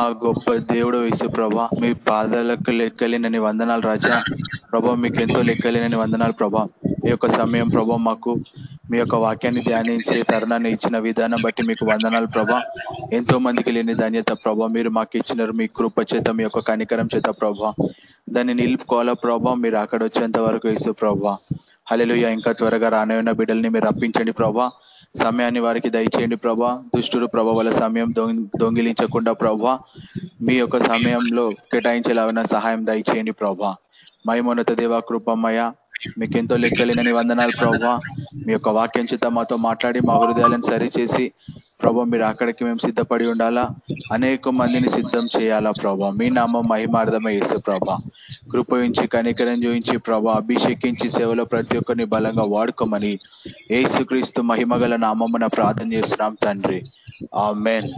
ఆ గొప్ప దేవుడు వేసు ప్రభా మీ పాదాలకు లెక్కలేనని వందనాలు రాజా. ప్రభా మీకు ఎంతో లెక్కలేనని వందనాలు ప్రభా. ఈ యొక్క సమయం ప్రభా మాకు మీ యొక్క వాక్యాన్ని ధ్యానించే తరుణాన్ని ఇచ్చిన విధానం బట్టి మీకు వందనాలు ప్రభా. ఎంతో మందికి లేని ధాన్యత ప్రభా మీరు మాకు ఇచ్చినారు మీ కృప చేత మీ యొక్క కనికరం చేత ప్రభా. దాన్ని నిలుపుకోవాలా ప్రభా మీరు అక్కడ వచ్చేంత వరకు వేసు ప్రభా హలెలుయ ఇంకా త్వరగా రానయ్యున్న బిడ్డల్ని మీరు రప్పించండి ప్రభా. సమయాన్ని వారికి దయచేయండి ప్రభా. దుష్టుడు ప్రభా వాళ్ళ సమయం దొంగిలించకుండా ప్రభా మీ యొక్క సమయంలో కేటాయించేలాగిన సహాయం దయచేయండి ప్రభా. మహిమోన్నత దేవా కృపమయ మీకెంతో లెక్కలేనని వందనాలు ప్రభా. మీ యొక్క వాక్యం చేత మాతో మాట్లాడి మా హృదయాలను సరిచేసి ప్రభా మీరు అక్కడికి మేము సిద్ధపడి ఉండాలా? అనేక మందిని సిద్ధం చేయాలా ప్రభా? మీ నామం మహిమార్థమై వేసు ప్రభా. కృపయించి కనికరం చూపించి ప్రభా అభిషేకించి సేవలో ప్రతి ఒక్కరిని బలంగా వాడుకోమని ఏసుక్రీస్తు మహిమగల నామమున ప్రార్థన చేస్తున్నాం తండ్రి. ఆమెన్.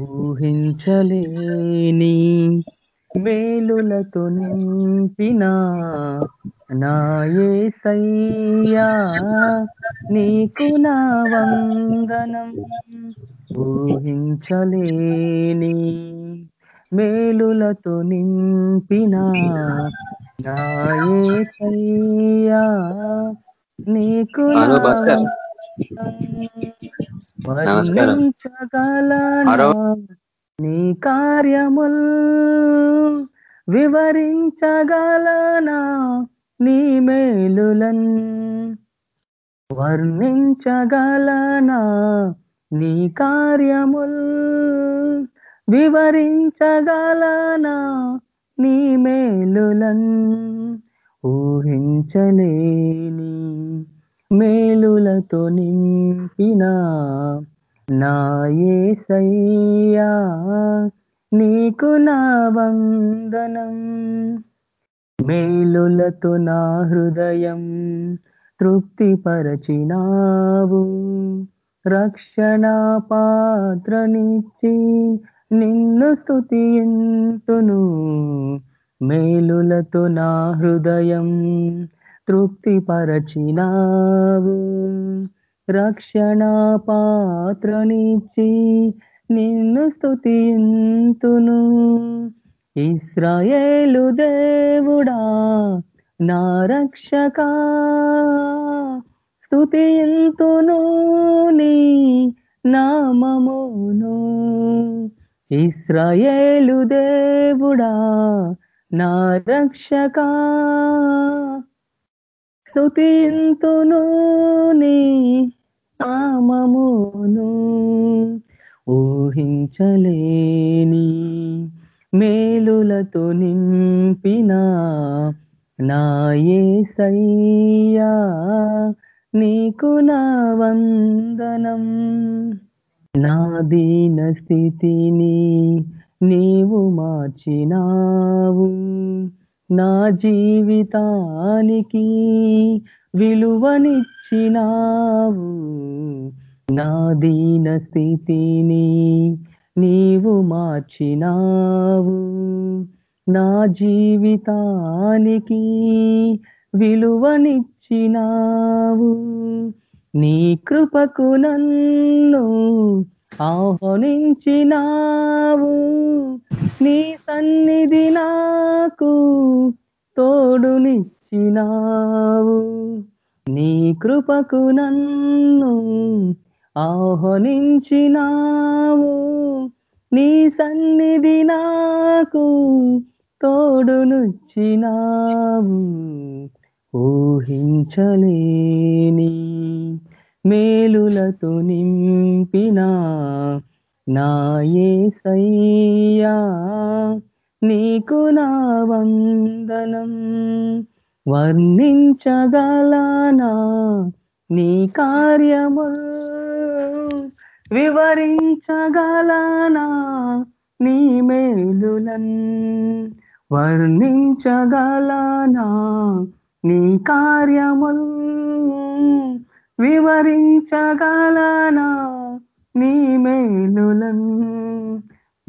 ఊహించలేని మేలులతో నింపిన నాయే సయ్యా నీకు నా వందనం. ఊహించలేని మేలులతో నింపిన నాయే సయ్యా నీకు వర్ణించగలనా నీ కార్యముల్ వివరించగలనా నీ మేలులన్? వర్ణించగలనా నీ కార్యముల్ వివరించగలనా నీ మేలులన్? ఊహించలేని మేలులతో నింపినా నాయే నీకు నా వందనం. మేలులతో నా హృదయం తృప్తిపరచినావు. రక్షణ పాత్రనిచ్చి నిన్ను స్తుతింతును మేలులతో నా హృదయం తృప్తిపరచినావు. రక్షణ పాత్రనిచ్చి నిన్ను స్థుతింతును ఇస్రాయేలు దేవుడా నా రక్షక స్థుతింతును నీ నామమును. ఇస్రాయేలు దేవుడా నా రక్షక స్థుతింతును నీ నామమును ఊహించలేని మేలులతో నింపిన నాయే సయ్యా నీకు నా వందనం. నా దీన స్థితిని నీవు మార్చినావు. నా జీవితానికి విలువనిచ్చినావు నా దీన స్థితిని నీవు మార్చినావు. నా జీవితానికి విలువనిచ్చినావు. నీ కృపకు నన్ను ఆహ్వానించినావు. నీ సన్నిధి నాకు తోడునిచ్చినావు. నీ కృపకు నన్ను ఆహ్వానించినావు. నీ సన్నిధి నాకు తోడునుచ్చినావు. ఊహించలేని మేలులతో నింపిన నాయే సయ్యా నీకు నా వందనం. వర్ణించగలనా? నీ కార్యము వివరించగలనా? నీ మేలులన్ వర్ణించగలనా? నీ కార్యముల్ వివరించగలనా? నీ మేలులన్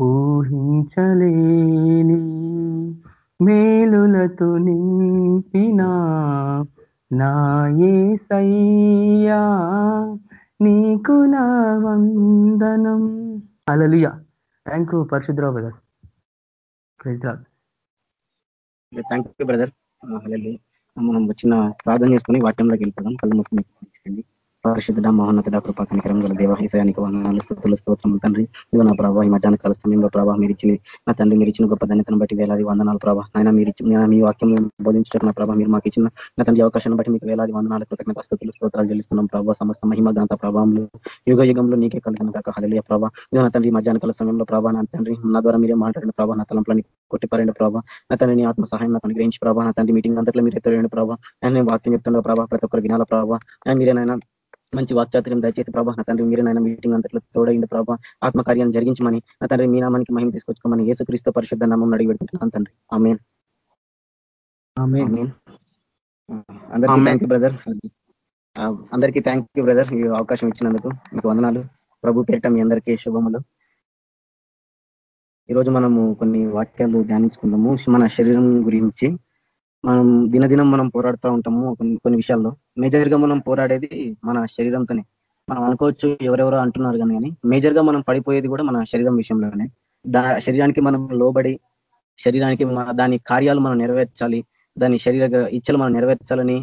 ఊహించలేని మేలులతో నింపిన నాయసయ్యా నీకు నా వందనం. అలలియ thank you Parishuddharao brother praise thank you brother మనం వచ్చిన ప్రార్థన చేసుకుని వాక్యంలోకి వెళ్ళిపోదాం. కళ్ళు మూసుకుని పరిశుద్ధ మహోన్నత కృపా కనికరం గల దేవాహిసాయానికి వందనాలు స్థుతులు స్తోత్రం తండ్రి. ఇదిగో నా ప్రభావ ఈ మధ్యాహ్న కాల సమయంలో ప్రభావ మీరు ఇచ్చిన నా తండ్రి మీరు ఇచ్చిన గొప్ప ధన్యతను బట్టి వేలాది వందనాలు ప్రభావ ఆయన మీరు ఇచ్చిన మీ వాక్యం బోధించడం నా ప్రభావ మీరు మాకు ఇచ్చిన నా తండ్రి అవకాశాన్ని బట్టి మీకు వేలాది వందనాలు కృతజ్ఞత స్థుతులు స్తోత్రాలు చెల్లిస్తున్నాం ప్రభావ సమస్త మహిమ గంత ప్రభావంలో యుగ యుగంలో నీకే కలిగిన కాక హలియ ప్రభావ ఇదిగో నా తండ్రి మధ్యాహ్న కాల సమయంలో ప్రభావ నా తండ్రి నా ద్వారా మీరే మాట్లాడిన ప్రభావ నా తలంపులని కొట్టిపారండి ప్రభావ నా తండ్రి ఆత్మ సహాయం నాకు అనుగ్రహించి ప్రభావ నా తండ్రి మీటింగ్ అంతట్లో మీరు ఎత్తలేండి ప్రభావ ఆయన వాక్యం చెప్తుండే ప్రభావ ప్రతి ఒక్కరు వినాల ప్రభావ ఆయన మీరేనైనా మంచి వాక్చాతుర్యం దయచేసి ప్రభా నా తండ్రి మీరు నాయన మీటింగ్ అంతట్లో తోడైంది ప్రభా. ఆత్మకార్యాన్ని జరిగించమని నా తండ్రి మీ నామానికి మహిమ తీసుకొచ్చుకోమని యేసుక్రీస్తు పరిశుద్ధ నామం అడిగి పెట్టుకుంటున్నాను తండ్రి. ఆమెన్. అందరికీ థ్యాంక్ యూ బ్రదర్ అందరికీ థ్యాంక్ యూ బ్రదర్ ఈ అవకాశం ఇచ్చినందుకు మీకు వందనాలు. ప్రభు పేరిట మీ అందరికీ శుభములు. ఈరోజు మనము కొన్ని వాక్యాలు ధ్యానించుకుందాము. మన శరీరం గురించి మనం దినదినం మనం పోరాడుతూ ఉంటాము కొన్ని కొన్ని విషయాల్లో. మేజర్గా మనం పోరాడేది మన శరీరంతోనే. మనం అనుకోవచ్చు ఎవరెవరో అంటున్నారు కానీ కానీ మేజర్గా మనం పడిపోయేది కూడా మన శరీరం విషయంలోనే. దా శరీరానికి మనం లోబడి శరీరానికి దాని కార్యాలు మనం నెరవేర్చాలి దాని శరీర ఇచ్చలు మనం నెరవేర్చాలని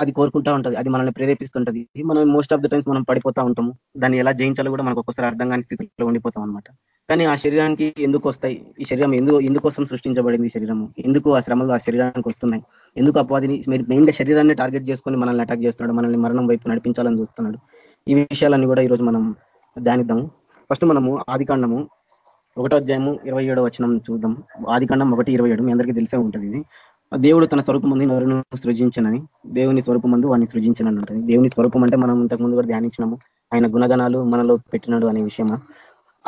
అది కోరుకుంటా ఉంటది. అది మనల్ని ప్రేరేపిస్తుంటది. మనం మోస్ట్ ఆఫ్ ద టైమ్స్ మనం పడిపోతా ఉంటాము. దాన్ని ఎలా జయించాలో కూడా మనకు ఒక్కసారి అర్థం కాని స్థితిలో ఉండిపోతాం అనమాట కానీ ఆ శరీరానికి ఎందుకు వస్తాయి? ఈ శరీరం ఎందుకు ఎందుకోసం సృష్టించబడింది శరీరము? ఎందుకు ఆ శ్రమలు ఆ శరీరానికి వస్తున్నాయి? ఎందుకు అపవాదిని మెయిన్ శరీరాన్ని టార్గెట్ చేసుకొని మనల్ని అటాక్ చేస్తున్నాడు? మనల్ని మరణం వైపు నడిపించాలని చూస్తున్నాడు? ఈ విషయాలన్నీ కూడా ఈరోజు మనం ధ్యానిద్దాము. ఫస్ట్ మనము ఆదికాండము ఒకటో అధ్యాయము ఇరవై ఏడో వచనం చూద్దాం. ఆదికాండం ఒకటి ఇరవై ఏడు. మీ అందరికీ తెలిసే ఉంటుంది ఇది. దేవుడు తన స్వరూపం మంది సృజించనని దేవుని స్వరూపం ముందు వాడిని సృజించనని ఉంటుంది దేవుని స్వరూపం అంటే మనం ఇంతకుముందు కూడా ధ్యానించినాము. ఆయన గుణగణాలు మనలో పెట్టినాడు అనే విషయమా?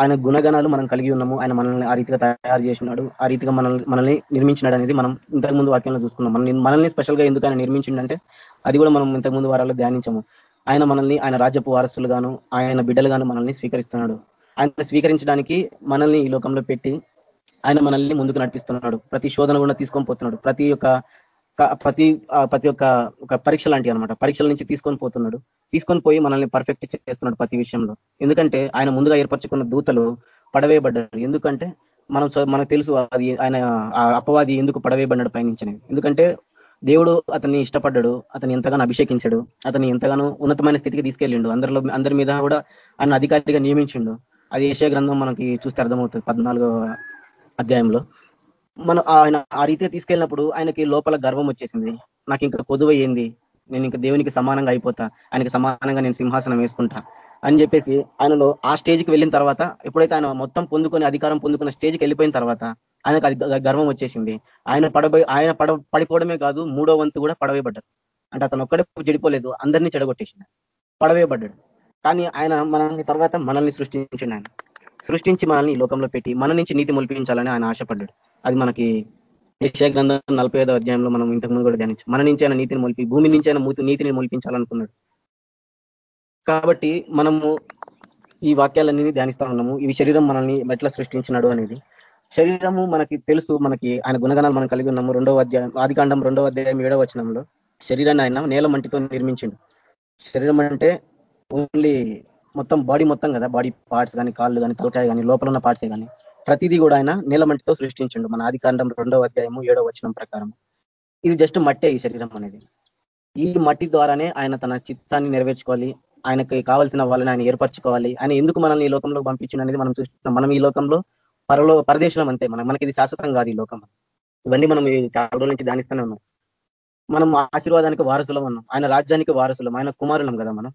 ఆయన గుణగణాలు మనం కలిగి ఉన్నాము. ఆయన మనల్ని ఆ రీతిగా తయారు చేసినాడు. ఆ రీతిగా మనల్ని మనల్ని నిర్మించినాడు అనేది మనం ఇంతకు ముందు వాక్యంలో చూసుకున్నాం. మనల్ని మనల్ని స్పెషల్గా ఎందుకు ఆయన నిర్మించిండంటే అది కూడా మనం ఇంతకు ముందు వారాల్లో ధ్యానించాము. ఆయన మనల్ని ఆయన రాజ్యపు వారసులుగాను ఆయన బిడ్డలుగాను మనల్ని స్వీకరిస్తున్నాడు. ఆయన స్వీకరించడానికి మనల్ని ఈ లోకంలో పెట్టి ఆయన మనల్ని ముందుకు నడిపిస్తున్నాడు. ప్రతి శోధన కూడా తీసుకొని పోతున్నాడు. ప్రతి ఒక్క ప్రతి ప్రతి ఒక్క ఒక పరీక్ష లాంటి అనమాట పరీక్షల నుంచి తీసుకొని పోతున్నాడు. తీసుకొని పోయి మనల్ని పర్ఫెక్ట్ చేస్తున్నాడు ప్రతి విషయంలో. ఎందుకంటే ఆయన ముందుగా ఏర్పరచుకున్న దూతలు పడవేయబడ్డారు. ఎందుకంటే మనం మనకు తెలుసు అది ఆయన అపవాది ఎందుకు పడవేయబడ్డాడు పయనించినవి ఎందుకంటే దేవుడు అతన్ని ఇష్టపడ్డాడు. అతన్ని ఎంతగానో అభిషేకించాడు. అతన్ని ఎంతగానో ఉన్నతమైన స్థితికి తీసుకెళ్ళిండు. అందరిలో అందరి మీద కూడా ఆయన అధికారిగా నియమించిండు. అది ఏషియా గ్రంథం మనకి చూస్తే అర్థమవుతుంది. పద్నాలుగో అధ్యాయంలో మనం ఆయన ఆ రీతిగా తీసుకెళ్ళినప్పుడు ఆయనకి లోపల గర్వం వచ్చేసింది. నాకు ఇంకా కొదువ నేను ఇంకా దేవునికి సమానంగా అయిపోతా. ఆయనకి సమానంగా నేను సింహాసనం వేసుకుంటా అని చెప్పేసి ఆయనలో ఆ స్టేజ్కి వెళ్ళిన తర్వాత ఎప్పుడైతే ఆయన మొత్తం పొందుకొని అధికారం పొందుకున్న స్టేజ్కి వెళ్ళిపోయిన తర్వాత ఆయనకు అది గర్వం వచ్చేసింది. ఆయన పడబోయి ఆయన పడ పడిపోవడమే కాదు మూడో వంతు కూడా పడవేయబడ్డారు అంటే అతను ఒక్కడే చెడిపోలేదు అందరినీ చెడగొట్టేసింది పడవేయబడ్డాడు. కానీ ఆయన మనల్ని తర్వాత మనల్ని సృష్టించిండు ఆయన. సృష్టించి మనల్ని లోకంలో పెట్టి మన నుంచి నీతి మొలిపించాలని ఆయన ఆశపడ్డాడు. అది మనకి యశా గ్రంథం నలభై ఐదో అధ్యాయంలో మనం ఇంతకు ముందు కూడా ధ్యానించాం. మన నుంచి ఆయన నీతిని మొలిపి భూమి నుంచి ఆయన నీతిని మొలిపించాలనుకున్నాడు. కాబట్టి మనము ఈ వాక్యాలన్నీ ధ్యానిస్తా ఉన్నాము. ఇవి శరీరం మనల్ని ఎట్లా సృష్టించినాడు అనేది. శరీరము మనకి తెలుసు మనకి ఆయన గుణగణాలు మనం కలిగి ఉన్నాము. రెండవ అధ్యాయం ఆదికాండం రెండవ అధ్యాయం ఏడవ వచనంలో శరీరాన్ని ఆయన నేల మంటితో నిర్మించిండు. శరీరం అంటే ఓన్లీ మొత్తం బాడీ మొత్తం కదా బాడీ పార్ట్స్ కానీ కాళ్ళు కానీ తలకాయ కానీ లోపల ఉన్న పార్ట్సే కానీ ప్రతిదీ కూడా ఆయన నేల మట్టితో సృష్టించండు. మన ఆదికాండం రెండవ అధ్యాయము ఏడవ వచనం ప్రకారం ఇది జస్ట్ మట్టే ఈ శరీరం అనేది. ఈ మట్టి ద్వారానే ఆయన తన చిత్తాన్ని నెరవేర్చుకోవాలి. ఆయనకి కావాల్సిన వాళ్ళని ఆయన ఏర్పరచుకోవాలి. ఆయన ఎందుకు మనల్ని ఈ లోకంలో పంపించిన అనేది మనం చూస్తున్నాం. మనం ఈ లోకంలో పరలో పరదేశం అంతే. మనం మనకి ఇది శాశ్వతం కాదు ఈ లోకం. ఇవన్నీ మనం చాలా నుంచి ధ్యానిస్తూనే ఉన్నాం. మనం ఆశీర్వాదానికి వారసులం ఉన్నాం ఆయన రాజ్యానికి వారసులం. ఆయన కుమారులం కదా మనం.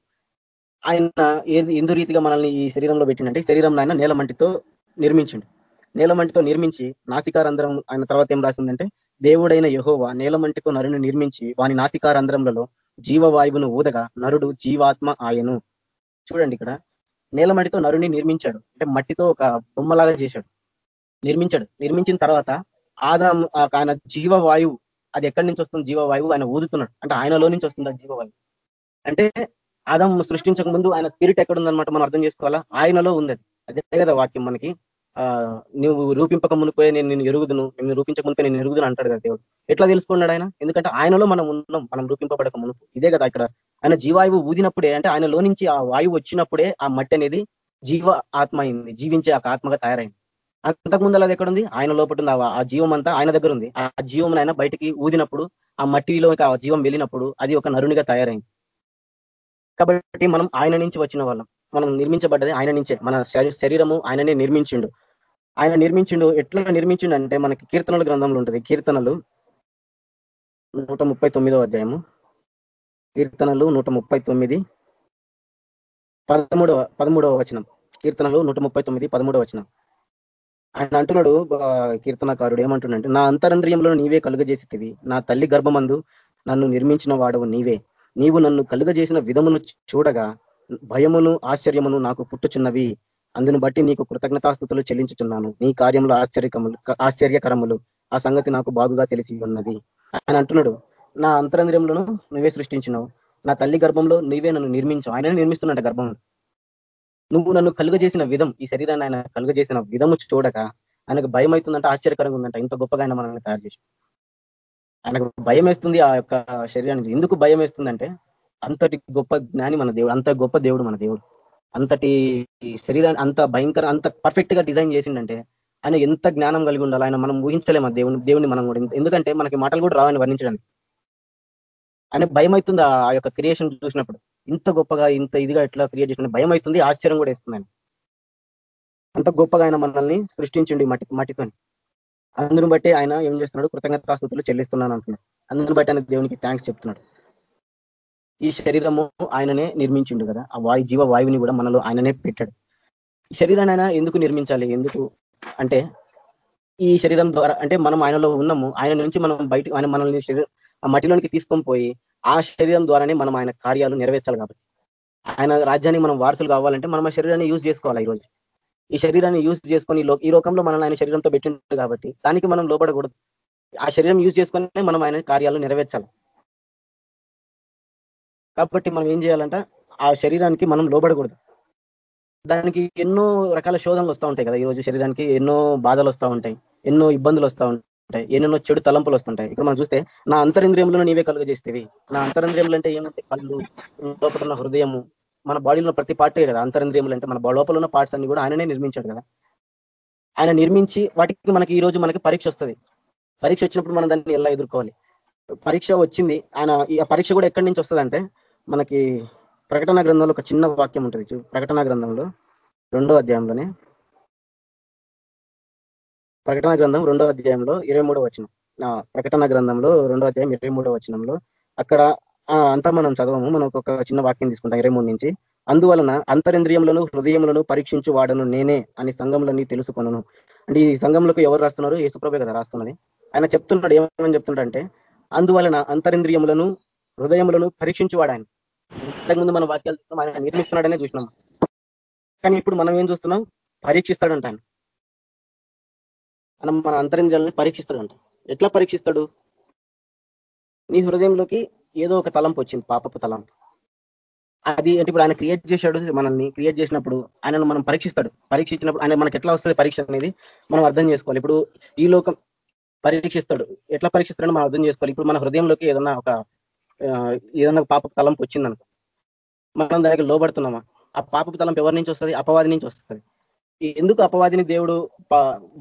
ఆయన ఏది ఎందు రీతిగా మనల్ని ఈ శరీరంలో పెట్టిండంటే శరీరం ఆయన నేలమంటితో నిర్మించండి. నేలమంటితో నిర్మించి నాసికారంధ్రం ఆయన తర్వాత ఏం రాసిందంటే దేవుడైన యహోవా నేలమంటితో నరుని నిర్మించి వాని నాసికారంధ్రములలో జీవవాయువును ఊదగా నరుడు జీవాత్మ ఆయను. చూడండి ఇక్కడ. నేలమటితో నరుని నిర్మించాడు. అంటే మట్టితో ఒక బొమ్మలాగా చేశాడు. నిర్మించాడు. నిర్మించిన తర్వాత ఆదాం ఆయన జీవవాయువు అది ఎక్కడి నుంచి వస్తుంది? జీవవాయువు ఆయన ఊదుతున్నాడు. అంటే ఆయనలో నుంచి వస్తుంది ఆ జీవవాయువు. అంటే ఆదం సృష్టించక ముందు ఆయన స్పిరిట్ ఎక్కడ ఉందనమాట మనం అర్థం చేసుకోవాలా? ఆయనలో ఉంది అదే కదా వాక్యం మనకి. ఆ నువ్వు రూపింపక మునిపోయే నేను నేను ఎరుగుదును నేను రూపించక మునిపోయి నేను ఎరుగుదును అంటాడు కదా దేవుడు. ఎట్లా తెలుసుకున్నాడు ఆయన? ఎందుకంటే ఆయనలో మనం ఉన్నాం మనం రూపింపబడక మునుపు. ఇదే కదా ఇక్కడ. ఆయన జీవాయువు ఊదినప్పుడే అంటే ఆయనలో నుంచి ఆ వాయువు వచ్చినప్పుడే ఆ మట్టి అనేది జీవ ఆత్మ అయింది జీవించే ఒక ఆత్మగా తయారైంది. అంతకుముందు అది ఎక్కడ ఉంది ఆయన లోపల ఉంది. ఆ జీవం అంతా ఆయన దగ్గర ఉంది. ఆ జీవం ఆయన బయటికి ఊదినప్పుడు ఆ మట్టిలో ఆ జీవం వెళ్ళినప్పుడు అది ఒక నరునిగా తయారైంది. కాబట్టి మనం ఆయన నుంచి వచ్చిన వాళ్ళం. మనం నిర్మించబడ్డది ఆయన నుంచే. మన శరీరము ఆయననే నిర్మించిండు. ఆయన నిర్మించిండు ఎట్లా నిర్మించిండు అంటే మనకి కీర్తనల గ్రంథంలో ఉంటుంది. కీర్తనలు నూట ముప్పై తొమ్మిదవ అధ్యాయము. కీర్తనలు నూట ముప్పై తొమ్మిది పదమూడవ పదమూడవ వచనం. కీర్తనలు నూట ముప్పై తొమ్మిది పదమూడవ వచనం. ఆయన అంటున్నాడు కీర్తనకారుడు ఏమంటున్నాడంటే నా అంతరంద్రియంలో నీవే కలుగజేసేవి నా తల్లి గర్భమందు నన్ను నిర్మించిన వాడవు నీవే. నీవు నన్ను కలుగజేసిన విధమును చూడగా భయమును ఆశ్చర్యమును నాకు పుట్టుచున్నవి. అందును బట్టి నీకు కృతజ్ఞతాస్థుతులు చెల్లించుతున్నాను నీ కార్యంలో ఆశ్చర్యకములు ఆశ్చర్యకరములు. ఆ సంగతి నాకు బాగుగా తెలిసి ఉన్నది. ఆయన అంటున్నాడు నా అంతరంద్రియంలోనూ నువ్వే సృష్టించినావు. నా తల్లి గర్భంలో నువ్వే నన్ను నిర్మించావు. ఆయననే నిర్మిస్తున్నట్ట గర్భం. నువ్వు నన్ను కలుగజేసిన విధం ఈ శరీరాన్ని ఆయన కలుగజేసిన విధము చూడక ఆయనకు భయం అవుతుందంటే ఆశ్చర్యకరంగా ఉందంట ఇంత గొప్పగా ఆయన మనల్ని తయారు చేసి ఆయనకు భయం వేస్తుంది ఆ యొక్క శరీరానికి. ఎందుకు భయం వేస్తుందంటే అంతటి గొప్ప జ్ఞాని మన దేవుడు అంత గొప్ప దేవుడు మన దేవుడు. అంతటి శరీరాన్ని అంత భయంకర అంత పర్ఫెక్ట్గా డిజైన్ చేసిండంటే ఆయన ఎంత జ్ఞానం కలిగి ఉండాలి? ఆయన మనం ఊహించలేము దేవుని దేవుని మనం కూడా. ఎందుకంటే మనకి మాటలు కూడా రావని వర్ణించడానికి. ఆయన భయం అవుతుంది ఆ యొక్క క్రియేషన్ చూసినప్పుడు. ఇంత గొప్పగా ఇంత ఇదిగా ఎట్లా క్రియేట్ చేసిన భయం అవుతుంది ఆశ్చర్యం కూడా వేస్తుంది అంత గొప్పగా ఆయన మనల్ని సృష్టించండి మట్టి మట్టితో అందును బట్టి ఆయన ఏం చేస్తున్నాడు? కృతజ్ఞతాస్తుతులు చెల్లిస్తున్నాను అంటున్నాడు. అందును బట్టి ఆయన దేవునికి థ్యాంక్స్ చెప్తున్నాడు. ఈ శరీరము ఆయననే నిర్మించిండు కదా? ఆ వాయు జీవ వాయువుని కూడా మనలో ఆయననే పెట్టాడు. ఈ శరీరాన్ని ఆయన ఎందుకు నిర్మించాలి? ఎందుకు? అంటే ఈ శరీరం ద్వారా అంటే మనం ఆయనలో ఉన్నాము ఆయన నుంచి మనం బయట ఆయన మనల్ని శరీరం ఆ మట్టిలోనికి తీసుకొని పోయి ఆ శరీరం ద్వారానే మనం ఆయన కార్యాలు నెరవేర్చాలి కాబట్టి. ఆయన రాజ్యాన్ని మనం వారసులు కావాలంటే మనం ఆ శరీరాన్ని యూజ్ చేసుకోవాలి ఈరోజు. ఈ శరీరాన్ని యూజ్ చేసుకొని ఈ లోకంలో మనల్ని ఆయన శరీరంతో పెట్టిండు కాబట్టి దానికి మనం లోపడకూడదు ఆ శరీరం యూజ్ చేసుకొని మనం ఆయన కార్యాలు నెరవేర్చాలి. కాబట్టి మనం ఏం చేయాలంట ఆ శరీరానికి మనం లోబడకూడదు. దానికి ఎన్నో రకాల శోధనలు వస్తూ ఉంటాయి కదా ఈరోజు శరీరానికి ఎన్నో బాధలు వస్తూ ఉంటాయి ఎన్నో ఇబ్బందులు వస్తూ ఉంటాయి ఎన్నెన్నో చెడు తలంపులు వస్తుంటాయి ఇక్కడ మనం చూస్తే నా అంతరింద్రియంలో నీవే కలుగజేస్తేవి. నా అంతరింద్రియంలో అంటే ఏమంటే కళ్ళు లోపల ఉన్న హృదయము మన బాడీలో ప్రతి పార్టే కదా అంతరింద్రియములు అంటే మన లోపల ఉన్న పార్ట్స్ అన్ని కూడా ఆయననే నిర్మించాడు కదా. ఆయన నిర్మించి వాటికి మనకి ఈ రోజు మనకి పరీక్ష వస్తుంది. పరీక్ష వచ్చినప్పుడు మనం దాన్ని ఎలా ఎదుర్కోవాలి? పరీక్ష వచ్చింది ఆయన ఈ పరీక్ష కూడా ఎక్కడి నుంచి వస్తుందంటే మనకి ప్రకటన గ్రంథంలో ఒక చిన్న వాక్యం ఉంటుంది ప్రకటన గ్రంథంలో రెండో అధ్యాయంలోనే. ప్రకటన గ్రంథం రెండో అధ్యాయంలో ఇరవై మూడో వచనం. ప్రకటన గ్రంథంలో రెండో అధ్యాయం ఇరవై మూడో వచనంలో అక్కడ అంతా మనం చదవము. మనం ఒక చిన్న వాక్యం తీసుకుంటాం ఇరవై మూడు నుంచి. అందువలన అంతరింద్రియములను హృదయములను పరీక్షించు వాడను నేనే అని సంఘంలోని తెలుసుకొనను. అంటే ఈ సంఘంలోకి ఎవరు రాస్తున్నారు? యేసుప్రభే కదా రాస్తున్నది. ఆయన చెప్తున్నాడు ఏమని చెప్తున్నాడంటే అందువలన అంతరింద్రియములను హృదయములను పరీక్షించువాడు ఆయన. ఇంతకుముందు మన వాక్యాలు చూస్తున్నాం ఆయన నిర్మిస్తున్నాడనే చూసినాం. కానీ ఇప్పుడు మనం ఏం చూస్తున్నాం? పరీక్షిస్తాడంట ఆయన. మనం మన అంతరింద్రియాలను పరీక్షిస్తాడంట. ఎట్లా పరీక్షిస్తాడు? నీ హృదయంలోకి ఏదో ఒక తలంపు వచ్చింది పాపపు తలంపు. అది అంటే ఇప్పుడు ఆయన క్రియేట్ చేశాడు మనల్ని క్రియేట్ చేసినప్పుడు ఆయనను మనం పరీక్షిస్తాడు. పరీక్షించినప్పుడు ఆయన మనకి ఎట్లా వస్తుంది పరీక్ష అనేది మనం అర్థం చేసుకోవాలి. ఇప్పుడు ఈ లోకం పరీక్షిస్తాడు. ఎట్లా పరీక్షిస్తాడని మనం అర్థం చేసుకోవాలి. ఇప్పుడు మన హృదయంలోకి ఏదన్నా ఒక ఏదన్నా పాప తలంపు వచ్చిందనుకో మనం దానికి లోబడుతున్నామా? ఆ పాపపు తలంపు ఎవరి నుంచి వస్తుంది? అపవాది నుంచి వస్తుంది. ఎందుకు అపవాదిని దేవుడు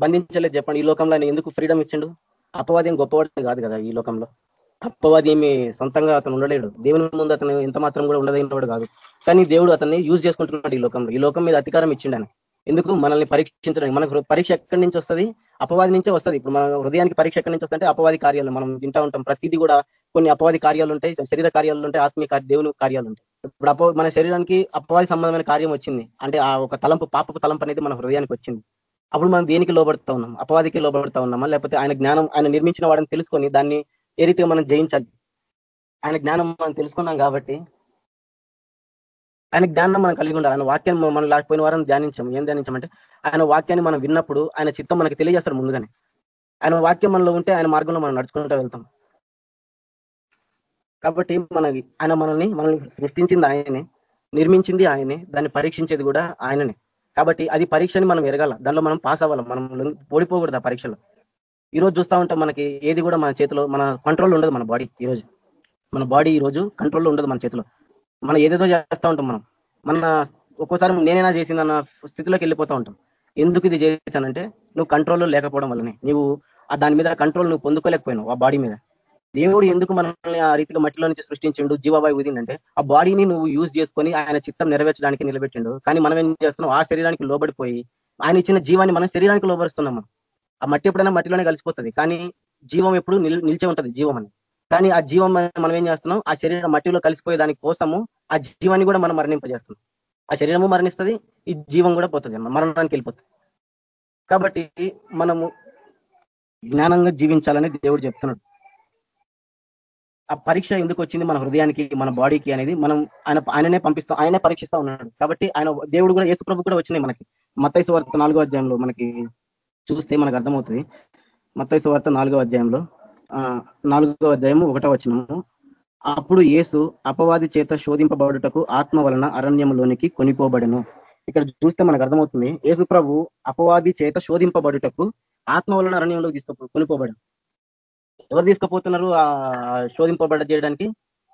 బంధించలేదు చెప్పండి? ఈ లోకంలో ఆయన ఎందుకు ఫ్రీడమ్ ఇచ్చిండు? అపవాది గొప్పవాడు కాదు కదా ఈ లోకంలో. అపవాది ఏమి సొంతంగా అతను ఉండలేడు. దేవుని ముందు అతను ఎంత మాత్రం కూడా ఉండదైనవాడు కాదు. కానీ దేవుడు అతన్ని యూజ్ చేసుకుంటున్నాడు ఈ లోకంలో. ఈ లోకం మీద అధికారం ఇచ్చిండు ఎందుకు? మనల్ని పరీక్షించడానికి. మనకు పరీక్ష ఎక్కడి నుంచి వస్తుంది? అపవాది నుంచే వస్తుంది. ఇప్పుడు మన హృదయానికి పరీక్ష ఎక్కడి నుంచి వస్తుంటే అపవాది కార్యాలు మనం వింటా ఉంటాం. ప్రతిదీ కూడా కొన్ని అపవాది కార్యాలు ఉంటాయి శరీర కార్యాలు ఉంటాయి ఆత్మీయ దేవుని కార్యాలు ఉంటాయి. ఇప్పుడు అపో మన శరీరానికి అపవాది సంబంధమైన కార్యం వచ్చింది. అంటే ఆ ఒక తలంపు పాపపు తలంపు అనేది మన హృదయానికి వచ్చింది. అప్పుడు మనం దేనికి లోబడుతూ ఉన్నాం? అపవాదికి లోబడుతూ ఉన్నామా? లేకపోతే ఆయన జ్ఞానం ఆయన నిర్మించిన వాడిని తెలుసుకొని దాన్ని ఏ రీతిగా మనం జయించాలి? ఆయన జ్ఞానం మనం తెలుసుకున్నాం కాబట్టి ఆయన జ్ఞానం మనం కలిగి ఉండాలి. ఆయన వాక్యం మనం లేకపోయిన వారం ధ్యానించాం ఏం ధ్యానించామంటే ఆయన వాక్యాన్ని మనం విన్నప్పుడు ఆయన చిత్తం మనకి తెలియజేస్తాడు ముందుగానే. ఆయన వాక్యం మనలో ఉంటే ఆయన మార్గంలో మనం నడుచుకుంటూ వెళ్తాం. కాబట్టి మన ఆయన మనల్ని మనల్ని సృష్టించింది ఆయనే నిర్మించింది ఆయనే దాన్ని పరీక్షించేది కూడా ఆయననే. కాబట్టి అది పరీక్షని మనం ఎరగాల. దానిలో మనం పాస్ అవ్వాలి. మనం ఓడిపోకూడదు ఆ పరీక్షలో. ఈరోజు చూస్తూ ఉంటాం మనకి ఏది కూడా మన చేతిలో మన కంట్రోల్ ఉండదు మన బాడీ ఈరోజు మన బాడీ ఈరోజు కంట్రోల్లో ఉండదు మన చేతిలో. మనం ఏదేదో చేస్తూ ఉంటాం మనం. మన ఒక్కోసారి నేనైనా చేసిందన్న స్థితిలోకి వెళ్ళిపోతూ ఉంటాం. ఎందుకు ఇది చేశానంటే నువ్వు కంట్రోల్లో లేకపోవడం వల్లనే. నువ్వు దాని మీద కంట్రోల్ నువ్వు పొందుకోలేకపోయినావు ఆ బాడీ మీద. దేవుడు ఎందుకు మనల్ని ఆ రీతిగా మట్టిలో నుంచి సృష్టించిండు జీవాబాయి ఉదిందంటే ఆ బాడీని నువ్వు యూజ్ చేసుకొని ఆయన చిత్తం నెరవేర్చడానికి నిలబెట్టిండు. కానీ మనం ఏం చేస్తున్నాం? ఆ శరీరానికి లోబడిపోయి ఆయన ఇచ్చిన జీవాన్ని మనం శరీరానికి లోబరుస్తున్నాం మనం. ఆ మట్టి ఎప్పుడైనా మట్టిలోనే కలిసిపోతుంది. కానీ జీవం ఎప్పుడు నిలిచే ఉంటుంది జీవం అని. కానీ ఆ జీవం మనం ఏం చేస్తున్నాం? ఆ శరీరం మట్టిలో కలిసిపోయే దాని కోసము ఆ జీవాన్ని కూడా మనం మరణింపజేస్తున్నాం. ఆ శరీరము మరణిస్తుంది ఈ జీవం కూడా పోతుంది మరణానికి వెళ్ళిపోతుంది. కాబట్టి మనము జ్ఞానంగా జీవించాలని దేవుడు చెప్తున్నాడు. ఆ పరీక్ష ఎందుకు వచ్చింది? మన హృదయానికి మన బాడీకి అనేది మనం ఆయన ఆయననే పంపిస్తాం ఆయనే పరీక్షిస్తా ఉన్నాడు. కాబట్టి ఆయన దేవుడు కూడా యేసు ప్రభు కూడా వచ్చినాయి మనకి. మత్తైసు వార్త నాలుగో అధ్యాయంలో మనకి చూస్తే మనకు అర్థమవుతుంది. మత్తైసు సువార్త నాలుగో అధ్యాయంలో నాలుగో అధ్యాయము ఒకటో వచ్చినము అప్పుడు యేసు అపవాది చేత శోధింపబడుటకు ఆత్మ వలన అరణ్యంలోనికి కొనిపోబడను. ఇక్కడ చూస్తే మనకు అర్థమవుతుంది యేసు ప్రభు అపవాది చేత శోధింపబడుటకు ఆత్మ వలన అరణ్యంలోకి తీసుకో కొనిపోబడను ఎవరు తీసుకుపోతున్నారు ఆ శోధింపబడ చేయడానికి?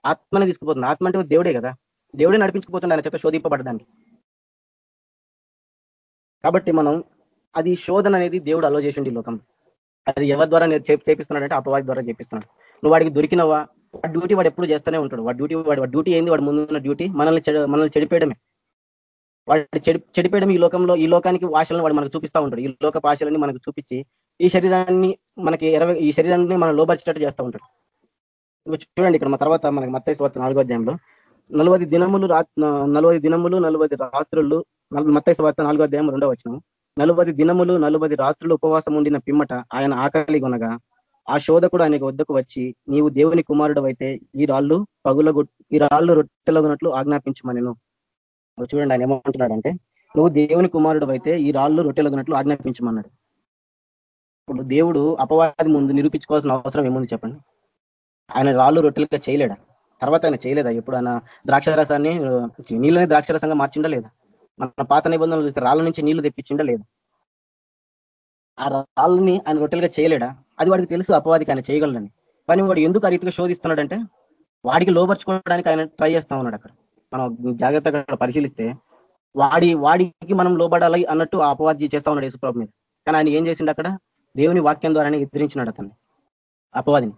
ఆత్మనే తీసుకుపోతున్నారు ఆత్మ అంటే దేవుడే కదా. దేవుడే నడిపించుకుపోతుంది ఆయన చేత శోధింపబడడానికి. కాబట్టి మనం అది శోధన అనేది దేవుడు అలో చేసిండి లోకం. అది ఎవరి ద్వారా చేపిస్తున్నాడంటే అపవాది ద్వారా చేపిస్తున్నాడు. నువ్వు వాడికి దొరికినవా? వాడి డ్యూటీ వాడు ఎప్పుడు చేస్తూనే ఉంటాడు. వాడి డ్యూటీ వాడి డ్యూటీ ఏంది? వాడు ముందున్న డ్యూటీ మనల్ని మనల్ని చెడిపేయడమే. వాడు చెడి చెడిపోయడం ఈ లోకంలో ఈ లోకానికి ఆశలను వాడు మనకు చూపిస్తూ ఉంటాడు. ఈ లోక భాషలని మనకు చూపించి ఈ శరీరాన్ని మనకి ఇరవై ఈ శరీరాన్ని మనం లోపరిచేటట్టు చేస్తూ ఉంటాడు. చూడండి ఇక్కడ మా తర్వాత మనకి మత్తై స్వార్థ నాలుగో అధ్యాయంలో. నలభై దినములు నలభై దినములు నలభై రాత్రులు మత్తై స్వార్థ నాలుగో అధ్యాయం రెండో వచ్చినాము నలభై దినములు నలభై రాత్రులు ఉపవాసం ఉండిన పిమ్మట ఆయన ఆకలి కొనగా ఆ శోధకుడు ఆయన వద్దకు వచ్చి నీవు దేవుని కుమారుడు అయితే ఈ రాళ్ళు పగుల ఈ రాళ్ళు రొట్టెలగునట్లు ఆజ్ఞాపించమని చూడండి ఆయన ఏమంటున్నాడంటే నువ్వు దేవుని కుమారుడు అయితే ఈ రాళ్ళు రొట్టెలగునట్లు ఆజ్ఞాపించమన్నాడు. ఇప్పుడు దేవుడు అపవాది ముందు నిరూపించుకోవాల్సిన అవసరం ఏముంది చెప్పండి? ఆయన రాళ్ళు రొట్టెలుగా చేయలేడా? తర్వాత ఆయన చేయలేదా? ఎప్పుడు ఆయన ద్రాక్షరసాన్ని నీళ్ళని ద్రాక్షరసంగా మార్చిండా లేదా? మన పాత నిబంధనలు చూస్తే రాళ్ళ నుంచి నీళ్ళు తెప్పించిండా లేదు? ఆ రాళ్ళని ఆయన రొట్టెలుగా చేయలేడా? అది వాడికి తెలుసు అపవాదికి ఆయన చేయగలని కానీ వాడు ఎందుకు ఆ రీతిగా శోధిస్తున్నాడంటే వాడికి లోపరుచుకోవడానికి ఆయన ట్రై చేస్తా ఉన్నాడు అక్కడ. మనం జాగ్రత్తగా పరిశీలిస్తే వాడి వాడికి మనం లోబడాలి అన్నట్టు ఆ అపవాది చేస్తా ఉన్నాడు యేసుప్రభు మీద. కానీ ఆయన ఏం చేసిండు అక్కడ? దేవుని వాక్యం ద్వారానే ఎదిరించినాడు అతన్ని. అపవాదిని.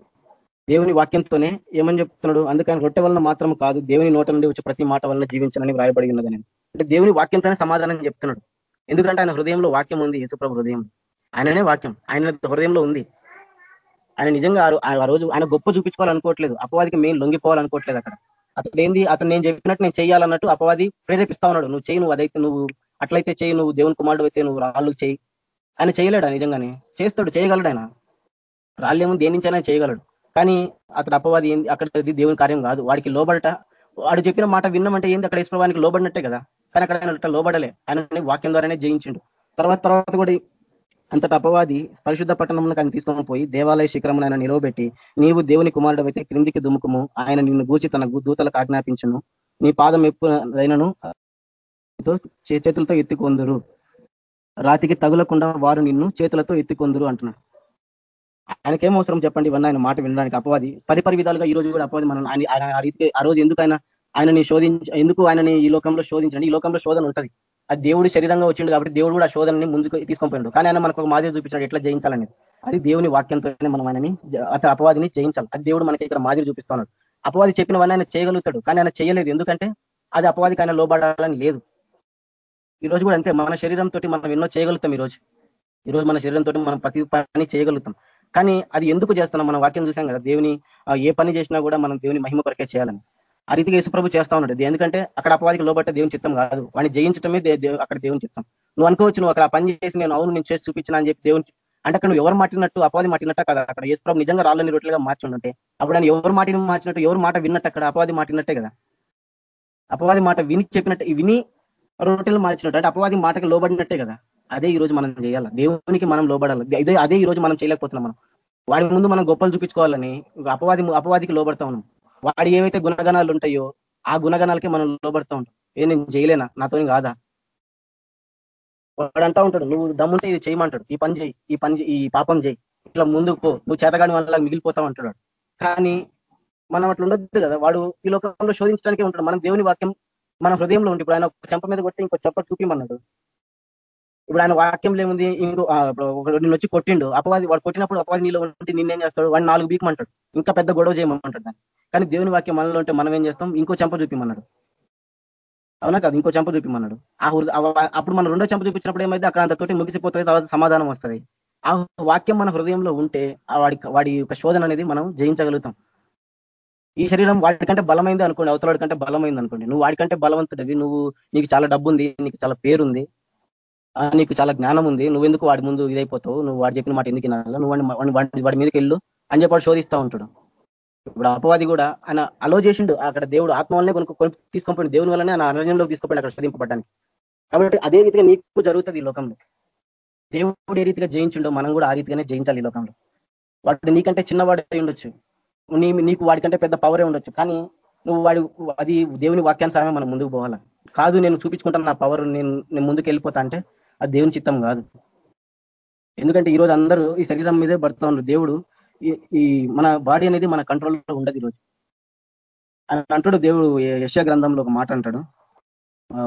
దేవుని వాక్యంతోనే ఏమని చెప్తున్నాడు? అందుకని రొట్టె వలన మాత్రం కాదు దేవుని నోట నుండి వచ్చే ప్రతి మాట వలన జీవించాలని వ్రాయబడి ఉన్నదని. అంటే దేవుని వాక్యంతోనే సమాధానం చెప్తున్నాడు. ఎందుకంటే ఆయన హృదయంలో వాక్యం ఉంది యేసుప్రభు హృదయం. ఆయననే వాక్యం. ఆయన హృదయంలో ఉంది. ఆయన నిజంగా ఆ రోజు ఆయన గొప్ప చూపించుకోవాలనుకోవట్లేదు. అపవాదికి మేము లొంగిపోవాలనుకోవట్లేదు అక్కడ. అతడు ఏంది? అతను నేను చెప్పినట్టు నేను చేయాలన్నట్టు అపవాది ప్రేరేపిస్తా ఉన్నాడు. నువ్వు చేయి నువ్వు అదైతే నువ్వు అట్లయితే చేయి నువ్వు దేవుని కుమారుడు అయితే నువ్వు రాళ్ళు చేయి. ఆయన చేయలేడా నిజంగానే. చేస్తాడు చేయగలడు ఆయన. రాళ్ళేమో దేనించైనా చేయగలడు. కానీ అతడు అపవాది ఏంది? అక్కడ దేవుని కార్యం కాదు. వాడికి లోబడట. వాడు చెప్పిన మాట విన్నామంటే ఏంది? అక్కడ ఈశ్వరవానికి లోబడినట్టే కదా. కానీ అక్కడ ఆయన లోబడలే. ఆయన వాక్యం ద్వారానే జయించిండు. తర్వాత తర్వాత కూడా అంతట అపవాది పరిశుద్ధ పట్టణంలో కానీ తీసుకొని పోయి దేవాలయ శిఖరమును ఆయన నిలవబెట్టి నీవు దేవుని కుమారుడు అయితే క్రిందికి దుముకుము ఆయన నిన్ను గూచి తన దూతలకు ఆజ్ఞాపించను. నీ పాదం ఎప్పుడైనను చేతులతో ఎత్తుకొందురు. రాతికి తగులకుండా వారు నిన్ను చేతులతో ఎత్తుకొందురు అంటున్నాడు. ఆయనకేం అవసరం చెప్పండి? ఇవన్నీ ఆయన మాట వినడానికి అపవాది. పరిపరి విధాలుగా ఈ రోజు కూడా అపవాది మనం ఆయన ఆ రీతికి ఆ రోజు ఎందుకు ఆయన ఆయనని శోధించి ఎందుకు ఆయనని ఈ లోకంలో శోధించండి? ఈ లోకంలో శోధన ఉంటుంది. అది దేవుడు శరీరంగా వచ్చిండు కాబట్టి దేవుడు కూడా శోధనని ముందుకు తీసుకొని కానీ ఆయన మనకు ఒక మాదిరి చూపించాడు ఎట్లా జయించాలనేది. అది దేవుని వాక్యంతోనే మనం ఆయనని అపవాదిని జయించాలి. అది దేవుడు మనకి ఇక్కడ మాదిరి చూపిస్తున్నాడు. అపవాది చెప్పినవన్నీ ఆయన చేయగలుగుతాడు కానీ ఆయన చేయలేదు. ఎందుకంటే అది అపవాదికి ఆయన లోబడాలని లేదు. ఈ రోజు కూడా అంతే. మన శరీరంతో మనం ఎన్నో చేయగలుగుతాం ఈరోజు ఈరోజు మన శరీరంతో మనం ప్రతి పని చేయగలుగుతాం. కానీ అది ఎందుకు చేస్తున్నాం? మనం వాక్యం చూసాం కదా దేవుని ఏ పని చేసినా కూడా మనం దేవుని మహిమ కొరకే చేయాలని. ఆ రీతిగా యేసుప్రభు చేస్తా ఉన్నాడు. ఎందుకంటే అక్కడ అపవాదికి లోబట్టే దేవుని చిత్తం కాదు. వాడిని జయించడమే అక్కడ దేవుని చిత్తం. నువ్వు అనుకోవచ్చు నువ్వు అక్కడ పని చేసి నేను అవును నేను చేసి చూపించిన అని చెప్పి దేవుని అంటే అక్కడ నువ్వు ఎవరు మాటినట్టు అపవాది మాటినట్టు కదా అక్కడ. యేసుప్రభు నిజంగా రాళ్ళని రొట్టెలుగా మార్చుంటే అప్పుడు ఆయన ఎవరు మాటిని మార్చినట్టు ఎవరు మాట విన్నట్టు అక్కడ అపవాది మాటినట్టే కదా. అపవాది మాట విని చెప్పినట్టు విని రొట్టెలు మార్చినట్టు అంటే అపవాది మాటకి లోబడినట్టే కదా. అదే ఈ రోజు మనం చేయాలి? దేవునికి మనం లోబడాలి? అదే అదే ఈ రోజు మనం చేయలేకపోతున్నాం మనం. వాడి ముందు మనం గొప్పలు చూపించుకోవాలని అపవాది అపవాదికి లోబడతా ఉన్నాం. వాడి ఏవైతే గుణగణాలు ఉంటాయో ఆ గుణగణాలకి మనం లోబడుతూ ఉంటాం. ఏ నేను చేయలేనా? నాతో కాదా? వాడు అంటా ఉంటాడు నువ్వు దమ్ముంటే ఇది చేయమంటాడు. ఈ పని చేయి ఈ పని ఈ పాపం చేయి. ఇట్లా ముందుకు పో. నువ్వు చేతగాని వల్ల మిగిలిపోతావు అంటాడు కానీ మనం అట్లా ఉండొద్దు కదా. వాడు ఈ లోకంలో శోధించడానికే ఉంటాడు. మనం దేవుని వాక్యం మన హృదయంలో ఉండి ఇప్పుడు ఆయన ఒక చెంప మీద కొట్టి ఇంకో చెంప చూపిమన్నాడు. ఇప్పుడు ఆయన వాక్యంలో ఏముంది ఇంకో నిన్ను వచ్చి కొట్టిండు. అపవాది వాడు కొట్టినప్పుడు అపవాది నీళ్ళు ఉంటే నిన్నేం చేస్తాడు? వాడు నాలుగు బీకమంటాడు. ఇంకా పెద్ద గొడవ చేయమంటాడు దాన్ని. కానీ దేవుని వాక్యం మనలో ఉంటే మనం ఏం చేస్తాం? ఇంకో చెంప చూపిమన్నాడు. అవునా కాదు ఇంకో చెంప చూపిమన్నాడు. ఆ అప్పుడు మనం రెండో చెంప చూపించినప్పుడు ఏమైతే అక్కడ అంతతోటి ముగిసిపోతుంది తర్వాత సమాధానం వస్తుంది. ఆ వాక్యం మన హృదయంలో ఉంటే వాడి వాడి యొక్క శోధన అనేది మనం జయించగలుగుతాం. ఈ శరీరం వాడికంటే బలమైంది అనుకోండి అవతల కంటే బలమైంది అనుకోండి. నువ్వు వాడికంటే బలవంతుడివి నువ్వు నీకు చాలా డబ్బు ఉంది నీకు చాలా పేరుంది నీకు చాలా జ్ఞానం ఉంది నువ్వెందుకు వాడి ముందు ఇదైపోతావు? నువ్వు వాడు చెప్పిన మాట ఎందుకు వినాలా? నువ్వు వాడి వాడి మీదకి వెళ్ళు అని చెప్పి శోధిస్తూ ఉంటాడు. ఇప్పుడు అపవాది కూడా ఆయన అలో చేసిండు. అక్కడ దేవుడు ఆత్మ వల్లనే కొనుక్కు తీసుకొని దేవుని వల్లనే ఆయన అరణ్యంలో తీసుకోపోయింది అక్కడ శోధింపబడ్డానికి కాబట్టి అదే రీతిగా నీకు జరుగుతుంది ఈ లోకంలో. దేవుడు ఏ రీతిగా జయించిండో మనం కూడా ఆ రీతిగానే జయించాలి ఈ లోకంలో. వాడు నీకంటే చిన్నవాడు ఉండొచ్చు. నీ నీకు వాడికంటే పెద్ద పవరే ఉండొచ్చు. కానీ నువ్వు వాడి అది దేవుని వాక్యానుసారమే మనం ముందుకు పోవాలి. కాదు నేను చూపించుకుంటాను నా పవర్ నేను నేను ముందుకు వెళ్ళిపోతా అంటే అది దేవుని చిత్తం కాదు. ఎందుకంటే ఈరోజు అందరూ ఈ శరీరం మీదే పడుతూ ఉన్నారు. దేవుడు ఈ మన బాడీ అనేది మన కంట్రోల్లో ఉండదు ఈరోజు. అంటాడు దేవుడు యశా గ్రంథంలో ఒక మాట అంటాడు.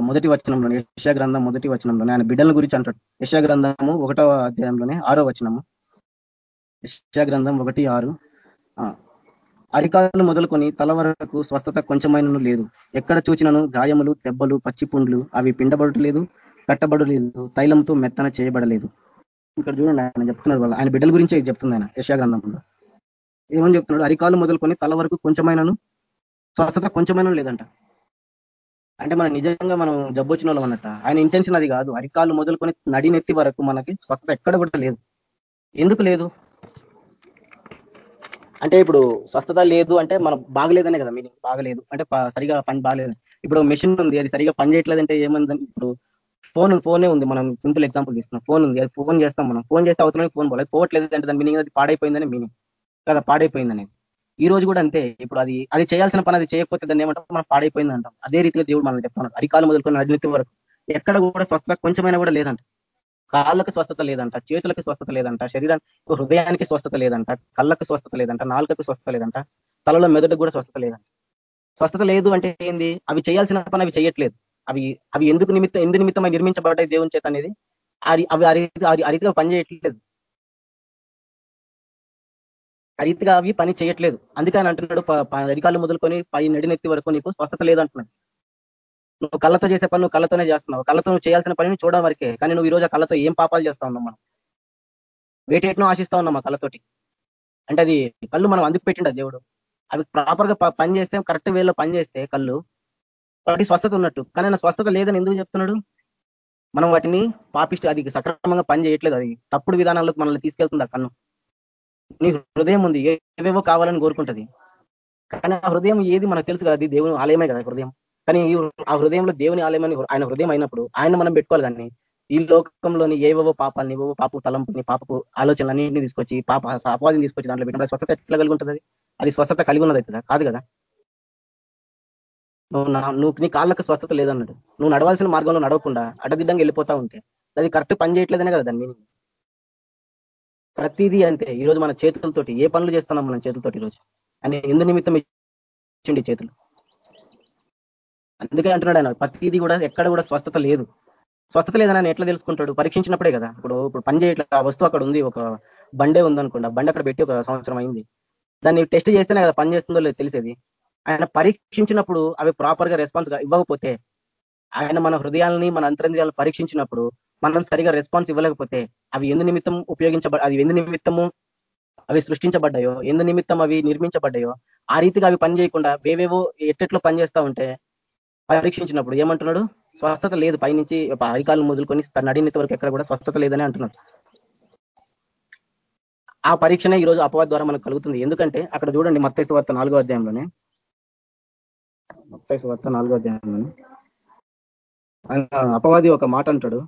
మొదటి వచనంలోనే యశా గ్రంథం మొదటి వచనంలోనే ఆయన బిడ్డల గురించి అంటాడు. యశా గ్రంథము ఒకటో అధ్యాయంలోనే ఆరో వచనము. యశా గ్రంథం ఒకటి ఆరు. అరికాలు మొదలుకొని తల వరకు స్వస్థత కొంచెమైన లేదు. ఎక్కడ చూచినను గాయములు దెబ్బలు పచ్చిపుండ్లు అవి పిండబడలేదు కట్టబడలేదు తైలంతో మెత్తన చేయబడలేదు. ఇక్కడ చూడండి ఆయన చెప్తున్నారు వాళ్ళు ఆయన బిడ్డల గురించి చెప్తుంది ఆయన యశాగ్రంథంలో ఏమని చెప్తున్నాడు? అరికాలు మొదలుకొని తల వరకు కొంచెమైనను స్వస్థత కొంచెమైన లేదంట. అంటే మనం నిజంగా మనం జబ్బొచ్చిన వాళ్ళం అన్నట్ట. ఆయన ఇంటెన్షన్ అది కాదు. అరికాలు మొదలుకొని నడినెత్తి వరకు మనకి స్వస్థత ఎక్కడ కూడా లేదు. ఎందుకు లేదు? అంటే ఇప్పుడు స్వస్థత లేదు అంటే మనం బాగలేదనే కదా మీనింగ్ బాగలేదు. అంటే సరిగా పని బాగలేదు. ఇప్పుడు మెషిన్ ఉంది అది సరిగా పని చేయట్లేదంటే ఏమందని ఇప్పుడు ఫోన్ ఫోనే ఉంది. మనం సింపుల్ ఎగ్జాంపుల్ తీసుకున్నాం ఫోన్ ఉంది. అది ఫోన్ చేస్తాం మనం. ఫోన్ చేస్తే అవుతున్నాయి ఫోన్ పోలేదు పోవట్లేదు అంటే దాని మీనింగ్ అది పాడైపోయిందని మీనింగ్. కదా పాడైపోయిందని ఈ రోజు కూడా అంతే. ఇప్పుడు అది అది చేయాల్సిన పని అది చేయకపోతే దాన్ని ఏమంటాం? మనం పాడైపోయింది అంటాం. అదే రీతిగా దేవుడు మనం చెప్తున్నాడు. అరికాలు మొదలుకొని అడిగితే వరకు. ఎక్కడ కూడా స్వస్థత కొంచెమైనా కూడా లేదంట. కాళ్ళకు స్వస్థత లేదంట. చేతులకు స్వస్థత లేదంట. శరీరానికి హృదయానికి స్వస్థత లేదంట. కళ్ళకు స్వస్థత లేదంట. నాలుకకు స్వస్థత లేదంట. తలలో మెదడుకు కూడా స్వస్థత లేదంట. స్వస్థత లేదు అంటే ఏంది? అవి చేయాల్సిన పని అవి చేయట్లేదు. అవి అవి ఎందుకు నిమిత్తం ఎందు నిమిత్తమై నిర్మించబడ్డాయి దేవుని చేత అనేది? అవి ఆ రీతిగా పనిచేయట్లేదు. ఆ రీతిగా అవి పని చేయట్లేదు. అందుకని అంటున్నాడు అధికారులు మొదలుకొని పై నడినెత్తి వరకు నీకు స్వస్థత లేదంటున్నాడు. నువ్వు కళ్ళతో చేసే పని నువ్వు కళ్ళతోనే చేస్తున్నావు. కళ్ళతో నువ్వు చేయాల్సిన పనిని చూడడం వరకే. కానీ నువ్వు ఈరోజు కళ్ళతో ఏం పాపాలు చేస్తా ఉన్నాం మనం? వేటేట్నో ఆశిస్తా ఉన్నాం ఆ కళ్ళతోటి? అంటే అది కళ్ళు మనం అందుకు పెట్టిండ దేవుడు. అవి ప్రాపర్గా పని చేస్తే కరెక్ట్ వేలో పని చేస్తే కళ్ళు వాటికి స్వస్థత ఉన్నట్టు. కానీ నా స్వస్థత లేదని ఎందుకు చెప్తున్నాడు? మనం వాటిని పాపిస్ట్ అది సక్రమంగా పని చేయట్లేదు అది. తప్పుడు విధానాలకు మనల్ని తీసుకెళ్తుంది ఆ కన్ను. నీ హృదయం ఉంది ఏవేవో కావాలని కోరుకుంటది. కానీ ఆ హృదయం ఏది మనకు తెలుసు కదా అది దేవుని ఆలయమే కదా హృదయం. కానీ ఆ హృదయంలో దేవుని ఆలయమని ఆయన హృదయం అయినప్పుడు ఆయన మనం పెట్టుకోవాలి కానీ ఈ లోకంలోని ఏవేవో పాపాలని ఏవో పాపు తలంపుని పాపపు ఆలోచనలన్నింటినీ తీసుకొచ్చి పాప అపవాదిని తీసుకొచ్చి దాంట్లో పెట్టిన స్వస్థత ఎట్లా కలిగి ఉంటుంది అది? స్వస్థత కలిగి ఉన్నది కాదు కదా? నువ్వు నువ్వు నీ కాళ్ళకు స్వస్థత లేదన్నాడు. నువ్వు నడవాల్సిన మార్గంలో నడవకుండా అడ్డదిడ్డంగా వెళ్ళిపోతా ఉంటే అది కరెక్ట్ పని చేయట్లేదనే కదా దాన్ని ప్రతిదీ అంతే. ఈరోజు మన చేతులతోటి ఏ పనులు చేస్తున్నాం మనం చేతులతోటి ఈరోజు అని ఎందు నిమిత్తం ఇచ్చిండి చేతులు. అందుకే అంటున్నాడు ఆయన ప్రతిదీ కూడా ఎక్కడ కూడా స్వస్థత లేదు. స్వస్థత లేదని ఆయన ఎట్లా తెలుసుకుంటాడు? పరీక్షించినప్పుడే కదా. ఇప్పుడు ఇప్పుడు పని చేయట్లేదు ఆ వస్తువు అక్కడ ఉంది ఒక బండే ఉందనుకోండి బండి అక్కడ పెట్టి ఒక సంవత్సరం అయింది. దాన్ని టెస్ట్ చేస్తేనే కదా పని చేస్తుందో లేదు తెలిసేది. ఆయన పరీక్షించినప్పుడు అవి ప్రాపర్గా రెస్పాన్స్ ఇవ్వకపోతే ఆయన మన హృదయాలని మన అంతరంద్రియాలను పరీక్షించినప్పుడు మనం సరిగా రెస్పాన్స్ ఇవ్వలేకపోతే అవి ఎందు నిమిత్తం ఉపయోగించబ అవి ఎందు నిమిత్తము అవి సృష్టించబడ్డాయో ఎందు నిమిత్తం అవి నిర్మించబడ్డాయో ఆ రీతిగా అవి పని చేయకుండా వేవేవో ఎట్టెట్లో పనిచేస్తా ఉంటే పరీక్షించినప్పుడు ఏమంటున్నాడు? స్వస్థత లేదు పైనుంచి అరికాలు మొదలుకొని నడినంత వరకు ఎక్కడ కూడా స్వస్థత లేదని అంటున్నాడు. ఆ పరీక్షనే ఈరోజు అపవాద ద్వారా మనకు కలుగుతుంది. ఎందుకంటే అక్కడ చూడండి మత్స్య వార్త నాలుగో అధ్యాయంలోనే మత్తైసు వార్త నాలుగో అధ్యాయంలోనే అపవాది ఒక మాట అంటాడు.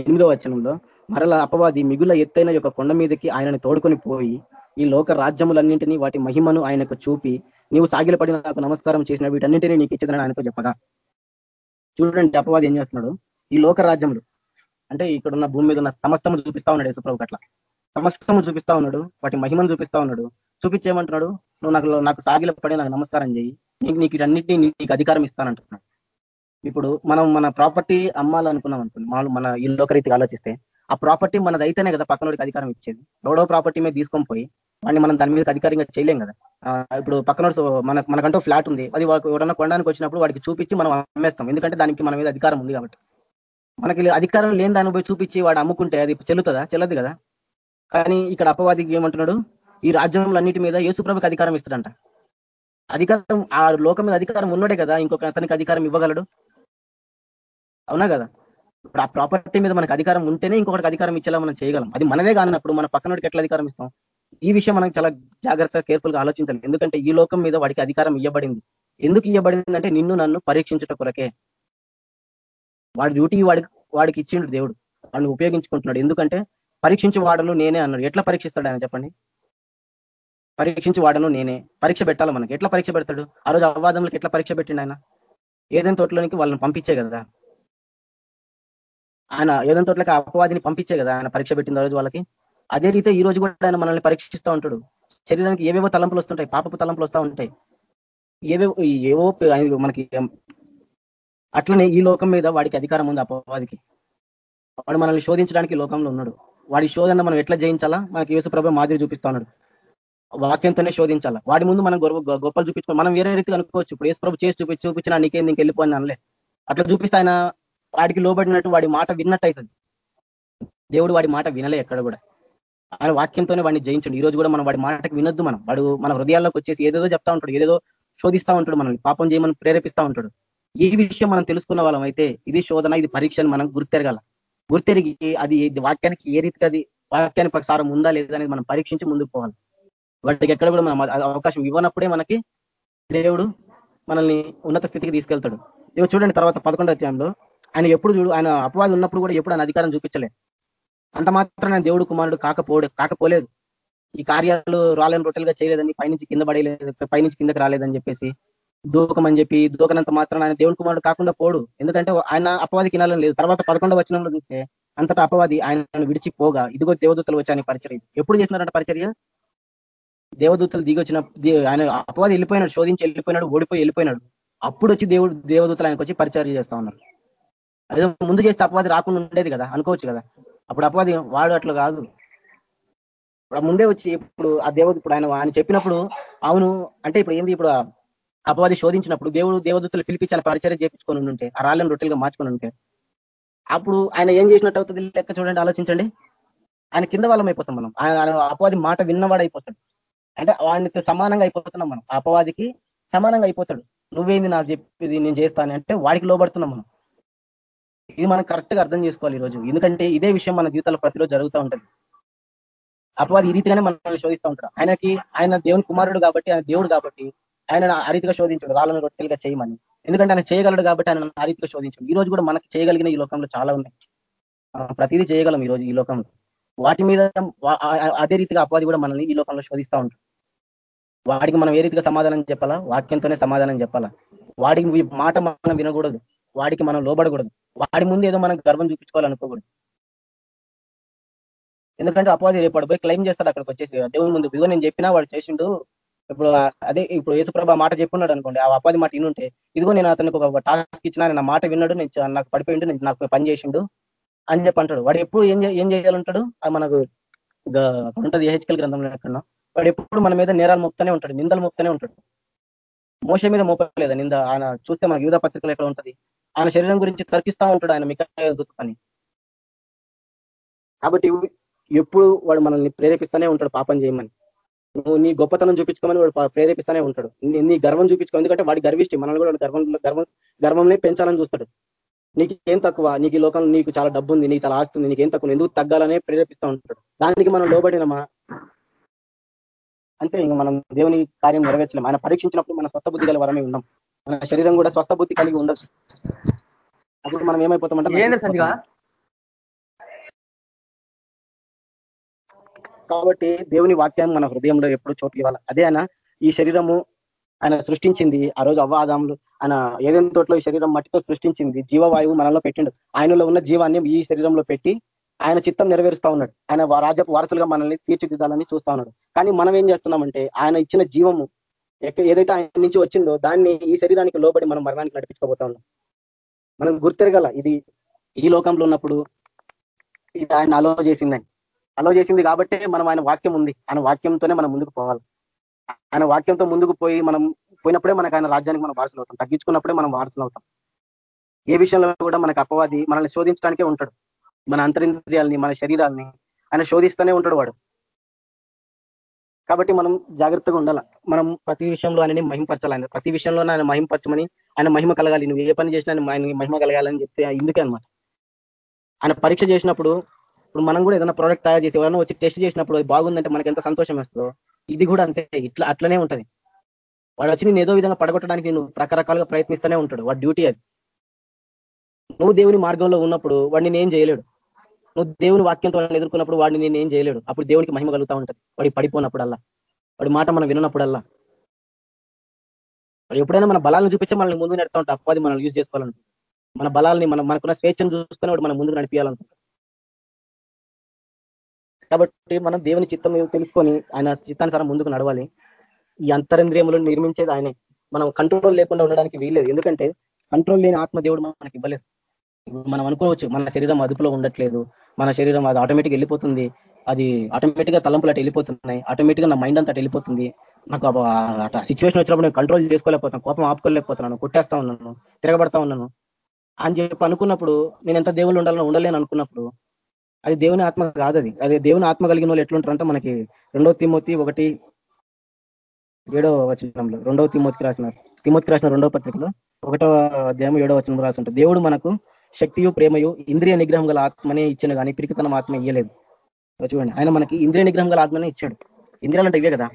ఎనిమిదో వచనంలో మరల అపవాది మిగుల ఎత్తైన యొక్క కొండ మీదకి ఆయనని తోడుకొని పోయి ఈ లోక రాజ్యములన్నింటినీ వాటి మహిమను ఆయనకు చూపి నీవు సాగిలపడి నాకు నమస్కారం చేసిన వీటన్నింటినీ నీకు ఇచ్చేదని ఆయనకు చెప్పగా. చూడండి అపవాది ఏం చేస్తున్నాడు? ఈ లోక రాజ్యములు అంటే ఇక్కడ ఉన్న భూమి మీద ఉన్న సమస్తము చూపిస్తా ఉన్నాడు యేసుప్రభు అట్లా సమస్తము చూపిస్తా ఉన్నాడు వాటి మహిమను చూపిస్తా ఉన్నాడు. చూపించేమంటున్నాడు? నువ్వు నాకు నాకు సాగిలపడి నాకు నమస్కారం చేయి. నీకు నీకు ఇటన్నిటినీ నీకు అధికారం ఇస్తానంటున్నాడు ఇప్పుడు మనం మన ప్రాపర్టీ అమ్మాలనుకున్నాం అనుకోండి మామూలు మన ఇల్లు రీతిగా ఆలోచిస్తే ఆ ప్రాపర్టీ మనది అయితేనే కదా పక్కనోడికి అధికారం ఇచ్చేది. ఎవడో ప్రాపర్టీ మీద తీసుకొని పోయి వాడిని మనం దాని మీద అధికారంగా చేయలేం కదా. ఇప్పుడు పక్కన మన మనకంటూ ఫ్లాట్ ఉంది. అది ఎవడన్నా కొనడానికి వచ్చినప్పుడు వాడికి చూపించి మనం అమ్మేస్తాం. ఎందుకంటే దానికి మన మీద అధికారం ఉంది కాబట్టి. మనకి అధికారం లేని దాన్ని పోయి చూపించి వాడు అమ్ముకుంటే అది చెల్లుతుందా? చెల్లదు కదా. కానీ ఇక్కడ అపవాదికి ఏమంటున్నాడు? ఈ రాజ్యంలో అన్నిటి మీద యేసుప్రభుకి అధికారం ఇస్తాడంట. అధికారం ఆ లోకం మీద అధికారం ఉన్నోడే కదా ఇంకొక అతనికి అధికారం ఇవ్వగలడు? అవునా కదా? ఇప్పుడు ఆ ప్రాపర్టీ మీద మనకు అధికారం ఉంటేనే ఇంకొకటికి అధికారం ఇచ్చేలా మనం చేయగలం. అది మనదే కానప్పుడు మన పక్కనోడికి ఎట్లా అధికారం ఇస్తాం? ఈ విషయం మనం చాలా జాగ్రత్తగా కేర్ఫుల్గా ఆలోచించాలి. ఎందుకంటే ఈ లోకం మీద వాడికి అధికారం ఇవ్వబడింది ఎందుకు ఇవ్వబడింది అంటే నిన్ను నన్ను పరీక్షించట కొరకే. వాడి డ్యూటీ వాడికి వాడికి ఇచ్చిండు దేవుడు. వాడిని ఉపయోగించుకుంటున్నాడు. ఎందుకంటే పరీక్షించి వాడను నేనే అన్నాడు. ఎట్లా పరీక్షిస్తాడు ఆయన చెప్పండి? పరీక్షించి వాడను నేనే. పరీక్ష పెట్టాలి మనకి? ఎట్లా పరీక్ష పెడతాడు? ఆ రోజు అవాదంలోకి ఎట్లా పరీక్ష పెట్టిండు ఆయన? ఏదైనా తోటలోనికి వాళ్ళని పంపించే కదా. ఆయన ఏదైనా తోటలకి అపవాదిని పంపించే కదా ఆయన పరీక్ష పెట్టిన రోజు వాళ్ళకి? అదే రీతే ఈ రోజు కూడా ఆయన మనల్ని పరీక్షిస్తూ ఉంటాడు. శరీరానికి ఏవేవో తలంపులు వస్తుంటాయి పాపపు తలంపులు వస్తూ ఉంటాయి. ఏవేవో ఏవో మనకి అట్లనే ఈ లోకం మీద వాడికి అధికారం ఉంది అపవాదికి. వాడు మనల్ని శోధించడానికి లోకంలో ఉన్నాడు. వాడి శోధన మనం ఎట్లా జయించాలా? మనకి యేసుప్రభ మాదిరి చూపిస్తా ఉన్నాడు. వాక్యంతోనే శోధించాలా? వాడి ముందు మనం గొప్పలు చూపించుకో మనం వేరే రీతిగా అనుకోవచ్చు. ఇప్పుడు యేసుప్రభు చేసి చూపి చూపించినా నీకేం నీకు వెళ్ళిపోయిన అనలే. అట్లా చూపిస్తే ఆయన వాడికి లోబడినట్టు వాడి మాట విన్నట్టు అవుతుంది దేవుడు వాడి మాట వినలే ఎక్కడ కూడా. ఆయన వాక్యంతోనే వాడిని జయించండి. ఈ రోజు కూడా మనం వాడి మాటకి వినొద్దు మనం. వాడు మన హృదయాల్లోకి వచ్చేసి ఏదేదో చెప్తా ఉంటాడు ఏదేదో శోధిస్తా ఉంటాడు మనల్ని పాపం చేయమని ప్రేరేపిస్తా ఉంటాడు. ఈ విషయం మనం తెలుసుకున్న వాళ్ళం అయితే ఇది శోధన ఇది పరీక్ష మనం గుర్తెరగాల. గుర్తెరిగి అది వాక్యానికి ఏ రీతికి అది వాక్యానికి ప్రసారం ఉందా లేదా అనేది మనం పరీక్షించి ముందుకు పోవాలి. వాటికి ఎక్కడ కూడా మనం అవకాశం ఇవ్వనప్పుడే మనకి దేవుడు మనల్ని ఉన్నత స్థితికి తీసుకెళ్తాడు. ఇవి చూడండి తర్వాత పదకొండో అధ్యాయంలో ఆయన ఎప్పుడు చూడు ఆయన అపవాదం ఉన్నప్పుడు కూడా ఎప్పుడు ఆయన అధికారం చూపించలే. అంత మాత్రం దేవుడు కుమారుడు కాకపోడు కాకపోలేదు. ఈ కార్యాలు రాలేని రొట్టెలుగా చేయలేదని పైనుంచి కింద పడేయలేదు పైనుంచి కిందకి రాలేదని చెప్పేసి దూకమని చెప్పి దూకనంత మాత్రం ఆయన దేవుడు కుమారుడు కాకుండా పోడు. ఎందుకంటే ఆయన అపవాది కినాలని లేదు. తర్వాత పదకొండవ వచనంలో చూస్తే అంతటా అపవాది ఆయన విడిచిపోగా ఇదిగో దేవదూతలు వచ్చాయని పరిచర్య. ఎప్పుడు చేసినారంట పరిచర్య? దేవదూతలు దిగొచ్చిన ఆయన అపవాది వెళ్ళిపోయినాడు శోధించి వెళ్ళిపోయినాడు ఓడిపోయి వెళ్ళిపోయినాడు. అప్పుడు వచ్చి దేవుడు దేవదూతలు ఆయనకు వచ్చి పరిచర్య చేస్తా ఉన్నారు. అదే ముందు చేస్తే అపవాది రాకుండా ఉండేది కదా అనుకోవచ్చు కదా. అప్పుడు అపవాది వాడు అట్లా కాదు. ఇప్పుడు ముందే వచ్చి ఇప్పుడు ఆ దేవుడు ఇప్పుడు ఆయన ఆయన చెప్పినప్పుడు అవును అంటే ఇప్పుడు ఏంది ఇప్పుడు అపవాది శోధించినప్పుడు దేవుడు దేవదూతలు పిలిపించి పరిచయం చేపించుకొని ఉంటే ఆ రాళ్ళని రొట్టెలుగా మార్చుకొని ఉంటే అప్పుడు ఆయన ఏం చేసినట్టు అవుతుంది లెక్క చూడండి ఆలోచించండి. ఆయన కింద వాళ్ళం అయిపోతాం మనం. ఆయన అపవాది మాట విన్నవాడు అయిపోతాడు అంటే వాడితో సమానంగా అయిపోతున్నాం మనం. అపవాదికి సమానంగా అయిపోతాడు. నువ్వేంది నాకు చెప్పేది నేను చేస్తాను అంటే వాడికి లోబడుతున్నాం మనం. ఇది మనం కరెక్ట్గా అర్థం చేసుకోవాలి ఈరోజు. ఎందుకంటే ఇదే విషయం మన జీవితాల్లో ప్రతిరోజు జరుగుతూ ఉంటుంది. అపవాది ఈ రీతిగానే మనల్ని శోధిస్తూ ఉంటాడు. ఆయనకి ఆయన దేవుని కుమారుడు కాబట్టి ఆయన దేవుడు కాబట్టి ఆయన ఆ రీతిగా శోధించాడు. వాళ్ళని రొట్టెలుగా చేయమని. ఎందుకంటే ఆయన చేయగలడు కాబట్టి ఆయన ఆ రీతిగా శోధించాడు. ఈ రోజు కూడా మనకి చేయగలిగిన ఈ లోకంలో చాలా ఉన్నాయి. ప్రతిదీ చేయగలం ఈ రోజు ఈ లోకంలో. వాటి మీద అదే రీతిగా అపవాది కూడా మనల్ని ఈ లోకంలో శోధిస్తూ ఉంటాడు వాడికి మనం ఏ రీతిగా సమాధానం చెప్పాలా? వాక్యంతోనే సమాధానం చెప్పాలా? వాడికి మాట మనం వినకూడదు. వాడికి మనం లోబడకూడదు. వాడి ముందు ఏదో మనం గర్వం చూపించుకోవాలనుకోకూడదు ఎందుకంటే అపవాది రేపు పోయి క్లెయిమ్ చేస్తాడు అక్కడికి వచ్చేసి. దేవుని ముందు ఇదిగో నేను చెప్పినా వాడు చేసిండు. ఇప్పుడు అదే ఇప్పుడు యేసుప్రభ మాట చెప్పున్నాడు అనుకోండి. ఆ అపాది మాట ఇనుంటే ఇదిగో నేను అతనికి ఒక టాస్క్ ఇచ్చినా నా మాట విన్నాడు నేను నాకు పడిపోయిండు నేను నాకు పని చేసిండు. అని చెప్పి అంటాడు. వాడు ఎప్పుడు ఏం ఏం చేయాలంటాడు? అది మనకు ఉంటుంది ఏహెచ్కల్ గ్రంథంలో ఎక్కడ వాడు ఎప్పుడు మన మీద నేరాలు మోపుతూనే ఉంటాడు నిందలు మోపుతూనే ఉంటాడు. మోస మీద మోపలేదా నింద? ఆయన చూస్తే మనకు యూధ పత్రికలు ఎక్కడ ఉంటది? ఆయన శరీరం గురించి తర్కిస్తా ఉంటాడు ఆయన మిక పని కాబట్టి ఎప్పుడు వాడు మనల్ని ప్రేరేపిస్తూనే ఉంటాడు పాపం చేయమని. నువ్వు నీ గొప్పతనం చూపించుకోమని వాడు ప్రేరేపిస్తూనే ఉంటాడు. నీ గర్వం చూపించుకో. ఎందుకంటే వాడి గర్విష్టి. మనల్ని కూడా గర్వం గర్వం గర్వంలో పెంచాలని చూస్తాడు. నీకు ఏం తక్కువ? నీకు ఈ లోకంలో నీకు చాలా డబ్బు ఉంది నీకు చాలా ఆస్తి ఉంది నీకేం తక్కువ? ఎందుకు తగ్గాలనే ప్రేరేపిస్తూ ఉంటాడు. దానికి మనం లోబడినమా? అంతే ఇంకా మనం దేవుని కార్యం నెరవేర్చలేం. ఆయన పరీక్షించినప్పుడు మన స్వస్థ బుద్ధి గల వరమే ఉన్నాం. మన శరీరం కూడా స్వస్థ బుద్ధి కలిగి ఉండదు అప్పుడు మనం ఏమైపోతామంటే కాబట్టి దేవుని వాక్యాన్ని మన హృదయంలో ఎప్పుడు చోటు ఇవ్వాలి. అదే ఆయన ఈ శరీరము ఆయన సృష్టించింది ఆ రోజు అవ్వాదాములు ఆయన ఏదైనా తోటలో ఈ శరీరం మట్టితో సృష్టించింది. జీవవాయువు మనలో పెట్టిండు ఆయనలో ఉన్న జీవాన్ని ఈ శరీరంలో పెట్టి ఆయన చిత్తం నెరవేరుస్తా ఉన్నాడు. ఆయన రాజపు వారసులుగా మనల్ని తీర్చిదిద్దాలని చూస్తా ఉన్నాడు. కానీ మనం ఏం చేస్తున్నామంటే ఆయన ఇచ్చిన జీవము ఏదైతే ఆయన నుంచి వచ్చిందో దాన్ని ఈ శరీరానికి లోబడి మనం మరణానికి నడిపించుకోబోతా ఉన్నాం. మనం గుర్తెరగల ఇది ఈ లోకంలో ఉన్నప్పుడు ఇది ఆయన అలో చేసిందని. అలో చేసింది కాబట్టి మనం ఆయన వాక్యం ఉంది. ఆయన వాక్యంతోనే మనం ముందుకు పోవాలి. ఆయన వాక్యంతో ముందుకు పోయి మనం పోయినప్పుడే మనకు ఆయన రాజ్యానికి మనం వారసులు అవుతాం. తగ్గించుకున్నప్పుడే మనం వారసులు అవుతాం. ఏ విషయంలో కూడా మనకు అపవాది మనల్ని శోధించడానికే ఉంటాడు. మన అంతరింద్రియాలని మన శరీరాలని ఆయన శోధిస్తూనే ఉంటాడు వాడు. కాబట్టి మనం జాగ్రత్తగా ఉండాల. మనం ప్రతి విషయంలో ఆయనని మహింపరచాలి. ఆయన ప్రతి విషయంలో ఆయన మహింపరచమని ఆయన మహిమ కలగాలి. నువ్వు ఏ పని చేసినా ఆయన మహిమ కలగాలని చెప్తే ఇందుకే అనమాట ఆయన పరీక్ష చేసినప్పుడు ఇప్పుడు మనం కూడా ఏదైనా ప్రోడక్ట్ తయారు చేసి ఎవరైనా వచ్చి టెస్ట్ చేసినప్పుడు అది బాగుందంటే మనకి ఎంత సంతోషం వేస్తుందో ఇది కూడా అంతే. ఇట్లా అట్లనే ఉంటది. వాడు వచ్చి నేను ఏదో విధంగా పడగొట్టడానికి నేను రకరకాలుగా ప్రయత్నిస్తూనే ఉంటాడు. వాడి డ్యూటీ అది. నువ్వు దేవుని మార్గంలో ఉన్నప్పుడు వాడిని నేను చేయలేడు. నువ్వు దేవుని వాక్యంతో ఎదుర్కొన్నప్పుడు వాడిని నేను ఏం చేయలేడు. అప్పుడు దేవునికి మహిమ కలుగుతా ఉంటుంది. వాడి పడిపోయినప్పుడల్లా వాడి మాట మనం విన్నప్పుడల్లా. ఎప్పుడైనా మన బలాలను చూపించే మనల్ని ముందు నడుతూ ఉంటా అప్పది మనం యూజ్ చేసుకోవాలంటే మన బలాల్ని మనం మనకున్న స్వేచ్ఛను చూసుకుని వాడు మనం ముందుకు నడిపించాలనుకుంటాం కాబట్టి మనం దేవుని చిత్తం తెలుసుకొని ఆయన చిత్తానుసారం ముందుకు నడవాలి. ఈ అంతరింద్రియములు నిర్మించేది ఆయనే. మనం కంట్రోల్ లేకుండా ఉండడానికి వీల్లేదు. ఎందుకంటే కంట్రోల్ లేని ఆత్మ దేవుడు మనకి ఇవ్వలేదు. మనం అనుకోవచ్చు మన శరీరం అదుపులో ఉండట్లేదు. మన శరీరం అది ఆటోమేటిక్ వెళ్ళిపోతుంది. అది ఆటోమేటిక్గా తలంపులు అటు వెళ్ళిపోతున్నాయి. ఆటోమేటిక్గా నా మైండ్ అంతా వెళ్ళిపోతుంది. నాకు అటు సిచ్యువేషన్ వచ్చినప్పుడు నేను కంట్రోల్ చేసుకోలేకపోతాను కోపం ఆపుకోలేకపోతున్నాను. కొట్టేస్తా ఉన్నాను. తిరగబడతా ఉన్నాను. అని చెప్పి అనుకున్నప్పుడు నేను ఎంత దేవుళ్ళు ఉండాలని ఉండలేను అనుకున్నప్పుడు అది దేవుని ఆత్మ కాదు అది అదే దేవుని ఆత్మ కలిగిన వాళ్ళు ఎట్లుంటారంటే మనకి రెండో తిమ్మోతి ఒకటి ఏడో వచనంలో రెండవ తిమ్మోతికి రాసిన తిమ్మోతికి రాసిన రెండవ పత్రికలో ఒకటో అధ్యాయం ఏడో వచనం రాసి ఉంటుంది. దేవుడు మనకు శక్తియు ప్రేమయు ఇంద్రియ నిగ్రహం గల ఆత్మనే ఇచ్చిన కానీ పిరికితనం ఆత్మ ఇయ్యలేదు. చూడండి ఆయన మనకి ఇంద్రియ నిగ్రహం గల ఆత్మనే ఇచ్చాడు. ఇంద్రియాలు అంటే ఇవే కదా.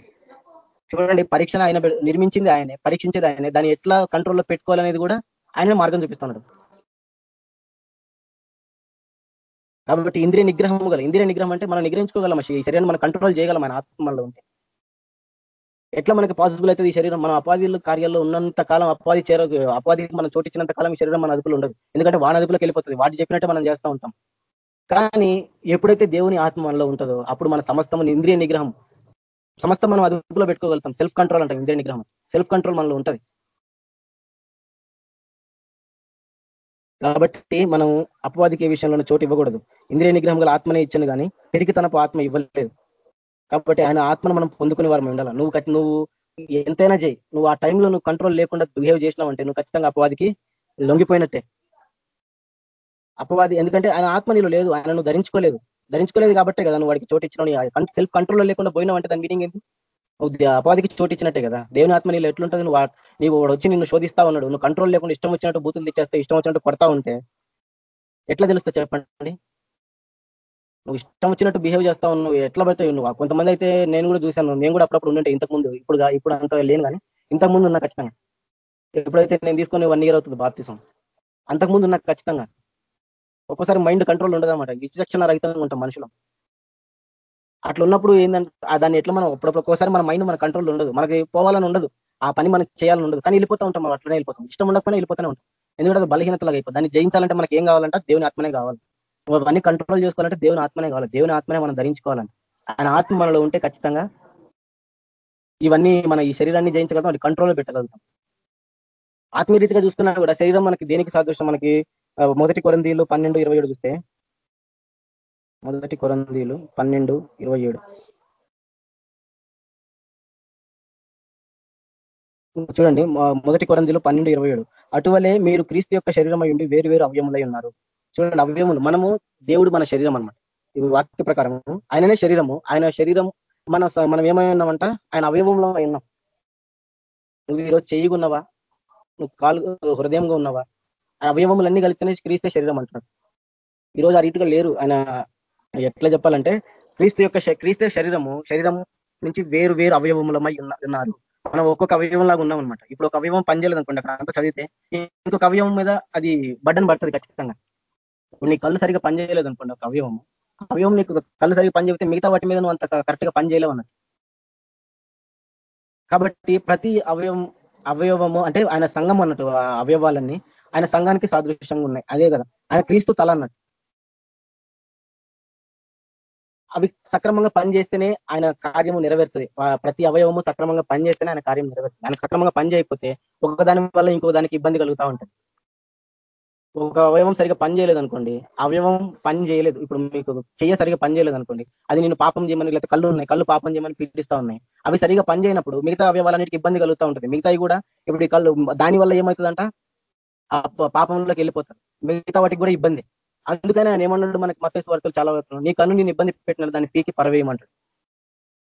చూడండి పరీక్షను ఆయన నిర్మించింది ఆయనే పరీక్షించేది ఆయనే. దాన్ని ఎట్లా కంట్రోల్లో పెట్టుకోవాలనేది కూడా ఆయన మార్గం చూపిస్తున్నాడు కాబట్టి ఇంద్రియ నిగ్రహం గల ఇంద్రియ నిగ్రహం అంటే మనం నిగ్రహించుకోగలం ఈ శరీరాన్ని మనం కంట్రోల్ చేయగలం మన ఆత్మలో ఉంటే. ఎట్లా మనకి పాసిబుల్ అవుతుంది ఈ శరీరం మనం అపాధిలు కార్యాల్లో ఉన్నంత కాలం అపాధి చేర అపాధి మనం చోటిచ్చినంత కాలం ఈ శరీరం మన అదుపులో ఉండదు. ఎందుకంటే వాన అదుపులోకి వెళ్ళిపోతుంది. వాటి చెప్పినట్టే మనం చేస్తూ ఉంటాం. కానీ ఎప్పుడైతే దేవుని ఆత్మ మనలో ఉంటుందో అప్పుడు మన సమస్తం ఇంద్రియ నిగ్రహం సమస్తం మనం అదుపులో పెట్టుకోగలుగుతాం. సెల్ఫ్ కంట్రోల్ అంటాం ఇంద్రియ నిగ్రహం. సెల్ఫ్ కంట్రోల్ మనలో ఉంటుంది. కాబట్టి మనం అపవాదికి విషయంలో చోటు ఇవ్వకూడదు. ఇంద్రియ నిగ్రహం గల ఆత్మనే ఇచ్చాను కానీ పెరిగి తనపు ఆత్మ ఇవ్వలేదు. కాబట్టి ఆయన ఆత్మను మనం పొందుకునే వారు ఉండాలి. నువ్వు నువ్వు ఎంతైనా చేయి. నువ్వు ఆ టైంలో నువ్వు కంట్రోల్ లేకుండా బిహేవ్ చేసినావంటే నువ్వు ఖచ్చితంగా అపవాదికి లొంగిపోయినట్టే. అపవాది ఎందుకంటే ఆయన ఆత్మ నీలో లేదు. ఆయన నువ్వు ధరించుకోలేదు. ధరించుకోలేదు కాబట్టే కదా నువ్వు వాడికి చోటు ఇచ్చిన సెల్ఫ్ కంట్రోల్లో లేకుండా పోయినావంటే దాని మీటింగ్ ఏంటి? అపాధికి చోటు ఇచ్చినట్టే కదా. దేవుని ఆత్మ నీళ్ళు ఎట్లుంటుంది? నువ్వు నీవు వాడు వచ్చి నిన్ను శోధిస్తా ఉన్నాడు. నువ్వు కంట్రోల్ లేకుండా ఇష్టం వచ్చినట్టు బూతులు తిట్టేస్తే ఇష్టం వచ్చినట్టు కొడతా ఉంటే ఎట్లా తెలుస్తా చెప్పండి? నువ్వు ఇష్టం వచ్చినట్టు బిహేవ్ చేస్తా నువ్వు ఎట్లా పడితే నువ్వు కొంతమంది అయితే నేను కూడా చూశాను. నేను కూడా అప్పుడప్పుడు ఉండే ఇంతకుముందు ఇప్పుడు ఇప్పుడు అంత లేను కానీ ఇంతకుముందు ఉన్నా ఖచ్చితంగా. ఎప్పుడైతే నేను తీసుకొని వన్ ఇయర్ అవుతుంది బాప్తిసం అంతకుముందు ఉన్నా ఖచ్చితంగా. ఒక్కోసారి మైండ్ కంట్రోల్ ఉండదన్నమాట. విచక్షణ రహితంగా ఉంటాం మనుషులు. అట్లా ఉన్నప్పుడు ఏంటంటే దాన్ని ఎట్లా మనం అప్పుడప్పుడు ఒక్కోసారి మన మైండ్ మన కంట్రోల్ ఉండదు. మనకి పోవాలని ఉండదు. ఆ పని మనకి చేయాలని ఉండదు. కానీ వెళ్ళిపోతూ ఉంటాం మనం అట్లనే వెళ్ళిపోతాం. ఇష్టం ఉండకపోయినా వెళ్ళిపోతూనే ఉంటాం. ఎందుకంటే అది బలహీనతలాగా అయిపోతుంది దాన్ని జయించాలంటే మనకి ఏం కావాలంటే దేవుని ఆత్మనే కావాలి. అవన్నీ కంట్రోల్ చేసుకోవాలంటే దేవుని ఆత్మనే కావాలి. దేవుని ఆత్మనే మనం ధరించుకోవాలని ఆయన ఆత్మ మనలో ఉంటే ఖచ్చితంగా ఇవన్నీ మన ఈ శరీరాన్ని జయించగలుగుతాం. అది కంట్రోల్లో పెట్టగలుగుతాం. ఆత్మీయ రీతిగా చూసుకున్నా కూడా శరీరం మనకి దేనికి సాదృశ్యం? మనకి మొదటి కొరందీలు పన్నెండు ఇరవై ఏడు చూస్తే మొదటి కొరందీలు పన్నెండు ఇరవై ఏడు. చూడండి మొదటి కొరందీలు పన్నెండు ఇరవై ఏడు. అటువలే మీరు క్రీస్తు యొక్క శరీరం అయ్యుండి వేరు వేరు అవయములై ఉన్నారు. చూడండి అవయములు. మనము దేవుడు మన శరీరం అనమాట ఇది వాక్య ప్రకారం. ఆయననే శరీరము. ఆయన శరీరం మన మనం ఏమై ఉన్నామంట? ఆయన అవయవంలో ఉన్నాం. నువ్వు ఈరోజు చేయిగున్నావా నువ్వు కాలు హృదయంగా ఉన్నావా? ఆయన అవయవములన్నీ కలిస్తేనే క్రీస్తే శరీరం అంటున్నాడు. ఈరోజు ఆ రీతిగా లేరు. ఆయన ఎట్లా చెప్పాలంటే క్రీస్తు యొక్క క్రీస్తు శరీరము శరీరం నుంచి వేరు వేరు అవయవములమై ఉన్నారు. మనం ఒక్కొక్క అవయవం లాగా ఉన్నాం అనమాట ఇప్పుడు ఒక అవయవం పనిచేయలేదు అనుకోండి అక్కడ అంతా చదివితే ఇంకొక అవయవం మీద అది బడ్డన్ పడుతుంది ఖచ్చితంగా. ఇప్పుడు నీ కళ్ళు సరిగా పనిచేయలేదు అనుకోండి ఒక అవయవం అవయవం నీకు కళ్ళు సరిగా పని చెబితే మిగతా వాటి మీద నువ్వు అంత కరెక్ట్గా పని చేయలేవు అన్నట్టు. కాబట్టి ప్రతి అవయవం అవయవము అంటే ఆయన సంఘం అన్నట్టు అవయవాలన్నీ ఆయన సంఘానికి సాదృశ్యంగా ఉన్నాయి. అదే కదా. ఆయన క్రీస్తు తల అన్నట్టు. అవి సక్రమంగా పనిచేస్తేనే ఆయన కార్యము నెరవేరుతుంది. ప్రతి అవయవము సక్రమంగా పనిచేస్తేనే ఆయన కార్యం నెరవేరుతుంది. ఆయన సక్రమంగా పని చేయకపోతే ఒకదాని వల్ల ఇంకో దానికి ఇబ్బంది కలుగుతూ ఉంటుంది. ఒక అవయవం సరిగా పని చేయలేదు అనుకోండి అవయవం పని చేయలేదు. ఇప్పుడు మీకు చెయ్య సరిగా పని చేయలేదు అనుకోండి అది నేను పాపం చేయమని లేకపోతే కళ్ళు ఉన్నాయి కళ్ళు పాపం చేయమని పీడిస్తా ఉన్నాయి. అవి సరిగా పని చేయనప్పుడు మిగతా అవయవాలన్నిటికి ఇబ్బంది కలుగుతూ ఉంటుంది. మిగతాయి కూడా ఇప్పుడు ఈ కళ్ళు దాని వల్ల ఏమవుతుందంట? పాపంలోకి వెళ్ళిపోతారు మిగతా వాటికి కూడా ఇబ్బంది. అందుకని ఆయన ఏమన్నాడు? మనకి మత వర్తలు చాలా నీ కన్ను నేను ఇబ్బంది పెట్టినాడు దాన్ని పీకి పరవేయమంటాడు.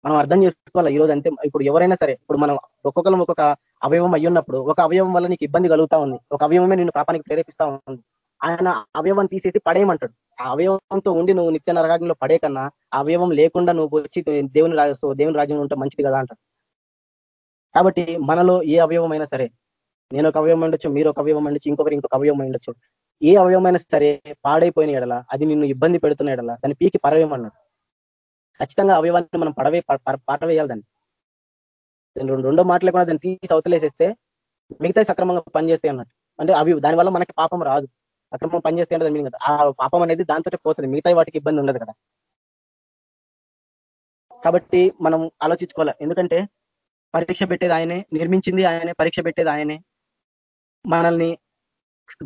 మనం అర్థం చేసుకోవాలి? ఈరోజు అంతే. ఇప్పుడు ఎవరైనా సరే ఇప్పుడు మనం ఒక్కొక్కరం ఒక్కొక్క అవయవం అయ్యున్నప్పుడు ఒక అవయవం వల్ల నీకు ఇబ్బంది కలుగుతా ఉంది. ఒక అవయవమే నేను పాపానికి ప్రేరేపిస్తా ఉంది. ఆయన అవయవం తీసేసి పడేయమంటాడు. ఆ అవయవంతో ఉండి నువ్వు నిత్య నరగాగ్నిలో పడే కన్నా అవయవం లేకుండా నువ్వు వచ్చి దేవుని రాజు దేవుని రాజ్యంలో ఉంటే మంచిది కదా అంటాడు. కాబట్టి మనలో ఏ అవయవం అయినా సరే నేను ఒక అవయవం ఉండొచ్చు మీరు ఒక అవయవం ఉండొచ్చు ఇంకొకరు ఇంకొక అవయవం ఉండొచ్చు. ఏ అవయవమైనా సరే పాడైపోయిన ఎడల అది నిన్ను ఇబ్బంది పెడుతున్న ఎడల దాన్ని పీకి పరవేయమన్నాడు ఖచ్చితంగా అవయవాన్ని మనం పడవే పాటవేయాలి దాన్ని. రెండు రెండో మాటలు కూడా దాన్ని తీసి అవతలేసేస్తే మిగతా సక్రమంగా పనిచేస్తాయి అన్నట్టు. అంటే అవి దానివల్ల మనకి పాపం రాదు. అక్రమం పనిచేస్తే అంటే మీనింగ్ ఆ పాపం అనేది దాంతో పోతుంది. మిగతా వాటికి ఇబ్బంది ఉండదు కదా. కాబట్టి మనం ఆలోచించుకోవాలి. ఎందుకంటే పరీక్ష పెట్టేది ఆయనే నిర్మించింది ఆయనే పరీక్ష పెట్టేది ఆయనే. మనల్ని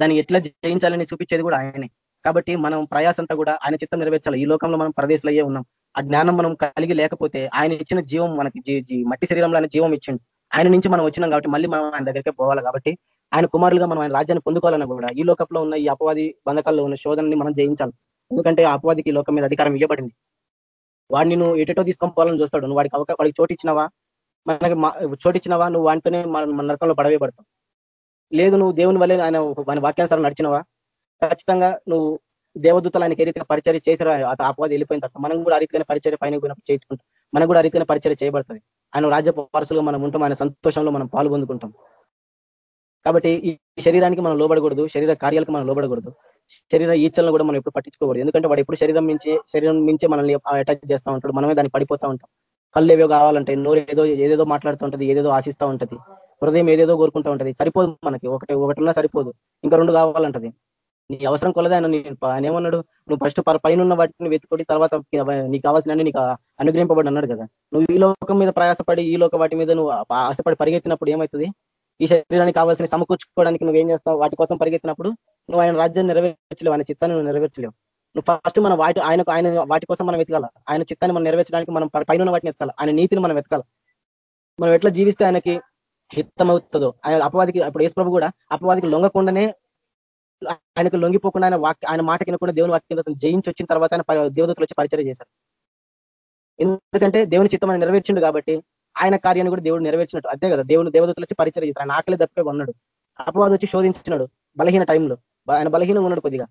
దాన్ని ఎట్లా జయించాలని చూపించేది కూడా ఆయనే. కాబట్టి మనం ప్రయాసంతా కూడా ఆయన చిత్తం నెరవేర్చాలి. ఈ లోకంలో మనం ప్రదేశంలో ఉన్నాం. ఆ జ్ఞానం మనం కలిగి లేకపోతే ఆయన ఇచ్చిన జీవం మనకి మట్టి శరీరంలో జీవం ఇచ్చిండు. ఆయన నుంచి మనం వచ్చినాం కాబట్టి మళ్ళీ మనం ఆయన దగ్గరికే పోవాలి కాబట్టి ఆయన కుమారులుగా మనం ఆయన రాజ్యాన్ని పొందుకోవాలన్నా కూడా ఈ లోకంలో ఉన్న ఈ అపవాది బంధకాల్లో ఉన్న శోధనని మనం జయించాలి. ఎందుకంటే అపవాదికి ఈ లోకం మీద అధికారం ఇవ్వబడింది. వాడిని నువ్వు ఎటో తీసుకొని పోవాలని చూస్తాడు. నువ్వు వాడికి అవకాశం వాడికి చోటిచ్చినవా మనకి చోటిచ్చినవా నువ్వు వాటితోనే మన నరకంలో పడవేయబడతావు. లేదు నువ్వు దేవుని వల్లే ఆయన ఆయన వాక్యానుసారం నడిచినవా? ఖచ్చితంగా నువ్వు దేవదూతలు ఆయనకి ఏ రీతిగా పరిచయం ఆ అపవాది వెళ్ళిపోయిన తర్వాత మనం కూడా ఆ రీతిగా పరిచయం పైన చేయించుకుంటాం. మనం కూడా ఆ రీతిగా పరిచయం చేయబడుతుంది. ఆయన రాజ్య వారసులుగా మనం ఉంటాం ఆయన సంతోషంలో మనం పాల్గొందుకుంటాం. కాబట్టి ఈ శరీరానికి మనం లోబడకూడదు శరీర కార్యాలకు మనం లోబడకూడదు. శరీర ఈచలను కూడా మనం ఎప్పుడు పట్టించుకోకూడదు. ఎందుకంటే వాడు ఎప్పుడు శరీరం మించి శరీరం మించి మనల్ని అటాచ్ చేస్తూ ఉంటాడు. మనమే దాన్ని పడిపోతూ ఉంటాం. కళ్ళు ఏవో కావాలంటే నోరు ఏదో ఏదేదో మాట్లాడుతూ ఉంటుంది ఏదేదో ఆశిస్తూ ఉంటది. హృదయం ఏదేదో కోరుకుంటూ ఉంటది. సరిపోదు మనకి. ఒకటి ఒకటిన్నా సరిపోదు. ఇంకా రెండు కావాలంటది. నీ అవసరం కొలదే ఆయన. నేను ఆయన ఏమన్నాడు? నువ్వు ఫస్ట్ పైన ఉన్న వాటిని వెతుకొని తర్వాత నీకు కావాల్సిన నీకు అనుగ్రహింపబడి అన్నాడు కదా. నువ్వు ఈ లోకం మీద ప్రయాసపడి ఈ లోక వాటి మీద నువ్వు ఆశపడి పరిగెత్తినప్పుడు ఏమవుతుంది ఈ శరీరానికి కావాల్సిన సమకూర్చుకోవడానికి నువ్వు ఏం చేస్తావు? వాటి కోసం పరిగెత్తినప్పుడు నువ్వు ఆయన రాజ్యాన్ని నెరవేర్చలేవు. ఆయన చిత్తాన్ని నువ్వు నెరవేర్చలేవు. నువ్వు ఫస్ట్ మనం వాటి ఆయనకు ఆయన వాటి కోసం మనం వెతకాల. ఆయన చిత్తాన్ని మనం నెరవేర్చడానికి మనం పైన వాటిని ఎత్తాలి ఆయన నీతిని మనం వెతకాలి. మనం ఎట్లా జీవిస్తే ఆయనకి హితమవుతుందో? ఆయన అపవాదికి అప్పుడు ఏసు ప్రభు కూడా అపవాదికి లొంగకుండానే ఆయనకు లొంగిపోకుండా ఆయన వాక్య ఆయన మాట వినకుండా దేవుని వాక్యం జయించి వచ్చిన తర్వాత ఆయన దేవదూతలు వచ్చి పరిచయం చేశారు. ఎందుకంటే దేవుని చిత్తం ఆయన నెరవేర్చిండు కాబట్టి ఆయన కార్యాన్ని కూడా దేవుడు నెరవేర్చినట్టు. అదే కదా దేవుడు దేవదూతలు వచ్చి పరిచయం చేశారు. ఆయన ఆకలి తప్పే ఉన్నాడు అపవాదం వచ్చి శోధించినాడు బలహీన టైంలో. ఆయన బలహీనంగా ఉన్నాడు కొద్దిగా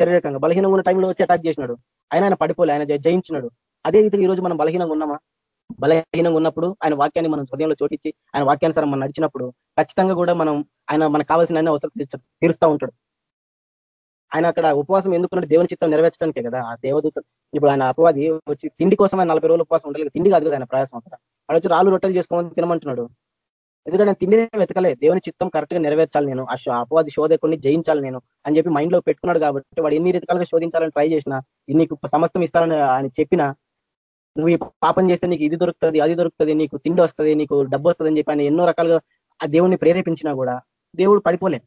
శరీరకంగా. బలహీనంగా ఉన్న టైంలో వచ్చి అటాక్ చేసినాడు. ఆయన ఆయన పడిపోలే ఆయన జయించినాడు. అదే రీతిగా ఈ రోజు మనం బలహీనంగా ఉన్నామా? బలహీనంగా ఉన్నప్పుడు ఆయన వాక్యాన్ని మనం హృదయంలో చోటించి ఆయన వాక్యానుసారం మనం నడిచినప్పుడు ఖచ్చితంగా కూడా మనం ఆయన మనకు కావాల్సిన అన్ని అవసరం తీరుస్తూ ఉంటాడు. ఆయన అక్కడ ఉపవాసం ఎందుకున్నట్టు దేవుని చిత్తం నెరవేర్చడానికే కదా. ఆ దేవదూత ఇప్పుడు ఆయన అపవాది వచ్చి తిండి కోసం ఆయన నలభై రోజులు ఉపవాసం ఉండలేదు తిండి కాదు కదా ఆయన ప్రయాసం అక్కడ. అక్కడ వచ్చి రాళ్ళు రొట్టెలు చేసుకోమని తినమంటున్నాడు. ఎందుకంటే నేను తిండి వెతకలే. దేవుని చిత్తం కరెక్ట్గా నెరవేర్చాలి నేను. ఆ అపవాది శోధకుని జయించాలి నేను అని చెప్పి మైండ్లో పెట్టుకున్నాడు కాబట్టి వాడు ఎన్ని రకాలుగా శోధించాలని ట్రై చేసినా నీకు సమస్తం ఇస్తారని ఆయన చెప్పినా నువ్వు ఈ పాపం చేస్తే నీకు ఇది దొరుకుతుంది అది దొరుకుతుంది నీకు తిండి వస్తుంది నీకు డబ్బు వస్తుంది అని చెప్పి ఆయన ఎన్నో రకాలుగా ఆ దేవుణ్ణి ప్రేరేపించినా కూడా దేవుడు పడిపోలే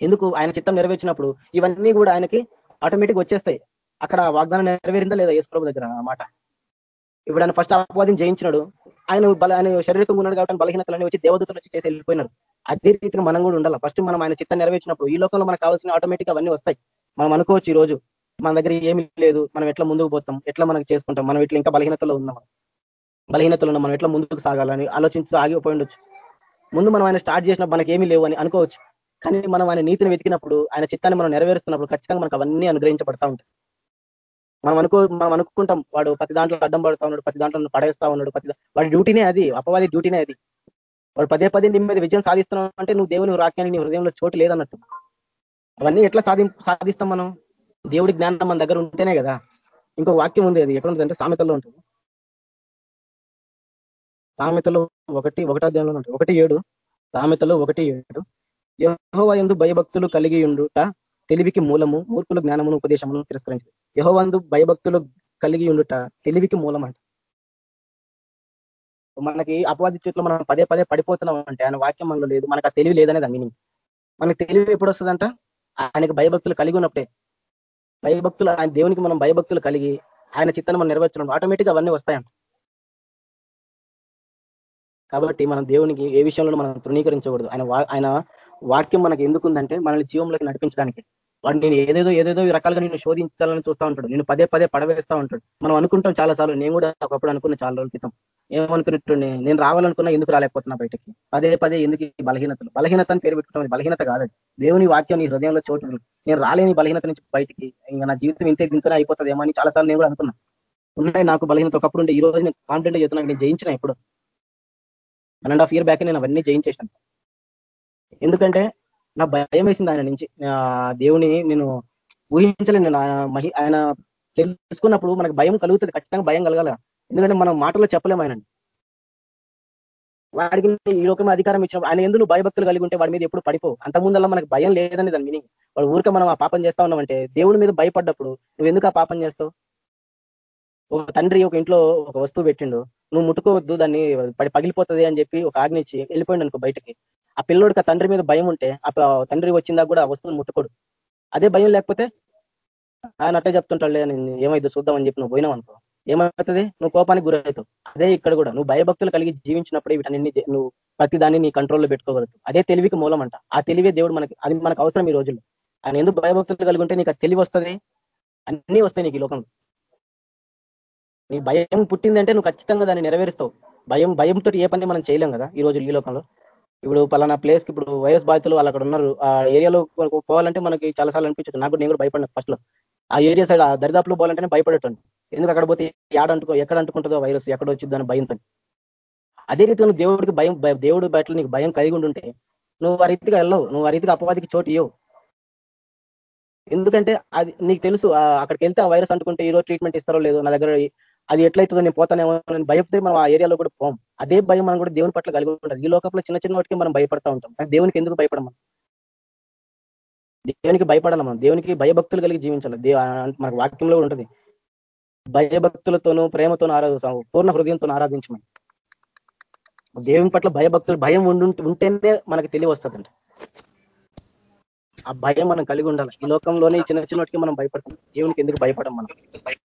ఎందుకు? ఆయన చిత్తం నెరవేర్చినప్పుడు ఇవన్నీ కూడా ఆయనకి ఆటోమేటిక్ వచ్చేస్తాయి. అక్కడ వాగ్దానం నెరవేరిందా లేదా యేసుప్రభు దగ్గర మాట ఇప్పుడు ఆయన ఫస్ట్ అపవాదం జయించినాడు. ఆయన బల ఆయన శరీరంగా ఉన్నాడు కాబట్టి బలహీనతలన్నీ వచ్చి దేవదూతలు వచ్చి చేసి వెళ్ళిపోయినారు. అదే రీతిని మనం కూడా ఉండాలి. ఫస్ట్ మనం ఆయన చిత్తం నెరవేర్చినప్పుడు ఈ లోకంలో మనకు కావాల్సిన ఆటోమేటిక్ అవన్నీ వస్తాయి. మనం అనుకోవచ్చు ఈ రోజు మన దగ్గర ఏమి లేదు. మనం ఎట్లా ముందుకు పోతాం? ఎట్లా మనకు చేసుకుంటాం? మనం ఇట్లా ఇంకా బలహీనతలో ఉన్నాం బలహీనతలు ఉన్నాం మనం ఎట్లా ముందుకు సాగాలని ఆలోచించి ఆగిపోయి ఉండొచ్చు. ముందు మనం ఆయన స్టార్ట్ చేసినప్పుడు మనకి ఏమీ లేవు అని అనుకోవచ్చు. కానీ మనం ఆయన నీతిని వెతికినప్పుడు ఆయన చిత్తాన్ని మనం నెరవేరుస్తున్నప్పుడు ఖచ్చితంగా మనకు అవన్నీ అనుగ్రహించబడతా ఉంటాయి. మనం అనుకో మనం అనుకుంటాం వాడు ప్రతి దాంట్లో అడ్డం పడుతా ఉన్నాడు ప్రతి దాంట్లో పడేస్తా ఉన్నాడు ప్రతి వాడి డ్యూటీనే అది అపవాది డ్యూటీనే అది. వాడు పదే పదే నీ మీద విజయం సాధిస్తున్నావు అంటే నువ్వు దేవుని రాక్యాన్ని నీ హృదయంలో చోటు లేదన్నట్టు. అవన్నీ ఎట్లా సాధి సాధిస్తాం మనం? దేవుడి జ్ఞానం మన దగ్గర ఉంటేనే కదా. ఇంకో వాక్యం ఉంది అది ఎక్కడ ఉంటుందంటే సామెతల్లో ఉంటుంది. సామెతలో ఒకటి ఒకటో అధ్యాయంలో ఉంటుంది. ఒకటి ఏడు. సామెతలో ఒకటి ఏడు. యహోవ ఎందు భయభక్తులు కలిగి ఉండుట తెలివికి మూలము మూర్ఖులు జ్ఞానమును ఉపదేశమును తిరస్కరించదు యహోవందు భయభక్తులు కలిగి ఉండుట తెలివికి మూలం అంట మనకి అపవాది చేతిలో మనం పదే పదే పడిపోతున్నాం అంటే ఆయన వాక్యం మనలో లేదు. మనకు ఆ తెలివి లేదనేది మీనింగ్. మనకి తెలివి ఎప్పుడు వస్తుందంట? ఆయనకి భయభక్తులు కలిగి ఉన్నప్పుడే. భయభక్తులు ఆయన దేవునికి మనం భయభక్తులు కలిగి ఆయన చిత్తాన్ని మనం నెరవేర్చడం ఆటోమేటిక్ అవన్నీ వస్తాయంట. కాబట్టి మనం దేవునికి ఏ విషయంలో మనం తృణీకరించకూడదు. ఆయన ఆయన వాక్యం మనకి ఎందుకుందంటే మనల్ని జీవంలోకి నడిపించడానికి. వాడు నేను ఏదేదో ఏదేదో రకాలుగా నేను శోధించాలని చూస్తూ ఉంటాడు. నేను పదే పదే పడవేస్తూ ఉంటాడు. మనం అనుకుంటాం చాలా సార్లు నేను కూడా ఒకప్పుడు అనుకున్న చాలా రోజుల క్రితం. ఏమనుకున్నట్టుండే నేను రావాలనుకున్నా ఎందుకు రాలేకపోతున్నా బయటకి? పదే పదే ఎందుకు బలహీనతలు? బలహీనత అని పేరు పెట్టుకోవడం బలహీనత కాదు దేవుని వాక్యం నీ హృదయంలో చోటు నేను రాలేని బలహీనత నుంచి బయటికి ఇంకా నా జీవితం ఇంతే దింతనే అయిపోతుంది ఏమో అని చాలాసార్లు నేను కూడా అనుకున్నా. ఉన్నాయి నాకు బలహీనత ఒకప్పుడు ఉండే ఈ రోజు నేను కాన్ఫిడెంట్ చెప్తున్నా నేను జయించిన ఇప్పుడు one and half year back నేను అవన్నీ జయించేసాను ఎందుకంటే నా భయం వేసింది ఆయన నుంచి. దేవుని నేను ఊహించలేను. నేను మహి ఆయన తెలుసుకున్నప్పుడు మనకు భయం కలుగుతుంది. ఖచ్చితంగా భయం కలగాల. ఎందుకంటే మనం మాటలో చెప్పలేము ఆయన వాడికి ఈ లోకం అధికారం ఇచ్చిన ఆయన ఎందుకు భయభక్తులు కలిగి ఉంటే వాడి మీద ఎప్పుడు పడిపో అంత ముందల్లా మనకు భయం లేదని దాని మీనింగ్ వాడు ఊరిక మనం ఆ పాపం చేస్తా ఉన్నామంటే దేవుడి మీద భయపడ్డప్పుడు నువ్వు ఎందుకు ఆ పాపం చేస్తావు? ఒక తండ్రి ఒక ఇంట్లో ఒక వస్తువు పెట్టిండు. నువ్వు ముట్టుకోవద్దు దాన్ని పగిలిపోతుంది అని చెప్పి ఒక ఆజ్ఞ ఇచ్చి వెళ్ళిపోయిండు అనుకో బయటకి. ఆ పిల్లోడికి ఆ తండ్రి మీద భయం ఉంటే ఆ తండ్రి వచ్చిందా కూడా ఆ వస్తువుని ముట్టుకోడు. అదే భయం లేకపోతే ఆయన అట్టే చెప్తుంటాడులే ఏమైందో చూద్దామని చెప్పి నువ్వు పోయినావు అనుకో. ఏమవుతుంది? నువ్వు కోపానికి గురవుతావు. అదే ఇక్కడ కూడా. నువ్వు భయభక్తులు కలిగి జీవించినప్పుడే వీటన్ని నువ్వు ప్రతి దాన్ని నీ కంట్రోల్లో పెట్టుకోగలుగుతావు. అదే తెలివికి మూలం అంట. ఆ తెలివే దేవుడు మనకి అది మనకు అవసరం ఈ రోజుల్లో. ఆయన ఎందుకు భయభక్తులు కలిగి ఉంటే నీకు తెలివి వస్తుంది? అన్నీ వస్తాయి నీకు ఈ లోకంలో. నీ భయం పుట్టిందంటే నువ్వు ఖచ్చితంగా దాన్ని నెరవేరుస్తావు. భయం భయంతో ఏ పని మనం చేయలేం కదా ఈ రోజు ఈ లోకంలో. ఇప్పుడు పలానా ప్లేస్కి ఇప్పుడు వైరస్ బాధితులు వాళ్ళు అక్కడ ఉన్నారు. ఆ ఏరియాలో పోవాలంటే మనకి చాలాసార్లు అనిపించదు నాకు నేను కూడా భయపడిన ఫస్ట్లో ఆ ఏరియా సైడ్ ఆ దరిదాపులో పోవాలంటేనే భయపడేటండి ఎందుకు అక్కడ పోతే ఏడ అంటుకో ఎక్కడ అంటుకుంటుందో వైరస్ ఎక్కడ వచ్చిందని భయంతో. అదే రీతి నువ్వు దేవుడికి భయం దేవుడు బయటలో నీకు భయం కలిగి ఉంటే నువ్వు ఆ రీతిగా వెళ్ళవు. నువ్వు ఆ రీతిగా అపవాదికి చోటు ఇవ్వవు ఎందుకంటే అది నీకు తెలుసు అక్కడికి వెళ్తే ఆ వైరస్ అంటుకుంటే ఈరోజు ట్రీట్మెంట్ ఇస్తారో లేదో నా దగ్గర అది ఎట్లయితుందో నేను పోతానేమో అని భయపడితే మనం ఆ ఏరియాలో కూడా పోం. అదే భయం మనం కూడా దేవుని పట్ల కలిగి ఉంటుంది ఈ లోకంలో చిన్న చిన్న వాటికి మనం భయపడతా ఉంటాం. కానీ దేవునికి ఎందుకు భయపడము? దేవునికి భయపడాలి మనం. దేవునికి భయభక్తులు కలిగి జీవించాలి. మనకు వాక్యంలో ఉంటుంది. భయభక్తులతోనూ ప్రేమతోనూ ఆరాధిస్తాము. పూర్ణ హృదయంతో ఆరాధించమని. దేవుని పట్ల భయభక్తులు భయం ఉంటేనే మనకి తెలివి వస్తుందంట. ఆ భయం మనం కలిగి ఉండాలి. ఈ లోకంలోనే చిన్న చిన్నటికి మనం భయపడతాం దేవునికి ఎందుకు భయపడం మనం?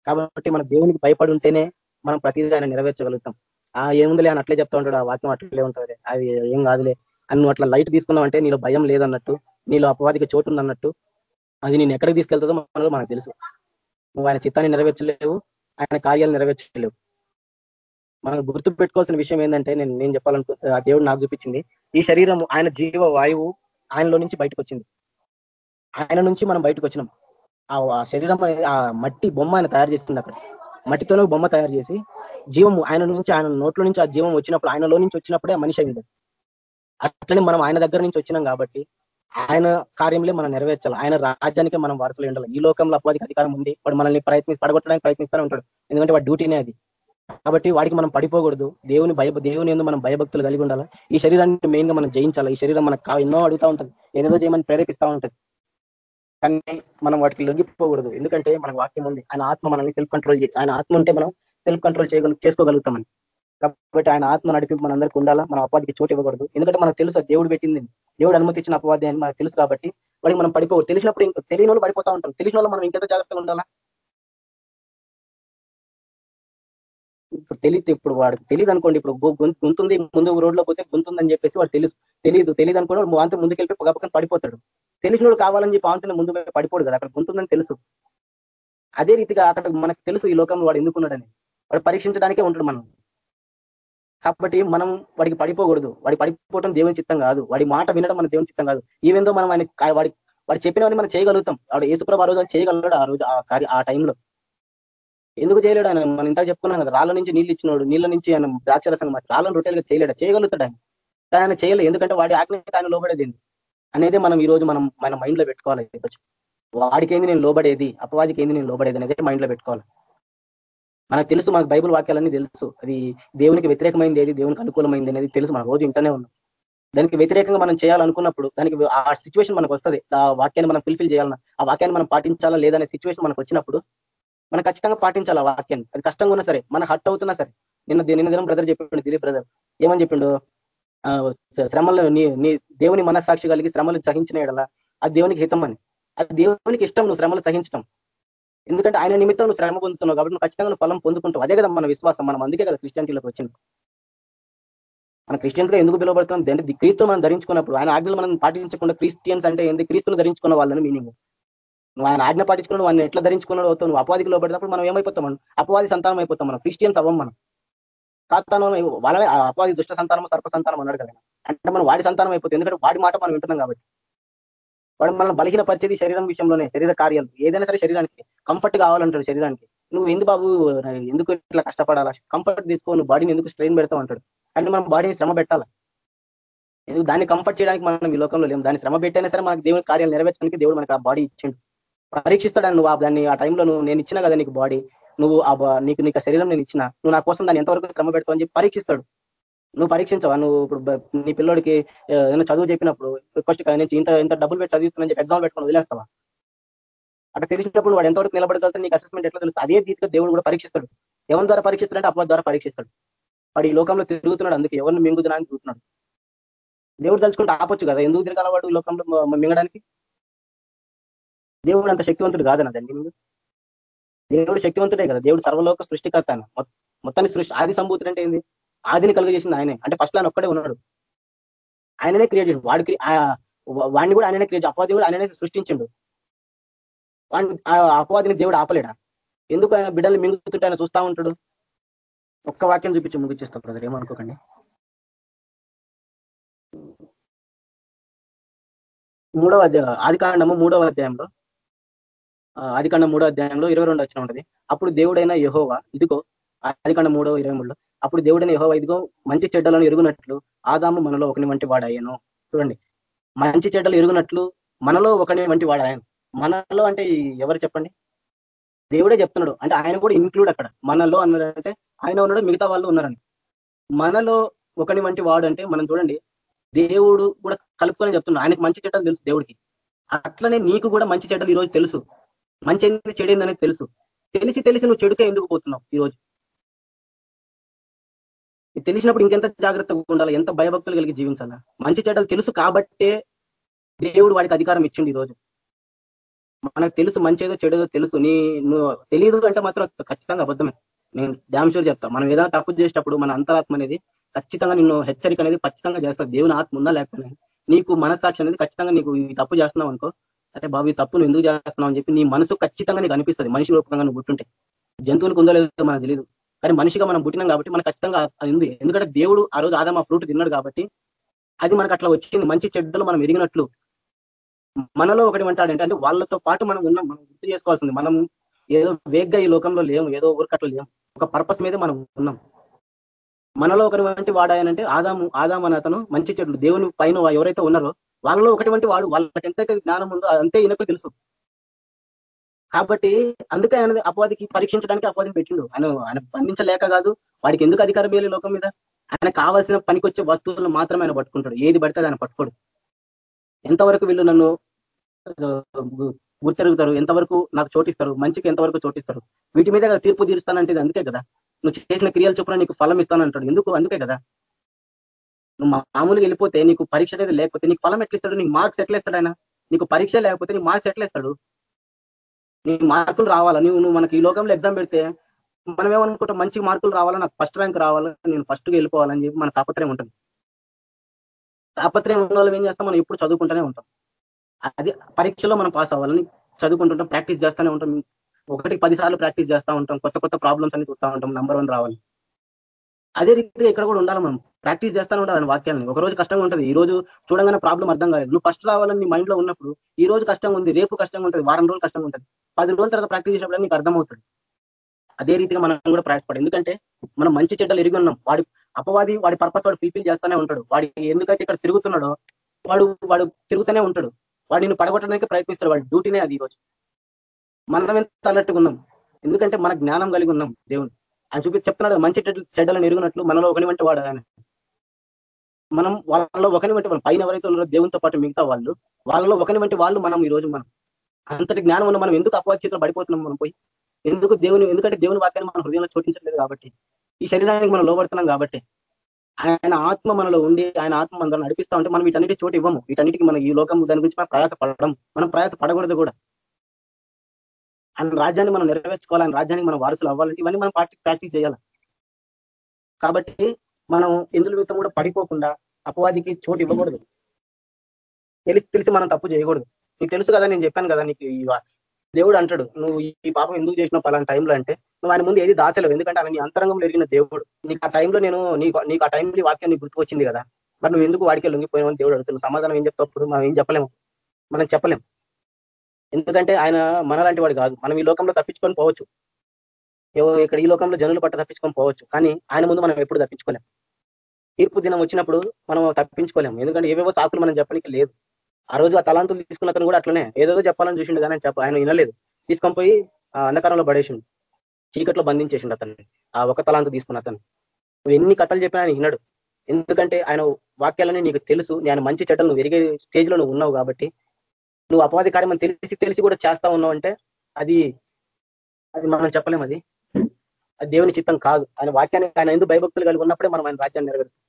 కాబట్టి మన దేవునికి భయపడి ఉంటేనే మనం ప్రతిదీ ఆయన నెరవేర్చగలుగుతాం. ఆ ఏముందిలే అని అట్లే చెప్తా ఉంటాడు ఆ వాక్యం అట్లే ఉంటుంది అది ఏం కాదులే. అని నువ్వు అట్లా లైట్ తీసుకున్నావు అంటే నీలో భయం లేదన్నట్టు నీలో అపవాదికి చోటు ఉందన్నట్టు అది నేను ఎక్కడికి తీసుకెళ్తుందో మనకు మనకు తెలుసు. నువ్వు ఆయన చిత్తాన్ని నెరవేర్చలేవు ఆయన కార్యాలు నెరవేర్చలేవు. మనం గుర్తు పెట్టుకోవాల్సిన విషయం ఏంటంటే నేను నేను చెప్పాలనుకు ఆ దేవుడు నాకు చూపించింది ఈ శరీరం ఆయన జీవ వాయువు ఆయనలో నుంచి బయటకు వచ్చింది ఆయన నుంచి మనం బయటకు వచ్చినాం ఆ శరీరం ఆ మట్టి బొమ్మ ఆయన తయారు చేస్తుంది అక్కడ. మట్టితోనే బొమ్మ తయారు చేసి జీవము ఆయన నుంచి ఆయన నోట్లో నుంచి ఆ జీవం వచ్చినప్పుడు ఆయనలో నుంచి వచ్చినప్పుడే మనిషి అయింది అట్లనే మనం ఆయన దగ్గర నుంచి వచ్చినాం కాబట్టి ఆయన కార్యంలో మనం నెరవేర్చాలి. ఆయన రాజ్యానికి మనం వారసులు ఉండాలి. ఈ లోకంలో అపవాదికి అధికారం ఉంది. వాడు మనల్ని ప్రయత్నించి పడగొట్టడానికి ప్రయత్నిస్తూనే ఉంటాడు. ఎందుకంటే వాడి డ్యూటీనే అది. కాబట్టి వాడికి మనం పడిపోకూడదు. దేవుని భయ దేవుని ఎందుకు మనం భయభక్తులు కలిగి ఉండాలి? ఈ శరీరాన్ని మెయిన్గా మనం జయించాలి? ఈ శరీరం మనకు ఎన్నో అడుగుతూ ఉంటుంది. ఏదో చేయమని ప్రేరేపిస్తూ ఉంటుంది. కానీ మనం వాటికి లొంగిపోకూడదు. ఎందుకంటే మనకు వాక్యం ఉంది. ఆయన ఆత్మ మనల్ని సెల్ఫ్ కంట్రోల్ ఆయన ఆత్మ ఉంటే మనం సెల్ఫ్ కంట్రోల్ చేయగల చేసుకోగలుగుతామని. కాబట్టి ఆయన ఆత్మ నడిపి మనందరికీ ఉండాలా? మన అపాధికి చోటు ఇవ్వకూడదు. ఎందుకంటే మనకు తెలుసు దేవుడు పెట్టింది. దేవుడు అనుమతించిన అపవాది అని మనకు తెలుసు కాబట్టి వాడికి మనం పడిపో తెలిసినప్పుడు ఇంకా తెలియని వాళ్ళు పడిపోతా ఉంటాం. తెలిసిన వాళ్ళు మనం ఇంకెంత జాగ్రత్తగా ఉండాలా? ఇప్పుడు తెలియదు ఇప్పుడు వాడికి తెలియదు అనుకోండి. ఇప్పుడు గుంతుంది ముందు రోడ్లో పోతే గుంతుందని చెప్పేసి వాడు తెలుసు. తెలియదు తెలియదు అనుకోండి వాంతి ముందుకెళ్ళి పక్కన పడిపోతాడు. తెలిసిన కావాలని చెప్పి ఆంతలో ముందు పడిపోడు కదా. అక్కడ గుంతుందని తెలుసు. అదే రీతిగా అక్కడ మనకు తెలుసు ఈ లోకంలో వాడు ఎందుకున్నాడని వాడు పరీక్షించడానికే ఉంటాడు మనం కాబట్టి మనం వాడికి పడిపోకూడదు. వాడి పడిపోవడం దేవుని చిత్తం కాదు. వాడి మాట వినడం మన దేవుని చిత్తం కాదు. ఈవెందో మనం ఆయన వాడి వాడు చెప్పినవన్నీ మనం చేయగలుగుతాం. వాడు ఏసుప్రభ ఆ రోజు చేయగలడు ఆ రోజు ఆ టైంలో. ఎందుకు చేయలేడు ఆయన? మనం ఇంత చెప్పుకున్నాం కదా రాళ్ళ నుంచి నీళ్ళు ఇచ్చినోడు నీళ్ళ నుంచి ఆయన ద్రాక్షరసం రాళ్ళను రొట్టెలుగా చేయలేడు. చేయగలుగుతాడు ఆయన. కానీ ఆయన చేయలేదు. ఎందుకంటే వాడి ఆజ్ఞ ఆయన లోబడేది అనేది మనం ఈ రోజు మనం మన మైండ్లో పెట్టుకోవాలి. వాడికి ఏంది నేను లోబడేది? అపవాదికి ఏంది నేను లోబడేది? అనేది మైండ్లో పెట్టుకోవాలి. మనకు తెలుసు మనకు బైబుల్ వాక్యాలన్నీ తెలుసు. అది దేవునికి వ్యతిరేకమైంది ఏది దేవునికి అనుకూలమైంది అనేది తెలుసు. మనం రోజు ఇంటనే ఉన్నాం. దానికి వ్యతిరేకంగా మనం చేయాలనుకున్నప్పుడు దానికి ఆ సిచ్యువేషన్ మనకు వస్తుంది. ఆ వాక్యాన్ని మనం ఫుల్ఫిల్ చేయాలన్నా ఆ వాక్యాన్ని మనం పాటించాలా లేదనే సిచ్యువేషన్ మనకు వచ్చినప్పుడు మనం ఖచ్చితంగా పాటించాలి ఆ వాక్యాన్ని? అది కష్టంగా ఉన్నా సరే మన హట్ అవుతున్నా సరే. నిన్న నిన్న దినం బ్రదర్ చెప్పిండు దిలీప్ బ్రదర్. ఏమని చెప్పిండు? శ్రమలు నీ నీ దేవుని మనస్సాక్షి కలిగి శ్రమలు సహించిన ఎడలా అది దేవునికి హితం అని. అది దేవునికి ఇష్టం నువ్వు శ్రమలు సహించడం ఎందుకంటే ఆయన నిమిత్తం నువ్వు శ్రమ పొందుతున్నావు కాబట్టి నువ్వు ఖచ్చితంగా ఫలం పొందుకుంటావు. అదే కదా మన విశ్వాసం. మనం అందుకే కదా క్రిస్టియానిటీలోకి వచ్చింది మన క్రిస్టియన్స్గా ఎందుకు పిలువబడుతుంది అంటే క్రీస్తు మనం ధరించుకున్నప్పుడు ఆయన ఆజ్ఞలు మనం పాటించకుండా క్రిస్టియన్స్ అంటే ఏంది? క్రీస్తులు ధరించుకున్న వాళ్ళని మీనింగ్. నువ్వు ఆయన ఆజ్ఞ పాటించుకున్నాడు వాడిని ఎట్లా ధరించుకున్నాడు అవుతావు. నువ్వు అపవాదికి లోబడినప్పుడు మనం ఏమైపోతాం? మనం అపవాది సంతానం అయిపోతాం. మనం క్రిస్టియన్స్ అవ్వం మనం. సాతానం వాళ్ళ అపవాది దుష్ట సంతానం సర్ప సంతానం అన్నాడు కదా. అంటే మనం వాడి సంతానం అయిపోతుంది ఎందుకంటే వాడి మాట మనం వింటున్నాం కాబట్టి. వాడు మనల్ని బలహీన పరిచేది శరీరం విషయంలోనే శరీర కార్యాలు. ఏదైనా సరే శరీరానికి కంఫర్ట్ కావాలంటాడు శరీరానికి. నువ్వు ఎందు బాబు ఎందుకు ఇట్లా కష్టపడాలా? కంఫర్ట్ తీసుకో నువ్వు బాడీని ఎందుకు స్ట్రెయిన్ పెడతావు? అంటాడు. అంటే మనం బాడీని శ్రమ పెట్టాలా? ఎందుకు? దాన్ని కంఫర్ట్ చేయడానికి మనం ఈ లోకంలో లేము. దాన్ని శ్రమ పెట్టైనా సరే మనకి దేవుని కార్యాలు నెరవేర్చడానికి దేవుడు మనకు ఆ బాడీ ఇచ్చిండు. పరీక్షిస్తాడని నువ్వు దాన్ని ఆ టైంలో నువ్వు నేను ఇచ్చినా కదా నీకు బాడీ నువ్వు నీకు నీకు శరీరం నేను ఇచ్చిన. నువ్వు నా కోసం దాన్ని ఎంతవరకు శ్రమ పెడతావు అని చెప్పి పరీక్షిస్తాడు. నువ్వు పరీక్షించవా? నువ్వు ఇప్పుడు నీ పిల్లోడికి ఏదైనా చదువు చెప్పినప్పుడు ఫస్ట్ నుంచి ఇంత ఇంత డబ్బులు పెట్టి చదువుతున్నా చెప్పి ఎగ్జామ్ పెట్టుకుని వదిలేస్తావా? అట్లా తెలిసినప్పుడు వాడు ఎంతవరకు నిలబడగలుగుతాడు నీకు అసెస్మెంట్ ఎట్లా తెలుస్తుంది? అదే రీతిగా దేవుడు కూడా పరీక్షిస్తాడు. ఎవరి ద్వారా పరీక్షిస్తాడంటే అపవాద ద్వారా పరీక్షిస్తాడు. వాడు ఈ లోకంలో తిరుగుతున్నాడు అందుకే ఎవరిని మింగుతున్నాను తిరుగుతున్నాడు దేవుడు తలుచుకుంటే ఆపొచ్చు కదా? ఎందుకు తిరగాల వాడు లోకంలో మింగడానికి? దేవుడు అంత శక్తివంతుడు కాదన్నదండి దేవుడు శక్తివంతుడే కదా? దేవుడు సర్వలోక సృష్టికర్త మొత్తాన్ని సృష్టి ఆది సంభూతుడు అంటే ఏంది? ఆదిని కలుగజేసింది ఆయనే. అంటే ఫస్ట్ ఆయన ఒక్కడే ఉన్నాడు. ఆయననే క్రియేట్ చేసి వాడికి వాడిని కూడా ఆయననే క్రియేట్ అపవాది కూడా ఆయననే సృష్టించిండు. వాడిని అపవాదిని దేవుడు ఆపలేడా? ఎందుకు ఆయన బిడ్డలు మింగుతుంటే ఆయన చూస్తా ఉంటాడు? ఒక్క వాక్యం చూపించి ముగిచ్చేస్తా బ్రదర్ ఏమనుకోకండి. మూడవ అధ్యాయం ఆదికాండము మూడవ అధ్యాయంలో ఆదికాండం మూడో అధ్యాయంలో ఇరవై రెండు వచ్చిన ఉంటుంది. అప్పుడు దేవుడైన యహోవా ఇదిగో ఆదికాండం మూడవ ఇరవై మూడులో అప్పుడు దేవుడైన యహో ఇదిగో మంచి చెడ్డలను ఎరుగునట్లు ఆదాము మనలో ఒకని వంటి వాడాయను చూడండి. మంచి చెడ్డలు ఎరుగునట్లు మనలో ఒకని వంటి వాడాయను మనలో అంటే ఎవరు చెప్పండి? దేవుడే చెప్తున్నాడు. అంటే ఆయన కూడా ఇంక్లూడ్ అక్కడ. మనలో అన్నాడంటే ఆయన ఉన్నాడు మిగతా వాళ్ళు ఉన్నారని మనలో ఒకని వంటి వాడు అంటే మనం చూడండి దేవుడు కూడా కలుపుకొని చెప్తున్నాడు. ఆయనకు మంచి చెడ్డలు తెలుసు దేవుడికి. అట్లనే నీకు కూడా మంచి చెడ్డలు ఈరోజు తెలుసు. మంచి ఏంది చెడు అనేది తెలుసు. తెలిసి తెలిసి నువ్వు చెడుకే ఎందుకు పోతున్నావు ఈరోజు? తెలిసినప్పుడు ఇంకెంత జాగ్రత్తగా ఉండాలి? ఎంత భయభక్తులు కలిగి జీవించాలా? మంచి చెడ్డలు తెలుసు కాబట్టే దేవుడు వాడికి అధికారం ఇచ్చిండు ఈరోజు మనకు తెలుసు మంచేదో చెడేదో తెలుసు. నీ నువ్వు తెలియదు అంటే మాత్రం ఖచ్చితంగా అబద్ధమే. నేను డ్యామ్ షూర్ చెప్తా. మనం ఏదైనా తప్పు చేసేటప్పుడు మన అంతరాత్మ అనేది ఖచ్చితంగా నిన్ను హెచ్చరిక అనేది ఖచ్చితంగా చేస్తుంది దేవుని ఆత్మ ఉందా లేకపోయినా. నీకు మనస్సాక్షి అనేది ఖచ్చితంగా నీకు ఈ తప్పు చేస్తున్నావు అనుకో అరే బాబు ఈ తప్పు నువ్వు ఎందుకు చేస్తున్నావు అని చెప్పి నీ మనసు ఖచ్చితంగా నీకు అనిపిస్తుంది. మనిషి రూపకంగా నువ్వు గుర్తుంటే. జంతువులకు ఉందో లేదో మనకు తెలియదు కానీ మనిషిగా మనం పుట్టినాం కాబట్టి మనకు ఖచ్చితంగా అది ఉంది. ఎందుకంటే దేవుడు ఆ రోజు ఆదామా ఫ్రూట్ తిన్నాడు కాబట్టి అది మనకు అట్లా వచ్చింది. మంచి చెడ్డలు మనం ఎరిగినట్లు. మనలో ఒకటి అంటాడంటే అంటే వాళ్ళతో పాటు మనం ఉన్నాం మనం గుర్తు చేసుకోవాల్సింది. మనం ఏదో వేగ్గా ఈ లోకంలో లేము ఏదో ఊరికట్ల లేము. ఒక పర్పస్ మీద మనం ఉన్నాం. మనలో ఒకటి వంటి వాడాయనంటే ఆదాము ఆదాము అని అతను మంచి చెట్లు దేవుని పైన ఎవరైతే ఉన్నారో వాళ్ళలో ఒకటి వంటి వాడు వాళ్ళకి ఎంతైతే జ్ఞానం ఉందో అంతే ఈయనకు తెలుసు. కాబట్టి అందుకే ఆయన అపవాదికి పరీక్షించడానికి అపవాదిని పెట్టిండు. ఆయన ఆయన బంధించలేక కాదు వాడికి ఎందుకు అధికారం వేయలేదు లోకం మీద? ఆయన కావాల్సిన పనికొచ్చే వస్తువులను మాత్రమే ఆయన పట్టుకుంటాడు. ఏది పడితే ఆయన పట్టుకోడు. ఎంతవరకు వీళ్ళు నన్ను గుర్తెరుగుతారు ఎంతవరకు నాకు చోటిస్తారు మంచికి ఎంతవరకు చోటిస్తారు వీటి మీద తీర్పు తీరుస్తానంటే అందుకే కదా. నువ్వు చేసిన క్రియలు చొప్పున నీకు ఫలం ఇస్తానంటాడు. ఎందుకు? అందుకే కదా. నువ్వు మామూలుగా వెళ్ళిపోతే నీకు పరీక్ష అనేది లేకపోతే నీకు ఫలం ఎట్లిస్తాడు నీకు మార్క్స్ ఎట్లేస్తాడు ఆయన? నీకు పరీక్ష లేకపోతే నీకు మార్క్స్ ఎట్లేస్తాడు నీ మార్కులు రావాలా? నువ్వు నువ్వు మనకి ఈ లోకంలో ఎగ్జామ్ పెడితే మనం ఏమనుకుంటాం మంచి మార్కులు రావాలా? నాకు ఫస్ట్ ర్యాంక్ రావాలా? నేను ఫస్ట్గా వెళ్ళిపోవాలని చెప్పి మన తాపత్రయం ఉంటుంది. తాపత్రయం ఉన్న వాళ్ళు ఏం చేస్తాం? మనం ఎప్పుడు చదువుకుంటూనే ఉంటాం. అది పరీక్షలో మనం పాస్ అవ్వాలని చదువుకుంటుంటాం ప్రాక్టీస్ చేస్తూనే ఉంటాం. ఒకటి పది సార్లు ప్రాక్టీస్ చేస్తూ ఉంటాం. కొత్త కొత్త ప్రాబ్లమ్స్ అన్ని చూస్తూ ఉంటాం. నంబర్ వన్ రావాలి. అదే రీతిగా ఇక్కడ కూడా ఉండాలి మనం. ప్రాక్టీస్ చేస్తూనే ఉండాలని వాక్యాన్ని ఒక రోజు కష్టంగా ఉంటుంది. ఈ రోజు చూడంగానే ప్రాబ్లం అర్థం కాలేదు. నువ్వు ఫస్ట్ రావాలని నీ మైండ్లో ఉన్నప్పుడు ఈ రోజు కష్టంగా ఉంది రేపు కష్టంగా ఉంటుంది వారం రోజులు కష్టంగా ఉంటుంది. పది రోజుల తర్వాత ప్రాక్టీస్ చేసినప్పుడు నీకు అర్థమవుతుంది. అదే రీతిగా మనం కూడా ప్రయాసపడి ఎందుకంటే మనం మంచి చెడ్డలు ఎరిగి ఉన్నాం. వాడి అపవాది వాడి పర్పస్ వాడు ఫీల్ చేస్తూనే ఉంటాడు. వాడి ఎందుకైతే ఇక్కడ తిరుగుతున్నాడో వాడు వాడు తిరుగుతూనే ఉంటాడు. వాడు నిన్ను పడగొట్టడానికి ప్రయత్నిస్తాడు. వాడి డ్యూటీనే అది ఈరోజు. మనం ఎంత అన్నట్టుగా ఉన్నాం? ఎందుకంటే మన జ్ఞానం కలిగి ఉన్నాం దేవుడు. ఆయన చూపి చెప్తున్నాడు మంచి చెడ్డలను ఎరుగునట్లు మనలో ఒకని వంటి వాడు ఆయన. మనం వాళ్ళలో ఒకని వంటి వాళ్ళు. పైన ఎవరైతే ఉన్నారో దేవునితో పాటు మిగతా వాళ్ళు వాళ్ళలో ఒకని వంటి వాళ్ళు మనం ఈ రోజు మనం. అంతటి జ్ఞానం ఉన్న మనం ఎందుకు అపవాద చేతిలో పడిపోతున్నాం మనం పోయి? ఎందుకు దేవుని ఎందుకంటే దేవుని వాక్యాన్ని మన హృదయంలో చోటించలేదు కాబట్టి ఈ శరీరానికి మనం లోబడుతున్నాం కాబట్టి ఆయన ఆత్మ మనలో ఉండి ఆయన ఆత్మ మనలో నడిపిస్తా ఉంటే మనం వీటన్నిటి చోటు ఇవ్వము. వీటన్నిటికి మనం ఈ లోకం దాని గురించి మనం ప్రయాస పడడం మనం ప్రయాస పడకూడదు కూడా. ఆయన రాజ్యాన్ని మనం నెరవేర్చుకోవాలి ఆయన రాజ్యానికి మనం వారసులు అవ్వాలంటే ఇవన్నీ మనం ప్రాక్టీస్ చేయాలి. కాబట్టి మనం ఎందుల విత్తం కూడా పడిపోకుండా అపవాదికి చోటు ఇవ్వకూడదు. తెలిసి తెలిసి మనం తప్పు చేయకూడదు. నీకు తెలుసు కదా నేను చెప్పాను కదా నీకు ఈ దేవుడు అంటాడు నువ్వు ఈ పాపం ఎందుకు చేసినావు పలానా టైంలో? అంటే నువ్వు ఆయన ముందు ఏది దాచలేవు. ఎందుకంటే ఆయన నీ అంతరంగంలో ఎరిగిన దేవుడు. నీకు ఆ టైంలో నేను నీకు నీకు ఆ టైంలో వాక్యం నీకు గుర్తుకొచ్చింది కదా. మరి నువ్వు ఎందుకు వాడికి లొంగిపోయావని దేవుడు అడుగుతున్నావు సమాధానం ఏం చెప్తాప్పుడు మనం ఏం చెప్పలేము. మనం చెప్పలేం ఎందుకంటే ఆయన మనలాంటి వాడు కాదు. మనం ఈ లోకంలో తప్పించుకొని పోవచ్చు. ఇక్కడ ఈ లోకంలో జనులు పట్ట తప్పించుకొని పోవచ్చు. కానీ ఆయన ముందు మనం ఎప్పుడు తప్పించుకోలేం తీర్పు దినం వచ్చినప్పుడు మనం తప్పించుకోలేము. ఎందుకంటే ఏవేవో సాకులు మనం చెప్పడానికి లేదు. ఆ రోజు ఆ తలాంతులు తీసుకున్న అతను కూడా అట్లనే. ఏదో చెప్పాలని చూసిండు కానీ చెప్ప ఆయన వినలేదు. తీసుకొని పోయి అంధకారంలో పడేసిండు. చీకట్లో బంధించేసిండు అతన్ని. ఆ ఒక తలాంతు తీసుకున్న అతను నువ్వు ఎన్ని కథలు చెప్పినా ఆయన వినడు. ఎందుకంటే ఆయన వాక్యాలని నీకు తెలుసు. నేను మంచి చెడ్డలు నువ్వు ఎరిగే స్టేజ్లో నువ్వు ఉన్నావు కాబట్టి. నువ్వు అపవాది కార్యం తెలిసి తెలిసి కూడా చేస్తా ఉన్నావు అంటే అది అది మనం చెప్పలేం అది. అది దేవుని చిత్తం కాదు. ఆయన వాక్యాన్ని ఆయన ఎందుకు భయభక్తులు కలిగి ఉన్నప్పుడే మనం ఆయన రాజ్యాన్ని నెరవేరుస్తాం.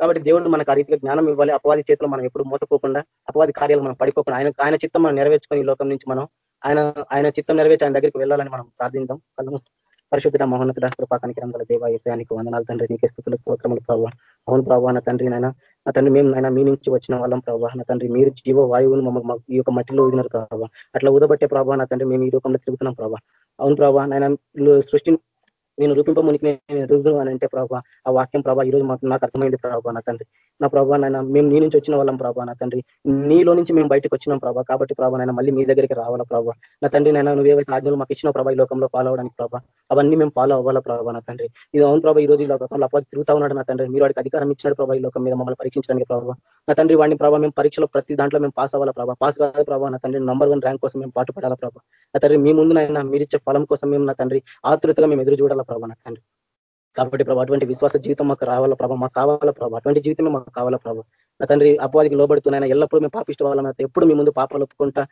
కాబట్టి దేవుడు మనకు ఆ రీతిగా జ్ఞానం ఇవ్వాలి. అపవాది చేతిలో మనం ఎప్పుడు మూతపోకుండా అపవాది కార్యాలు మనం పడిపోకుండా ఆయన ఆయన చిత్తం మనం నెరవేర్చుకొని ఈ లోకం నుంచి మనం ఆయన ఆయన చిత్తం నెరవేర్చి ఆయన దగ్గరికి వెళ్ళాలని మనం ప్రార్థిద్దాం. కళ్ళు పరిశుద్ధ మహోన్నత కృపాకానికి రంగుల దేవాయసానికి వందనాలు తండ్రి. నీకే స్థుతులు స్తోత్రములు ప్రభావ అవును ప్రభావ నా తండ్రి నాయన నా తండ్రి మేము నాయన మీ నుంచి వచ్చిన వాళ్ళం ప్రభావ నా తండ్రి మీరు జీవ వాయువును మమ్మల్ని ఈ యొక్క మట్టిలో ఊదినారు ప్రభావ అట్లా ఊదబట్టే ప్రభావ నా తండ్రి మేము ఈ రూపంలో తిరుగుతున్నాం ప్రభావ అవును ప్రభావ నాయన సృష్టి నేను రూపింపమునికి నేను ఎదుగుదు అని అంటే ప్రభావ ఆ వాక్యం ప్రభావ ఈరోజు మాకు నాకు అర్థమైంది ప్రభావ నా తండ్రి. నా ప్రభావ నాయన మేము నీ నుంచి వచ్చిన వాళ్ళం ప్రభావ నా తండ్రి. నీలో నుంచి మేము బయటకు వచ్చినాం ప్రభావ కాబట్టి ప్రభావ నాయన మళ్ళీ మీ దగ్గరికి రావాలా ప్రభావ నా తండ్రి నైనా నువ్వేవైతే ఆజ్ఞలు మాకు ఇచ్చిన ప్రభావ ఈ లోకంలో ఫాలో అవడానికి ప్రభావ అవన్నీ మేము ఫాలో అవ్వాలా ప్రభావ నా తండ్రి? ఇది అవును ప్రభావ ఈ రోజు ఈ లోకంలో అపవాది తిరుగుతా ఉన్నాడు నా తండ్రి. మీరు వాడికి అధికారం ఇచ్చినాడు ప్రభావ ఈ లోకం మీద మమ్మల్ని పరీక్షించడానికి ప్రభావ నా తండ్రి వాడిని ప్రభావ మేము పరీక్షలో ప్రతి దాంట్లో మేము పాస్ అవ్వాలా ప్రభావ పాస్ కాదు ప్రభావ నా తండ్రి నంబర్ వన్ ర్యాంక్ కోసం మేము పాటు పడాలా ప్రభావ నా తండ్రి మీ ముందు మీరు మీరిచ్చే ఫలం కోసం మేము నా తండ్రి ఆతృతగా మేము ఎదురు చూడాలా ప్రభా నా తండ్రి కాబట్టి ప్రభా అటువంటి విశ్వాస జీవితం మాకు రావాలా ప్రభావ మాకు కావాలా ప్రభా అటువంటి జీవితమే మాకు కావాలా ప్రభా. నా తండ్రి అపవాదికి లోబడుతున్నాయన ఎల్లప్పుడూ మేము పాపిష్ట వాళ్ళం ఎప్పుడు మీ ముందు పాపాలు ఒప్పుకుంటా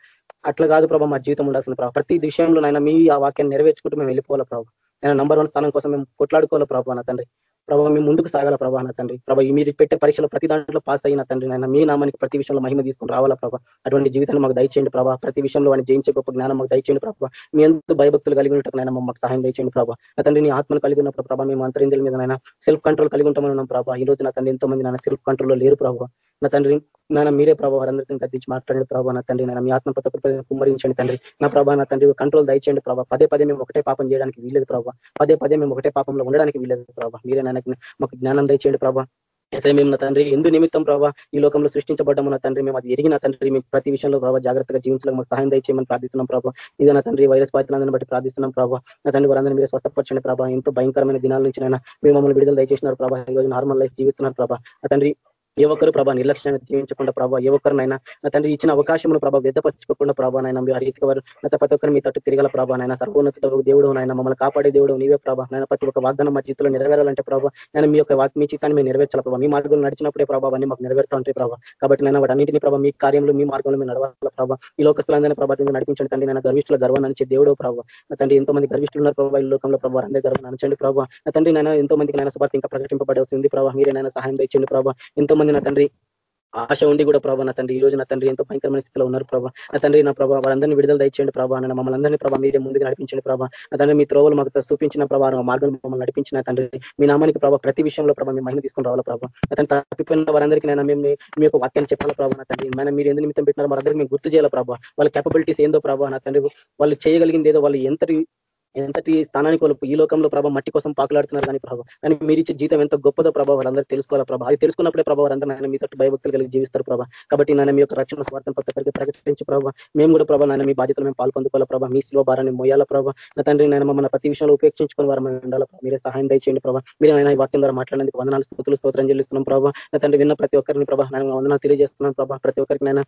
అట్లా కాదు ప్రభావ మా జీవితం ఉండాల్సిన ప్రభావ ప్రతి విషయంలో నైనా మీ ఆ వాక్యాన్ని నెరవేర్చుకుంటూ మేము వెళ్ళిపోవాలా ప్రభావ నేను నంబర్ వన్ స్థానం కోసం మేము కొట్లాడుకోవాలా ప్రభావ నా తండ్రి. ప్రభావ మేము ముందుకు సాగాల ప్రభావ నా తండ్రి. ప్రభా మీరు పెట్టే పరీక్షలు ప్రతి దాంట్లో పాస్ అయిన తండ్రి నాయన మీ నామానికి ప్రతి విషయంలో మహిమ తీసుకుని రావాలా ప్రభా. అటువంటి జీవితాన్ని మాకు దయచేయండి ప్రభావ ప్రతి విషయంలో వాడిని జయించే గొప్ప జ్ఞానం మాకు దయచేయండి ప్రభావ మీ ఎంత భయభక్తులు కలిగి ఉన్నట్టు నాయన మాకు సహాయం దయచేయండి ప్రభా. నా తండ్రి నీ ఆత్మను కలిగి ఉన్నప్పుడు ప్రభావ మేము అంతరింజల మీద నాయన సెల్ఫ్ కంట్రోల్ కలిగి ఉంటామని ఉన్నాం ప్రభా. ఈ రోజు నా తండ్రి ఎంతో మంది నాన్న సెల్ఫ్ కంట్రోల్లో లేరు ప్రభావ నా తండ్రి నాన్న మీరే ప్రభావ వారందరికీ గద్దించి మాట్లాడండి ప్రభావ నా తండ్రి. నేను మీ ఆత్మ ప్రతి కుమ్మరించండి తండ్రి. నా ప్రభావ నా తండ్రి కంట్రోల్ దయచేయండి ప్రభావ పదే పదే మేము ఒకటే పాపం చేయడానికి వీలేదు ప్రభావ పదే పదే మేము ఒకటే పాపంలో ఉండడానికి వీలేదు ప్రభావ మీరే నాన్నకి మాకు జ్ఞానం దయచేయండి ప్రభావ సరే మేము నా తండ్రి ఎందు నిమిత్తం ప్రభావ ఈ లోకంలో సృష్టించబడ్డము నా తండ్రి. మేము అది ఎరిగిన తండ్రి. మేము ప్రతి విషయంలో ప్రభావ జాగ్రత్తగా జీవించడానికి మాకు సహాయం దయచేయమని ప్రార్థిస్తున్నాం ప్రభావ ఇది నా తండ్రి వైరస్ బాధితులందరినీ బట్టి ప్రార్థిస్తున్నాం ప్రభావ నా తండ్రి వారందరినీ మీరు స్వస్థపరచండి ప్రభావ ఎంతో భయంకరమైన దినాల నుంచి నైనా మేము మమ్మల్ని విడుదల దయచేసినారు ప్రభావ ఈ రోజు నార్మల్ లైఫ్ జీవిస్తున్నారు ప్రభావ నా తండ్రి ఏ ఒక్కరు ప్రభా నిర్లక్ష్యంగా జీవించకుండా ప్రభావ ఏ ఒక్కరినైనా నా తండ్రి ఇచ్చిన అవకాశమును ప్రభావ వ్యర్థపరచుకోకుండా ప్రభా నాయన మీరు రీతిగా వారు నా ప్రతి ఒక్కరు మీ తట్టు తిరగల ప్రభా నాయన సర్వోన్నత దేవుడు నాయన మమ్మల్ని కాపాడే దేవుడు నీవే ప్రభా. నాయన ప్రతి ఒక్క వాగ్దానం మా జీవితంలో నెరవేరాలంటే ప్రభావ నేను మీ యొక్క మీ చిత్తాన్ని మేము నెరవేర్చాల ప్రభావ మీ మార్గంలో నడిచినప్పుడే ప్రభావ అన్ని మాకు నెరవేరుతూ ఉంటాయి ప్రభావ కాబట్టి నేను వాటన్నింటినీ ప్రభావ మీ కార్యంలో మీ మార్గంలో మేము నడవాల ప్రభావ ఈ లోకస్తులందరినీ ప్రభావం నడిపించండి తండ్రి. నేను గర్విష్ఠుల గర్వాన్ని దేవుడు ప్రభావ నా తండ్రి ఎంతో మంది గర్విష్ఠులు ఉన్నారు ప్రభావ ఈ లోకంలో ప్రభావ అందరి గర్వాన్ని అనిచండి ప్రభావ నా తండ్రి నేను ఎంతో మందికి నేను శుభార్త ఇంకా ప్రకటింపబడి ప్రభావ మీరే నేను సహాయం తెచ్చండి ప్రభావ ఎంతో మంది నా తండ్రి ఆశ ఉండి కూడా ప్రభా నా తండ్రి ఈ రోజు నా తండ్రి ఎంతో భయంకరమైన స్థితిలో ఉన్నారు ప్రభా. నా తండ్రి నా ప్రభావ వాళ్ళందరినీ విడుదల దయచేయండి ప్రభా నా మమ్మల్ని అందరినీ ప్రభావ మీరే ముందుకు నడిపించండి ప్రభా. నా తండ్రి మీ త్రోవలు మాకు చూపించిన ప్రభావం మార్గం మమ్మల్ని నడిపించిన తండ్రి. మీ నామానికి ప్రభావ ప్రతి విషయంలో ప్రభావ మీ మహిమ తీసుకుని రావాలా ప్రభావ అతను తప్పిపోయిన వారందరికీ నేను మేము మీ యొక్క వాక్యాన్ని చెప్పాలా ప్రభావ నా తండ్రి? మన మీరు ఎందుకు నిమిత్తం పెట్టినారో వారందరికీ మేము గుర్తు చేయాలా ప్రభావ వాళ్ళ కేపబిలిటీస్ ఏందో ప్రభావ నా తండ్రి వాళ్ళు చేయగలిగింది ఏదో వాళ్ళు ఎంత ఎంతటి స్థానానికి వాళ్ళు ఈ లోకంలో ప్రభావ మట్టి కోసం పాకులాడుతున్నారు కానీ ప్రభావ కానీ మీరు ఇచ్చే జీతం ఎంత గొప్పదో ప్రభావ వాళ్ళందరూ తెలుసుకోవాలి ప్రభావ అది తెలుసుకున్నప్పుడే ప్రభావ అందరూ నాయన మీ భయభక్తులు కలిగి జీవిస్తారు ప్రభావ కాబట్టి నాయన మీ యొక్క రక్షణ స్వార్థం ప్రతి ఒక్కరికి ప్రకటించి ప్రభావ మేము కూడా ప్రభావ నాయన మీ బాధ్యతలు మేము పాల్పొందుకోవాలి ప్రభావ మీ శిలో భారాన్ని మోయాల ప్రభావ నా తండ్రి నేను మమ్మల్ని ప్రతి విషయంలో ఉపేక్షించుకుని వారు ఉండాలి మీరే సహాయం దయచేయండి ప్రభావ మీరు ఆయన ఈ వాక్యం ద్వారా మాట్లాడేందుకు వందనాలు స్థుతులు స్తోత్రం చెల్లిస్తున్నాం ప్రభావ నా తండ్రి విన్న ప్రతి ఒక్కరిని ప్రభావ నేను వందనాలు తెలియజేస్తున్నాను ప్రభావ ప్రతి ఒక్కరికి నేను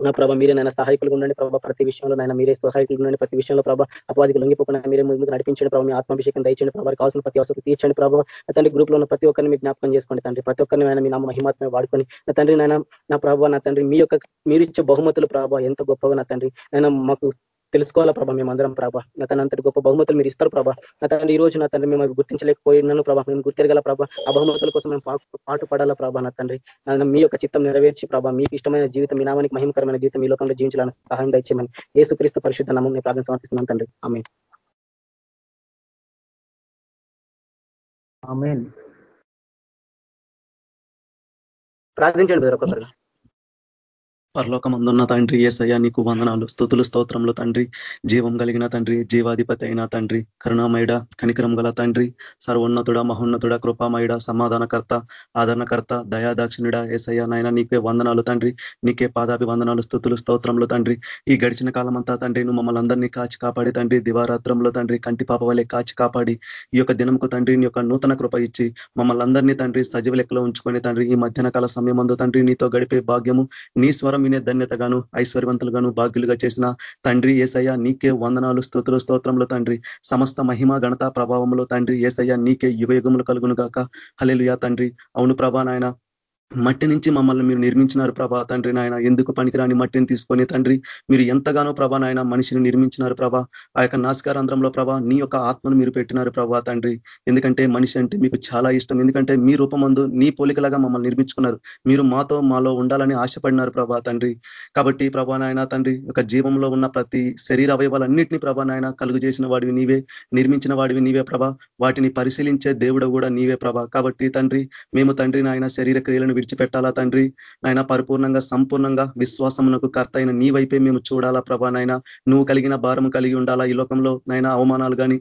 నా ప్రభావ మీరే నైనా సహాయకులు ఉండండి ప్రభావ ప్రతి విషయంలో నైనా మీరే సహాయకులు ఉండండి. ప్రతి విషయంలో ప్రభావ అపవాదికి లొంగిపోకుండా మీరే ముందుకు నడిపించండి ప్రభావ మీ ఆత్మాభిషేకం దయచండి ప్రభావ కావాల్సిన ప్రతి అవసరం తీర్చండి ప్రభావ తండ్రి గ్రూప్లో ఉన్న ప్రతి ఒక్కరిని మీ జ్ఞాపకం చేసుకోండి తండ్రి. ప్రతి ఒక్కరిని ఆయన మీ నామ మహిమాత్మ వాడుకొని నా తండ్రి నాయన నా ప్రభావ నా తండ్రి మీ యొక్క మీరు ఇచ్చే బహుమతులు ప్రభావ ఎంత గొప్పగా నా తండ్రి. నేను మాకు తెలుసుకోవాలా ప్రభా మేమందరం ప్రభా? నా తన అంతటి గొప్ప బహుమతులు మీరు ఇస్తారు ప్రభా. నా తండ్రి ఈ రోజు నా తండ్రి మేము గుర్తించలేకపోయినాను ప్రభా. మేము గుర్తిరగల ప్రభా. ఆ బహుమతుల కోసం మేము పాటు పడాలా ప్రభా నా తండ్రి? మీ యొక్క చిత్తం నెరవేర్చి ప్రభా మీకు ఇష్టమైన జీవితం మీ నామానికి మహిమకరమైన జీవితం ఈ లోకంలో జీవించాలని సహాయం దయచేయమని ఏసుక్రీస్తు పరిశుద్ధ నామం నేను ప్రార్థన సమర్పిస్తున్నాను తండ్రి. ఆమె ప్రార్థించండి ఒక్కొక్కరు పరలోకమందున్న తండ్రి ఏసయ్య నీకు వందనాలు స్థుతులు స్తోత్రంలో తండ్రి. జీవం కలిగిన తండ్రి జీవాధిపతి అయిన తండ్రి కరుణామయుడ కనికరం గల తండ్రి సర్వోన్నతుడ మహోన్నతుడ కృపామయుడ సమాధానకర్త ఆదరణకర్త దయాదాక్షిణుడ ఏసయ్య నాయన నీకే వందనాలు తండ్రి. నీకే పాదాభి వందనాలు స్థుతులు స్తోత్రంలో తండ్రి. ఈ గడిచిన కాలం అంతా తండ్రి నువ్వు మమ్మల్ని అందరినీ కాచి కాపాడి తండ్రి. దివారాత్రంలో తండ్రి కంటి పాప వలె కాచి కాపాడి ఈ యొక్క దినంకు తండ్రి నీ యొక్క నూతన కృప ఇచ్చి మమ్మల్ని అందరినీ తండ్రి సజీవ లెక్కలో ఉంచుకొని తండ్రి ఈ మధ్యాహ్న కాల సమయం తండ్రి నీతో గడిపే భాగ్యము నీ స్వరం వినే ధన్యతగాను ఐశ్వర్యవంతులుగాను భాగ్యులుగా చేసిన తండ్రి ఏసయ్య నీకే వందనాలు స్తోత్రులు స్తోత్రంలో తండ్రి. సమస్త మహిమ ఘనత ప్రభావంలో తండ్రి ఏసయ్య నీకే యుగయుగములు కలుగును గాక హలెలుయా తండ్రి. అవును ప్రభా నాయన మట్టి నుంచి మమ్మల్ని మీరు నిర్మించినారు ప్రభా తండ్రి నాయన. ఎందుకు పనికిరాని మట్టిని తీసుకొని తండ్రి మీరు ఎంతగానో ప్రభా నాయన మనిషిని నిర్మించినారు ప్రభా. ఆ యొక్క నాస్కారంధ్రంలో ప్రభా నీ యొక్క ఆత్మను మీరు పెట్టినారు ప్రభా తండ్రి. ఎందుకంటే మనిషి అంటే మీకు చాలా ఇష్టం. ఎందుకంటే మీ రూపమందు నీ పోలికలాగా మమ్మల్ని నిర్మించుకున్నారు. మీరు మాతో మాలో ఉండాలని ఆశపడినారు ప్రభా తండ్రి. కాబట్టి ప్రభా నాయన తండ్రి ఒక జీవంలో ఉన్న ప్రతి శరీర అవయవాలన్నింటినీ ప్రభా నాయన కలుగు చేసిన వాడివి నీవే. నిర్మించిన వాడివి నీవే ప్రభా. వాటిని పరిశీలించే దేవుడు కూడా నీవే ప్రభా. కాబట్టి తండ్రి మేము తండ్రి నాయన శరీర క్రియలను విడిచిపెట్టాలా తండ్రి? నాయన పరిపూర్ణంగా సంపూర్ణంగా విశ్వాసమునకు కర్త అయిన నీ వైపే మేము చూడాలా ప్రభా నాయన. నువ్వు కలిగిన భారం కలిగి ఉండాలా ఈ లోకంలో? నాయన అవమానాలు కానీ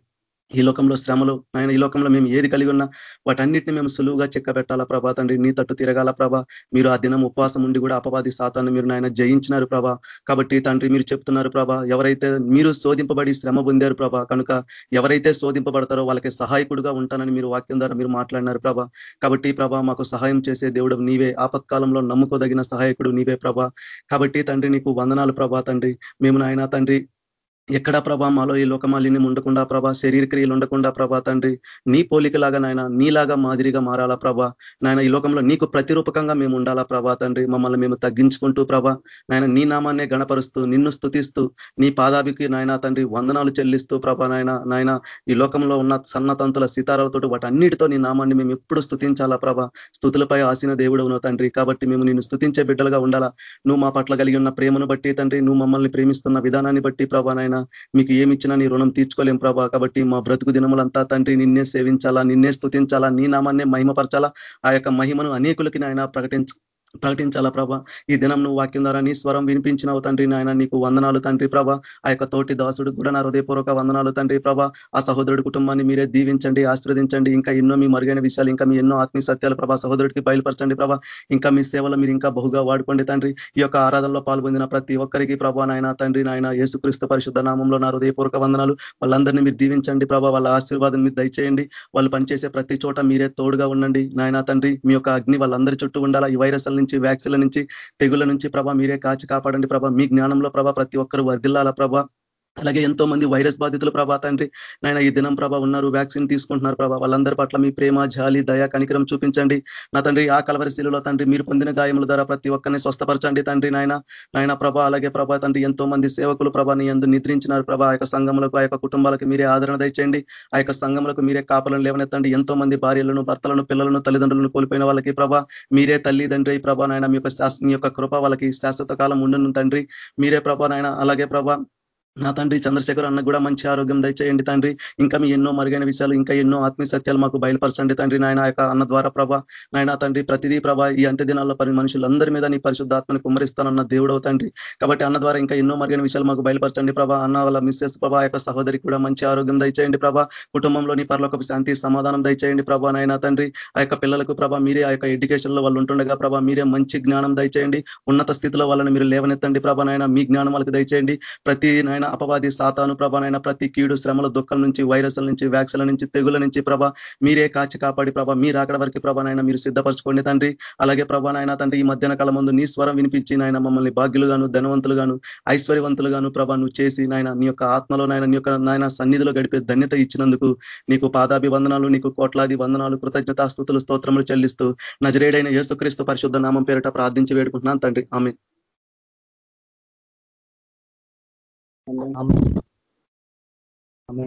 ఈ లోకంలో శ్రమలు ఆయన ఈ లోకంలో మేము ఏది కలిగి ఉన్నా వాటన్నిటిని మేము సులువుగా చెక్క పెట్టాలా ప్రభా తండ్రి? నీ తట్టు తిరగాల ప్రభా. మీరు ఆ దినం ఉపవాసం ఉండి కూడా అపవాది శాతాన్ని మీరు నాయన జయించినారు ప్రభా. కాబట్టి తండ్రి మీరు చెప్తున్నారు ప్రభా ఎవరైతే మీరు శోధింపబడి శ్రమ పొందారు ప్రభా కనుక ఎవరైతే శోధింపబడతారో వాళ్ళకి సహాయకుడుగా ఉంటానని మీరు వాక్యం ద్వారా మీరు మాట్లాడినారు ప్రభా. కాబట్టి ప్రభా మాకు సహాయం చేసే దేవుడు నీవే. ఆపత్కాలంలో నమ్ముకోదగిన సహాయకుడు నీవే ప్రభా. కాబట్టి తండ్రి నీకు వందనాలు ప్రభా తండ్రి. మేము నాయన తండ్రి ఎక్కడ ప్రభా మాలో ఈ లోకమాలిన్యం ఉండకుండా ప్రభా శరీర క్రియలు ఉండకుండా ప్రభా తండ్రి నీ పోలికలాగా నాయన నీలాగా మాదిరిగా మారాలా ప్రభా? నాయన ఈ లోకంలో నీకు ప్రతిరూపకంగా మేము ఉండాలా ప్రభా తండ్రి? మమ్మల్ని మేము తగ్గించుకుంటూ ప్రభా నాయన నీ నామాన్నే గణపరుస్తూ నిన్ను స్థుతిస్తూ నీ పాదాభికి నాయన తండ్రి వందనాలు చెల్లిస్తూ ప్రభా నాయన నాయన ఈ లోకంలో ఉన్న సన్నతంతుల సితారాలతో వాటన్నిటితో నీ నామాన్ని మేము ఎప్పుడు స్థుతించాలా ప్రభా? స్థుతులపై ఆసిన దేవుడు తండ్రి కాబట్టి మేము నిన్ను స్థుతించే బిడ్డలుగా ఉండాలా? నువ్వు మా పట్ల కలిగి ఉన్న ప్రేమను బట్టి తండ్రి నువ్వు మమ్మల్ని ప్రేమిస్తున్న విధానాన్ని బట్టి ప్రభా నాయన మీకు ఏమి ఇచ్చినా నీ రుణం తీర్చుకోలేం ప్రభా. కాబట్టి మా బ్రతుకు దినములంతా తండ్రి నిన్నే సేవించాలా నిన్నే స్థుతించాలా నీ నామాన్నే మహిమపరచాలా. ఆ యొక్క మహిమను అనేకులకి నాయన ప్రకటించ ప్రకటించాలా ప్రభ? ఈ దినం నువ్వు వాక్యం ద్వారా నీ స్వరం వినిపించినవు తండ్రి నాయన నీకు వందనాలు తండ్రి ప్రభ. ఆ యొక్క తోటి దాసుడు కూడా నా హృదయపూర్వక వందనాలు తండ్రి ప్రభ. ఆ సహోదరుడి కుటుంబాన్ని మీరే దీవించండి ఆశీర్వదించండి. ఇంకా ఎన్నో మీ మరుగైన విషయాలు ఇంకా మీ ఎన్నో ఆత్మీయ సత్యాలు ప్రభా సహోదరుడికి బయలుపరచండి ప్రభా. ఇంకా మీ సేవలు మీరు ఇంకా బహుగా వాడుకోండి తండ్రి. ఈ యొక్క ఆరాధనలో పాల్పొందిన ప్రతి ఒక్కరికి ప్రభా నాయన తండ్రి నాయన యేసుక్రీస్తు పరిశుద్ధ నామంలో నా హృదయపూర్వక వందనాలు. వాళ్ళందరినీ మీరు దీవించండి ప్రభా. వాళ్ళ ఆశీర్వాదం మీరు దయచేయండి. వాళ్ళు పనిచేసే ప్రతి చోట మీరే తోడుగా ఉండండి నాయన తండ్రి. మీ యొక్క అగ్ని వాళ్ళందరి చుట్టూ ఉండాలా. ఈ వైరస్ల నుంచి వ్యాక్సిన్ల నుంచి తెగుల నుంచి ప్రభా మీరే కాచి కాపాడండి ప్రభా. మీ జ్ఞానంలో ప్రభా ప్రతి ఒక్కరు వర్దిల్లాల ప్రభా. అలాగే ఎంతో మంది వైరస్ బాధితులు ప్రభా తండ్రి. నాయన ఈ దినం ప్రభా ఉన్నారు వ్యాక్సిన్ తీసుకుంటున్నారు ప్రభా. వాళ్ళందరి పట్ల మీ ప్రేమ జాలి దయా కనికరం చూపించండి. నా తండ్రి ఆ కలవరిశీలలో తండ్రి మీరు పొందిన గాయముల ద్వారా ప్రతి ఒక్కరిని స్వస్థపరచండి తండ్రి నాయన. నాయన ప్రభా అలాగే ప్రభా తండ్రి ఎంతో మంది సేవకులు ప్రభాని ఎందు నిద్రించినారు ప్రభా. ఆ యొక్క సంఘములకు ఆ యొక్క కుటుంబాలకు మీరే ఆదరణ దయచేయండి. ఆ యొక్క సంఘములకు మీరే కాపలను లేవనెత్తండి. ఎంతో మంది భార్యలను భర్తలను పిల్లలను తల్లిదండ్రులను కోల్పోయిన వాళ్ళకి ప్రభా మీరే తల్లి తండ్రి ప్రభా నాయన మీ యొక్క మీ యొక్క కృప వాళ్ళకి శాశ్వత కాలం ఉండను తండ్రి. మీరే ప్రభా నాయన అలాగే ప్రభా నా తండ్రి చంద్రశేఖర్ అన్న కూడా మంచి ఆరోగ్యం దయచేయండి తండ్రి. ఇంకా మీ ఎన్నో మరుగైన విషయాలు ఇంకా ఎన్నో ఆత్మీయ సత్యాలు మాకు బయలుపరచండి తండ్రి. నాయన యొక్క అన్న ద్వారా ప్రభా నాయన తండ్రి ప్రతిదీ ప్రభా ఈ అంత్య దినాల్లో పని మనుషులందరి మీద నీ పరిశుద్ధాత్మని కుమ్మరిస్తానన్న దేవుడు తండ్రి. కాబట్టి అన్న ద్వారా ఇంకా ఎన్నో మరుగైన విషయాలు మాకు బయలుపరచండి ప్రభా. అన్న వాళ్ళ మిస్సెస్ ప్రభా యొక్క సహోదరికి కూడా మంచి ఆరోగ్యం దయచేయండి ప్రభా. కుటుంబంలోని పరలోక శాంతి సమాధానం దయచేయండి ప్రభా నాయన తండ్రి. ఆ యొక్క పిల్లలకు ప్రభా మీరే ఆ యొక్క ఎడ్యుకేషన్లో వాళ్ళు ఉంటుండగా ప్రభా మీరే మంచి జ్ఞానం దయచేయండి. ఉన్నత స్థితిలో వాళ్ళని మీరు లేవనెత్తండి ప్రభా నాయన. మీ జ్ఞానం వాళ్ళకి దయచేయండి. ప్రతి నాయన అపవాది సాతాను ప్రభానైనా ప్రతి కీడు శ్రమల దుఃఖం నుంచి వైరస్ల నుంచి వ్యాక్సిన్ల నుంచి తెగుల నుంచి ప్రభ మీరే కాచి కాపాడి ప్రభ మీరు అక్కడ వరకు ప్రభానైనా మీరు సిద్ధపరచుకోండి తండ్రి. అలాగే ప్రభానైనా తండ్రి ఈ మధ్యాహ్న కాలం ముందు నీ స్వరం వినిపించి నాయన మమ్మల్ని భాగ్యులుగాను ధనవంతులుగాను ఐశ్వర్యవంతులుగాను ప్రభా నువ్వు చేసి నాయన నీ యొక్క ఆత్మలో నాయన నీ యొక్క నాయన సన్నిధిలో గడిపే ధన్యత ఇచ్చినందుకు నీకు పాదాభివందనాలు నీకు కోట్లాది వందనాలు కృతజ్ఞతాస్థుతులు స్తోత్రములు చెల్లిస్తూ నజరేడైన యేసుక్రీస్తు పరిశుద్ధ నామం పేరిట ప్రార్థించి వేడుకుంటున్నాను తండ్రి. ఆమె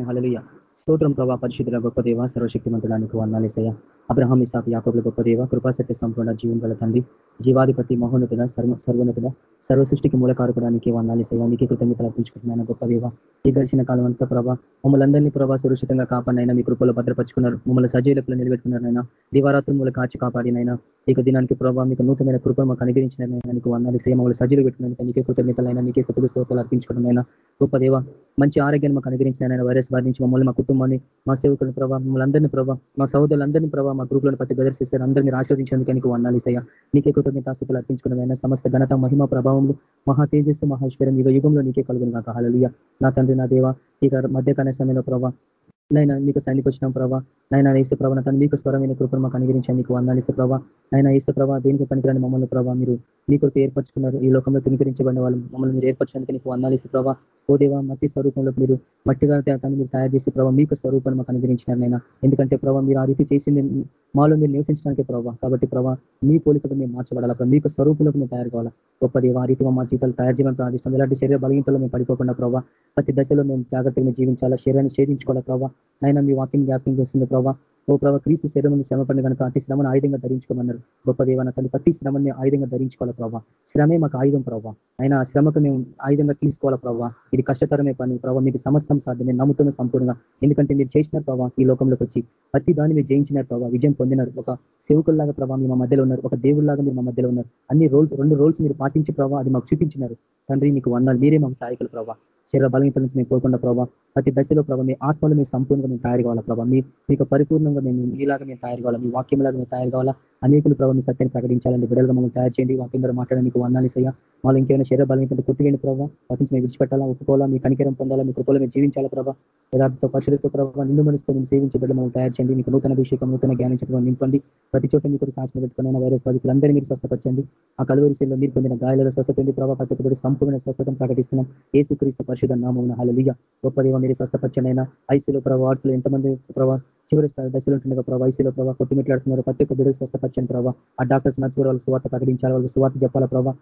హలలుయ స్తోత్రం ప్రభా పరిశుద్ధుల గొప్ప దేవ సర్వశక్తిమంతుడానికి వందాలేసయ్య అబ్రహాం ఇసాక్ యాకబుల గొప్ప దేవ కృపాశక్తి సంపూర్ణ జీవం గల తండ్రి జీవాధిపతి మహోన్నతుల సర్వ సర్వోన్నతుల సర్వ సృష్టికి మూలకారపడానికి వందాలి నీకే కృతజ్ఞతలు అర్పించుకుంటున్నాను. గొప్ప దేవ. ఈ గడిచిన కాలం అంతా ప్రభా మమ్మల్ని అందరినీ ప్రభా సురక్షితంగా కాపాడినైనా మీ కృపలో భద్రపరుచుకున్నారు. మమ్మల్ని సజీలకులు నిలబెట్టుకున్నారైనా దివారాత్రులు కాచి కాపాడినైనా ఇక దినానికి ప్రభావ మీకు నూతనమైన కృప మాకు అనుగ్రహించినైనా నీకు వందాలి సేవ మమ్మల్ని సజీలు పెట్టినందుకు నీకే కృతజ్ఞతలైనా నీకే సతులు స్తోతాలు అర్పించుకున్నైనా గొప్ప దేవ మంచి ఆరోగ్యాన్ని మాకు అనుగ్రహించినైనా వైరస్ బాధించి మమ్మల్ని మా కుటుంబాన్ని మా సేవకులను ప్రభావ మమ్మల్ని అందరినీ ప్రభావ మా సహోదరులందరినీ ప్రభావ మా గ్రూప్లను ప్రతి ప్రదర్శిస్తారు అందరూ మీరు నీకు వందాలి సయ్యా నీకే కృతజ్ఞతాస్తులు అర్పించుకున్న సమస్త ఘనత మహిమ నామములు మహా తేజస్సు మహేశ్వరం యుగ యుగంలో నీకే కలుగును కాక హలలుయ నా తండ్రి నా దేవ ఇక మధ్యకాల సమయంలో ప్రభావ నైనా మీకు సన్నిధికి వచ్చిన ప్రభావ నైనా వేస్తే ప్రభావ తను మీకు స్వరమైన కృపను మాకు అనుగ్రహించాను నీకు వందాలిస్తే ప్రభావ నైనా వేస్తే ప్రభావ దేనికి పనికిరాని మమ్మల్ని ప్రభావ మీరు మీ కొరకు ఏర్పరచుకున్నారు. ఈ లోకంలో తునికరించబడిన వాళ్ళు మమ్మల్ని మీరు ఏర్పరచడానికి నీకు వందాలిస్తే ప్రభావ ఓ దేవా మట్టి స్వరూపంలో మీరు మట్టిగా తను మీరు తయారు చేసి ప్రభావ మీకు స్వరూపాన్ని మాకు అనుగ్రహించినారు నైనా. ఎందుకంటే ప్రభావ మీరు ఆ రీతి చేసింది మాలో మీరు నివసించడానికి ప్రభావ కాబట్టి ప్రభావ మీ పోలికలు మేము మార్చబడాలి మీకు స్వరూపంలోకి మేము తయారు కావాలా. గొప్ప దేవ ఆ రీతి మా జీవితాలు తయారు చేయమని ప్రార్థిస్తాం ఇలాంటి శరీర బలహీనతలో మేము పడిపోకుండా ప్రభావ ప్రతి దశలో మేము జాగ్రత్తగా జీవించాలా శరీరాన్ని ఛేదించుకోవాలా ప్రభావ నైనా మీ వాక్యం జ్ఞాపకం చేసింది ప్రభా. ఓ ప్రభావ క్రీస్తు శరీరం శ్రమపడిన కనుక అతి శ్రమను ఆయుధంగా ధరించుకోమన్నారు. గొప్ప దేవన తను ప్రతి శ్రమని ఆయుధంగా ధరించుకోవాలి ప్రభావ శ్రమే మాకు ఆయుధం ప్రభావ ఆయన ఆ శ్రమకు మేము ఆయుధంగా తీసుకోవాలి ప్రభావ ఇది కష్టతరమే పని ప్రభావ మీకు సమస్తం సాధ్యమే. నమ్ముతున్న సంపూర్ణంగా. ఎందుకంటే మీరు చేసిన ప్రభావ ఈ లోకంలోకి వచ్చి. ప్రతి దాన్ని మీరు జయించినారు ప్రభావ విజయం పొందినారు. ఒక సేవకుల్లాగా ప్రభావ మీ మా మధ్యలో ఉన్నారు. ఒక దేవుళ్ళాగా మీరు మా మధ్యలో ఉన్నారు. అన్ని రోల్స్ రెండు రోల్స్ మీరు పాటించి ప్రభావ అది మాకు చూపించినారు. తండ్రి మీకు వందాలు. మీరే మాకు సహాయకులు ప్రభావ శరీర బలహీనత నుంచి మేము పోకుండా ప్రభావ ప్రతి దశలో ప్రభావ మీ ఆత్మలో మేము సంపూర్ణంగా మేము తయారు కావాలి ప్రభావ మీ మీకు పరిపూర్ణంగా మేము మీలాగా మేము తయారు కావాలా? మీ వాక్యంలాగా మేము తయారు కావాలా? అనేకులు ప్రభావ మీ సత్యాన్ని ప్రకటించాలని బిడ్డలుగా మమ్మల్ని తయారు చేయండి. వాక్యం ద్వారా మాట్లాడడానికి వందాలి సయ్యా వాళ్ళు ఇంకేమైనా శరీర బలహీనత కొట్టివేయండి ప్రభావ వాటి మేము విడిచిపెట్టాలా? ఒప్పుకోవాలా? మీ కనికరం పొందాలా? మీ కృపలో మేము జీవించాలా ప్రభావ యథార్థతో పరిశుద్ధతో ప్రభావ నిండు మనసుతో మేము సేవించి బిడ్డలు మమ్మల్ని తయారు చేయండి. మీకు నూతన అభిషేకం నూతన జ్ఞానం చెప్పడం నింపండి. ప్రతి చోట మీకు సాక్షి పెట్టుకున్న వైరస్ బాధితులందరినీ మీరు స్వస్థపరచండి. ఆ కలువరిశీల్లో మీరు పొందిన గాయాల స్వస్థత ప్రభావ ప్రతి ఒక్కటి సంపూర్ణ స్వస్థతను ప్రకటిస్తున్నాం. ఏసుక్రీస్తు పరిశుధ నామం హలలియ గొప్ప దేవ మీరు స్వస్థపరచండి ఐసీలో ప్రభావ వార్సులు ఎంతమంది ప్రభావ చివరి దశలు ఉంటుండగా ప్రభావ ఐసీలో ప్రభావ కొట్టిమిట్లాడుతున్నారు. ప్రతి ఒక్క బిడ్డలు స్వస్థపరచండి ప్రభావ ఆ డాక్టర్స్ నచ్చుకోవాలి వాళ్ళు సువార్త ప్రకటించాలి వాళ్ళు సువార్త చెప్పాలా ప్రభావ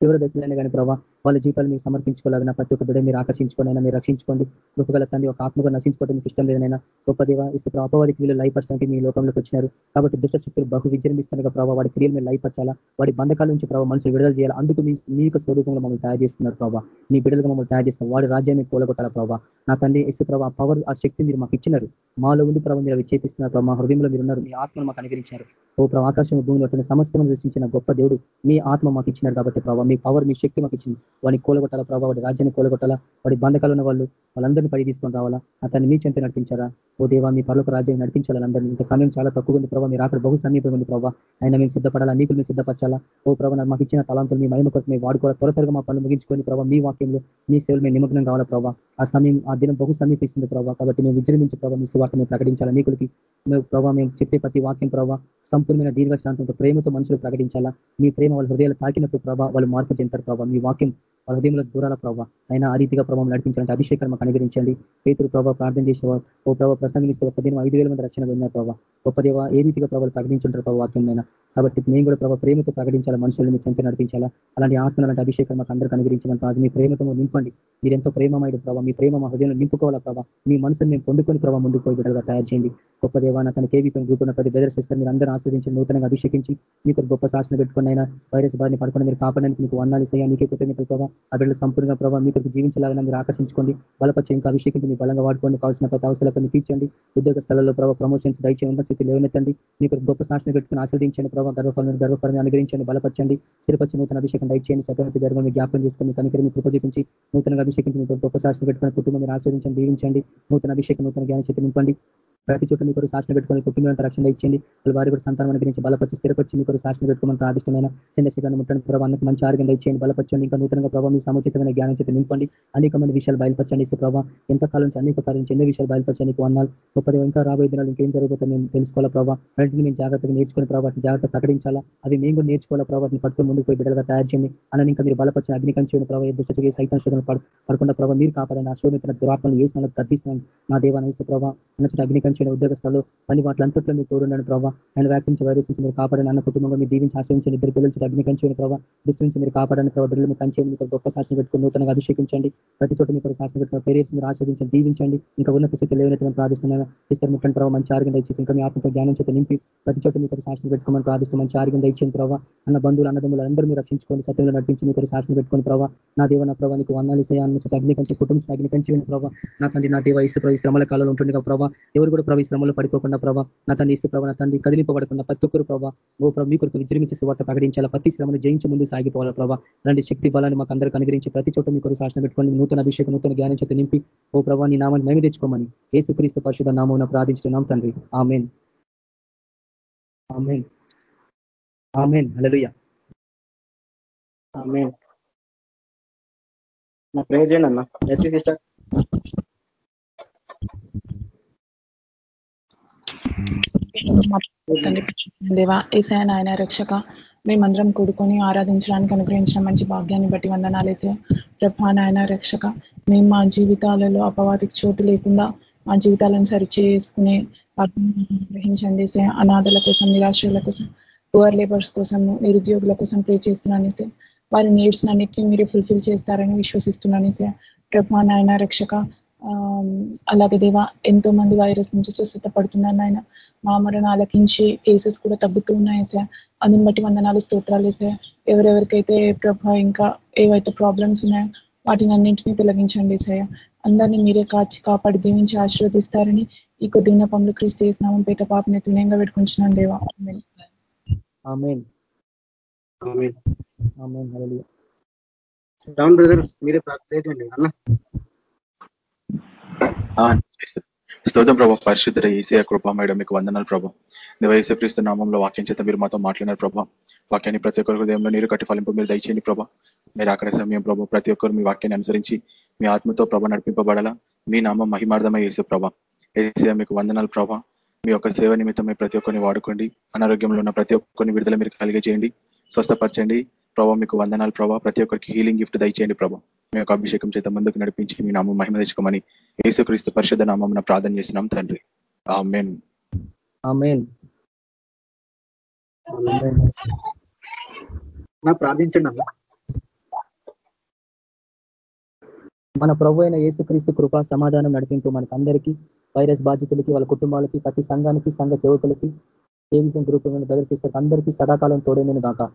చివరి దశలైనా కానీ ప్రభావ వాళ్ళ జీవితాలు మీకు సమర్పించుకోలేగిన ప్రతి ఒక్క బిడ్డ మీరు ఆకర్షించుకోనైనా మీరు రక్షించుకోండి. కృపగల తండ్రి ఒక ఆత్మగా నశించుకోవడం మీకు ఇష్టం లేదనైనా గొప్ప దేవ ఇస్తే అపవాదికి వీళ్ళు లైపరచడానికి మీ లోకంలోకి వచ్చినారు. కాబట్టి దుష్ట శక్తులు బహు విజృంభిస్తున్నారు ప్రభావ వాడి క్రియలు మీరు లైపరచాలా వాడి బంధకాల నుంచి ప్రభావ మనుషులు విడుదల చేయాలి? అందుకు మీ మీ యొక్క స్వరూపంలో మమ్మల్ని తయారు చేస్తున్నారు ప్రభావ మీ బిడ్డలుగా మమ్మల్ని తయారు చేస్తున్నారు. వాడి రాజ్యాన్ని కూలగొట్టాల ప్రభావ నా తండ్రి ఇస్తే ప్రభావ పవర్ ఆ శక్తి మీరు మాకు ఇచ్చినారు. మాలో ఉండి ప్రభావ మీరు అవి చేపిస్తున్నారు ప్రభావ మా హృదయంలో మీరు ఉన్నారు. మీ ఆత్మను మాకు అనుగ్రహించారు ఓ ప్రభావ ఆకాశం భూమిలో సమస్యను దృష్టించిన గొప్ప దేవుడు మీ ఆత్మ మాకు ఇచ్చినారు కాబట్టి ప్రభావ మీ పవర్ మీ శక్తి మాకు ఇచ్చింది వాడిని కూలగొట్టాల ప్రభావ వాడి రాజ్యాన్ని కూలగొట్టాలా? వాడి బంధకాలు ఉన్న వాళ్ళు వాళ్ళందరినీ పడి తీసుకొని రావాలా? అతన్ని మీ చెంత నడిపించారా ఓ దేవా మీ పర్లకు రాజ్యాన్ని నడిపించాలి అందరినీ ఇంకా సమయం చాలా తక్కువ ఉంది ప్రభావ మీరు అక్కడ బహు సమీపం ఉంది ప్రభావ ఆయన మేము సిద్ధపడాలా? నీకు మేము సిద్ధపరచాలా? ఓ ప్రభావ మాకు ఇచ్చిన తలాంతులు మీ మహిమ కొరకు మేము వాడుకోవాలి? త్వర త్వరగా మా పనులు ముగించుకొని ప్రభావ మీ వాక్యంలో మీ సేవలు మేము నిమగ్నం కావాలా ప్రభావ ఆ సమయం ఆ దినం బహు సమీపిస్తుంది ప్రభావ కాబట్టి మేము విజృంభించి ప్రభావ మీ వాక్యం ప్రకటించాలా? నీకులకి మేము ప్రభావ మేము చెప్పే ప్రతి వాక్యం ప్రభావ సంపూర్ణమైన దీర్ఘశాంతంతో ప్రేమతో మనుషులు ప్రకటించాలా? మీ ప్రేమ వాళ్ళ హృదయాలు తాకినప్పుడు ప్రభావ వాళ్ళు మార్పు చెందుతారు ప్రభావ మీ వాక్యం వాళ్ళ హృదయంలో దూరాల ప్రభావ అయినా ఆ రీతిగా ప్రభావం నడిపించాలంటే అభిషేకం మాకు అనుగ్రహించండి. పేతులు ప్రభావ ప్రార్థన చేసేవారు. ఓ ప్రభావ ప్రసంగిస్తే ఒక దినం ఐదు వేల మంది రక్షణ పొందిన ప్రభావ గొప్ప దేవ ఏ రీతిగా ప్రభావం ప్రకటించుంటారు ప్రభావ వాక్యం కాబట్టి మేము కూడా ప్రభావ ప్రేమతో ప్రకటించాలా మనుషులను మీ చెంత నడిపించాలా? అలాంటి ఆత్మ అలాంటి అభిషేకం మాకు అందరికీ అనుగ్రహించమని కాదు మీ ప్రేమతో నింపండి. మీరు ఎంతో ప్రేమమైన ప్రభావ మీ ప్రేమ మా హృదయంలో నింపుకోవాలా ప్రభావ మీ మనసును మేము పొందుకొని ప్రభావ ముందుకు పోయి బిడ్డలుగా తయారు చేయండి. గొప్ప దేవాన తన కేవీ గ్రూపున్న ప్రతి బెదర్స్ ఇస్తారు మీరు అందరూ ఆస్వాదించి నూతనంగా అభిషేకించి మీకు గొప్ప శాసన పెట్టుకుని అయినా వైరస్ బారిని పడుకుని మీరు కాపాడడానికి మీకు వన్నాలు చేయాలి నీకే కృతజ్ఞతలు ప్రభావ ఆ బిడ్డలు సంపూర్ణంగా ప్రభావ మీకు జీవించలాగా మీరు ఆకర్షించుకోండి బలపరిచి ఇంకా అభిషేకించి మీ బలంగా వాడుకోండి కావాల్సిన ప్రతి అవసరాలను తీర్చండి ఉద్యోగ స్థలంలో ప్రభావ ప్రమోషన్స్ దయచే ఉన్న స్థితి లేవనెత్తండి మీకు గొప్ప శాసన పెట్టుకుని ఆస్వాదించండి ప్రభావ గర్వఫలం గర్వఫలం అనుగ్రహించండి బలపరచండి స్థిరపరిచి నూతన అభిషేకం దయచేయండి చక్రవర్తి గర్వం జ్ఞాపం చేసుకుని కనికరి మీ కృప చూపించి నూతనంగా అభిషేకించి మీకు గొప్ప శాసన పెట్టుకుని కుటుంబం మీరు ఆస్వాదించండి దీవించండి నూతన అభిషేకం నూతన జ్ఞాన చేతి నింపండి. ప్రతి చోట మీకు సాక్షణ పెట్టుకొని పెట్టుకుని రక్షణ ఇచ్చింది వాళ్ళ వారి కూడా సంతానం అనుగ్రహించి బలపరిచి స్థిరపరిచి మీకు సాక్షణ పెట్టుకోమని ప్రాదిష్టమైన చంద్రశేఖరణ ముట్టని ప్రభావానికి మంచి ఆరోగ్యం ఇచ్చేయండి బలపరచండి. ఇంకా నూతనంగా ప్రభావ మీ సముచితమైన జ్ఞానం చేతి నింపండి. అనేక మంది విషయాలు బయలుపరచండి ఇసు ప్రభావ ఎంతకాలం నుంచి అనేక కాలం నుంచి ఎన్ని విషయాలు బయలుపరచండి నీకు వందాలు ముప్పై ఇంకా రాబోయే దినాలు ఇంకేం జరుగుతుందో మేము తెలుసుకోవాలా ప్రభావ వెంటనే మేము జాగ్రత్తగా నేర్చుకునే ప్రభావం జాగ్రత్త ప్రకటించాలా. అవి మేము కూడా నేర్చుకోవాలా ప్రభావం పట్టుకుని ముందుకు పోయి బిడ్డలుగా తయారు చేయండి. అని ఇంకా మీరు బలపరిచిన అగ్నికం అగ్నికంచిన ప్రభావ దుష్టకి సైతం శోధన పడకుండా ప్రభావ మీరు కాపాడండి. ఆ శోధించిన దురాత్మలు ఏ స్నాలకు గద్దిస్తున్నాను. నా దేవాన్ని ప్రభావ అన్నట్టు అగ్నికంచి చేయడం ఉద్యోగ పని వాటిలంతట్లో మీరు తోడున్నాను ప్రభావ ఆయన వ్యాక్సిన్ వైరస్ నుంచి మీరు కాపాడని అన్న కుటుంబంగా మీ దీవించి ఆశ్రయించండి. ఇద్దరు పిల్లలు అగ్ని కంచేయండి ప్రభావ దృష్టి నుంచి మీరు కాపాడని ప్రభావ బిడ్డలు మీరు కంచేయండి మీకు గొప్ప శాసన పెట్టుకుని నూతనంగా అభిషేకించండి. ప్రతి చోట మీకు శాసన పెట్టుకున్న పేరేసి మీరు ఆశ్రయించండి దీవించండి. ఇంకా ఉన్నత స్థితి లేవనైతే ప్రార్థిస్తున్నాను. సిస్టర్ ముట్టండి ప్రభావ మంచి ఆరోగ్యం దయచేసి ఇంకా మీ ఆత్మతో జ్ఞానం చేత నింపి ప్రతి చోట మీకు శాసన పెట్టుకోమని ప్రార్థిస్తూ మంచి ఆరోగ్యం దయచేయండి ప్రభావ అన్న బంధువులు అన్నదమ్ములు అందరూ మీరు రక్షించుకోండి. సత్యంలో నడిపించి మీకు శాసన పెట్టుకుని ప్రభావ నా దేవ నా ప్రభావ నీకు వందాలి అన్న అగ్ని కంచి కుటుంబం అగ్ని కంచి ప్రభావ నా తండ్రి నా దేవ ఇసు ప్రభావ శ్రమల కాలంలో ఉంటుంది ప్రభావ ఎవరు కూడా ప్రభావ శ్రమలో పడిపోకుండా ప్రభావ నా తండ్రి ఇసు ప్రభావ నా తండ్రి కదిలిపబడకుండా ప్రతి ఒక్కరు ప్రభావ ఓ ప్రభు మీ కొరకు విజృంభించే వార్త ప్రకటించాలా ప్రతి శ్రమను జయించి ముందు సాగిపోవాలి ప్రభావ అలాంటి శక్తి బలాన్ని మాకు అందరికీ అనుగ్రహించి ప్రతి చోట మీ కొరకు శాసన పెట్టుకొని నూతన అభిషేకం నూతన జ్ఞానం చేత నింపి ఓ ప్రభావ నీ నామాన్ని మేము తెచ్చుకోమని ఏసుక్రీస్తు పరిశుధ నామం ప్రార్థించున్నాం తండ్రి. ఆమెన్. ఆమెన్. ఆమెన్. హలలుయ ఆమెన్. నా ప్రే చేయండి అన్న. ఎత్తి సిస్టర్ దేవా ఏసా నాయన రక్షక మేమందరం కూడుకొని ఆరాధించడానికి అనుగ్రహించిన మంచి భాగ్యాన్ని బట్టి వందనాలేసే ప్రభా నాయన రక్షక మేము మా జీవితాలలో అపవాదికి చోటు లేకుండా మా జీవితాలను సరిచేసుకునే అనుగ్రహించండి అనాథల కోసం నిరాశ్రుల కోసం పువర్ లేబర్స్ కోసం నిరుద్యోగుల కోసం ప్రే చేస్తున్నాను సార్ వారి నీడ్స్ అన్నిటినీ మీరు ఫుల్ఫిల్ చేస్తారని విశ్వసిస్తున్నాను సార్ ప్రభా నాయన రక్షక అలాగే దేవా ఎంతో మంది వైరస్ నుంచి స్వస్థత పడుతున్నారు నాయన. మా మరణ ఆలకించి కేసెస్ కూడా తగ్గుతూ ఉన్నాయి సార్. అందుని బట్టి వందనాలు స్తోత్రాలు సార్. ఎవరెవరికైతే ప్రభా ఇంకా ఏవైతే ప్రాబ్లమ్స్ ఉన్నాయో వాటిని అన్నింటినీ తొలగించండి సార్. అందరినీ మీరే కాచి కాపాడి దీవించి ఆశీర్వదిస్తారని ఈ కొద్ది పనులు క్రీస్తు చేసినామని పేట పాపని తుణ్యంగా పెట్టుకుంటున్నాను దేవా. మీరే ప్రార్థించండి అన్న. స్తోత్రం ప్రభా. పరిశుద్ధ ఏసీ కృప మేడం మీకు వందనాలు ప్రభా. నివేసే నామంలో వాక్యం చేత మీరు మాతో మాట్లాడినారు ప్రభా. వాక్యాన్ని ప్రతి ఒక్కరి హృదయంలో నీరు కట్టి ఫలింపు మీరు దయచేయండి ప్రభా. మీరు అక్కడ సమయం ప్రభా ప్రతి ఒక్కరు మీ వాక్యాన్ని అనుసరించి మీ ఆత్మతో ప్రభ నడిపింపబడాలా? మీ నామం మహిమార్థమై వేసే ప్రభా. ఏసే మీకు వందనాలు ప్రభా. మీ యొక్క సేవ నిమిత్తం ప్రతి ఒక్కరిని వాడుకోండి. అనారోగ్యంలో ఉన్న ప్రతి ఒక్కరిని విడుదల మీరు కలిగజేయండి. స్వస్థపరచండి. ప్రభావ మీకు వందనాలు ప్రభా. ప్రతి ఒక్కరికి హీలింగ్ గిఫ్ట్ దయచేయండి ప్రభా. మీ యొక్క అభిషేకం చేత ముందుకు నడిపించి మీ నామం మహిమ తెచ్చుకోమని యేసుక్రీస్తు పరిషత్ నామం ప్రార్థన చేసినాం తండ్రి. ప్రార్థించండి అన్న. మన ప్రభు అయిన యేసుక్రీస్తు కృపా సమాధానం నడిపింపు మనకు అందరికీ వైరస్ బాధితులకి వాళ్ళ కుటుంబాలకి ప్రతి సంఘానికి సంఘ సేవకులకి ఏ విధంగా గ్రూపంగా ప్రదర్శిస్తారు అందరికీ సదాకాలం తోడేమని దాకా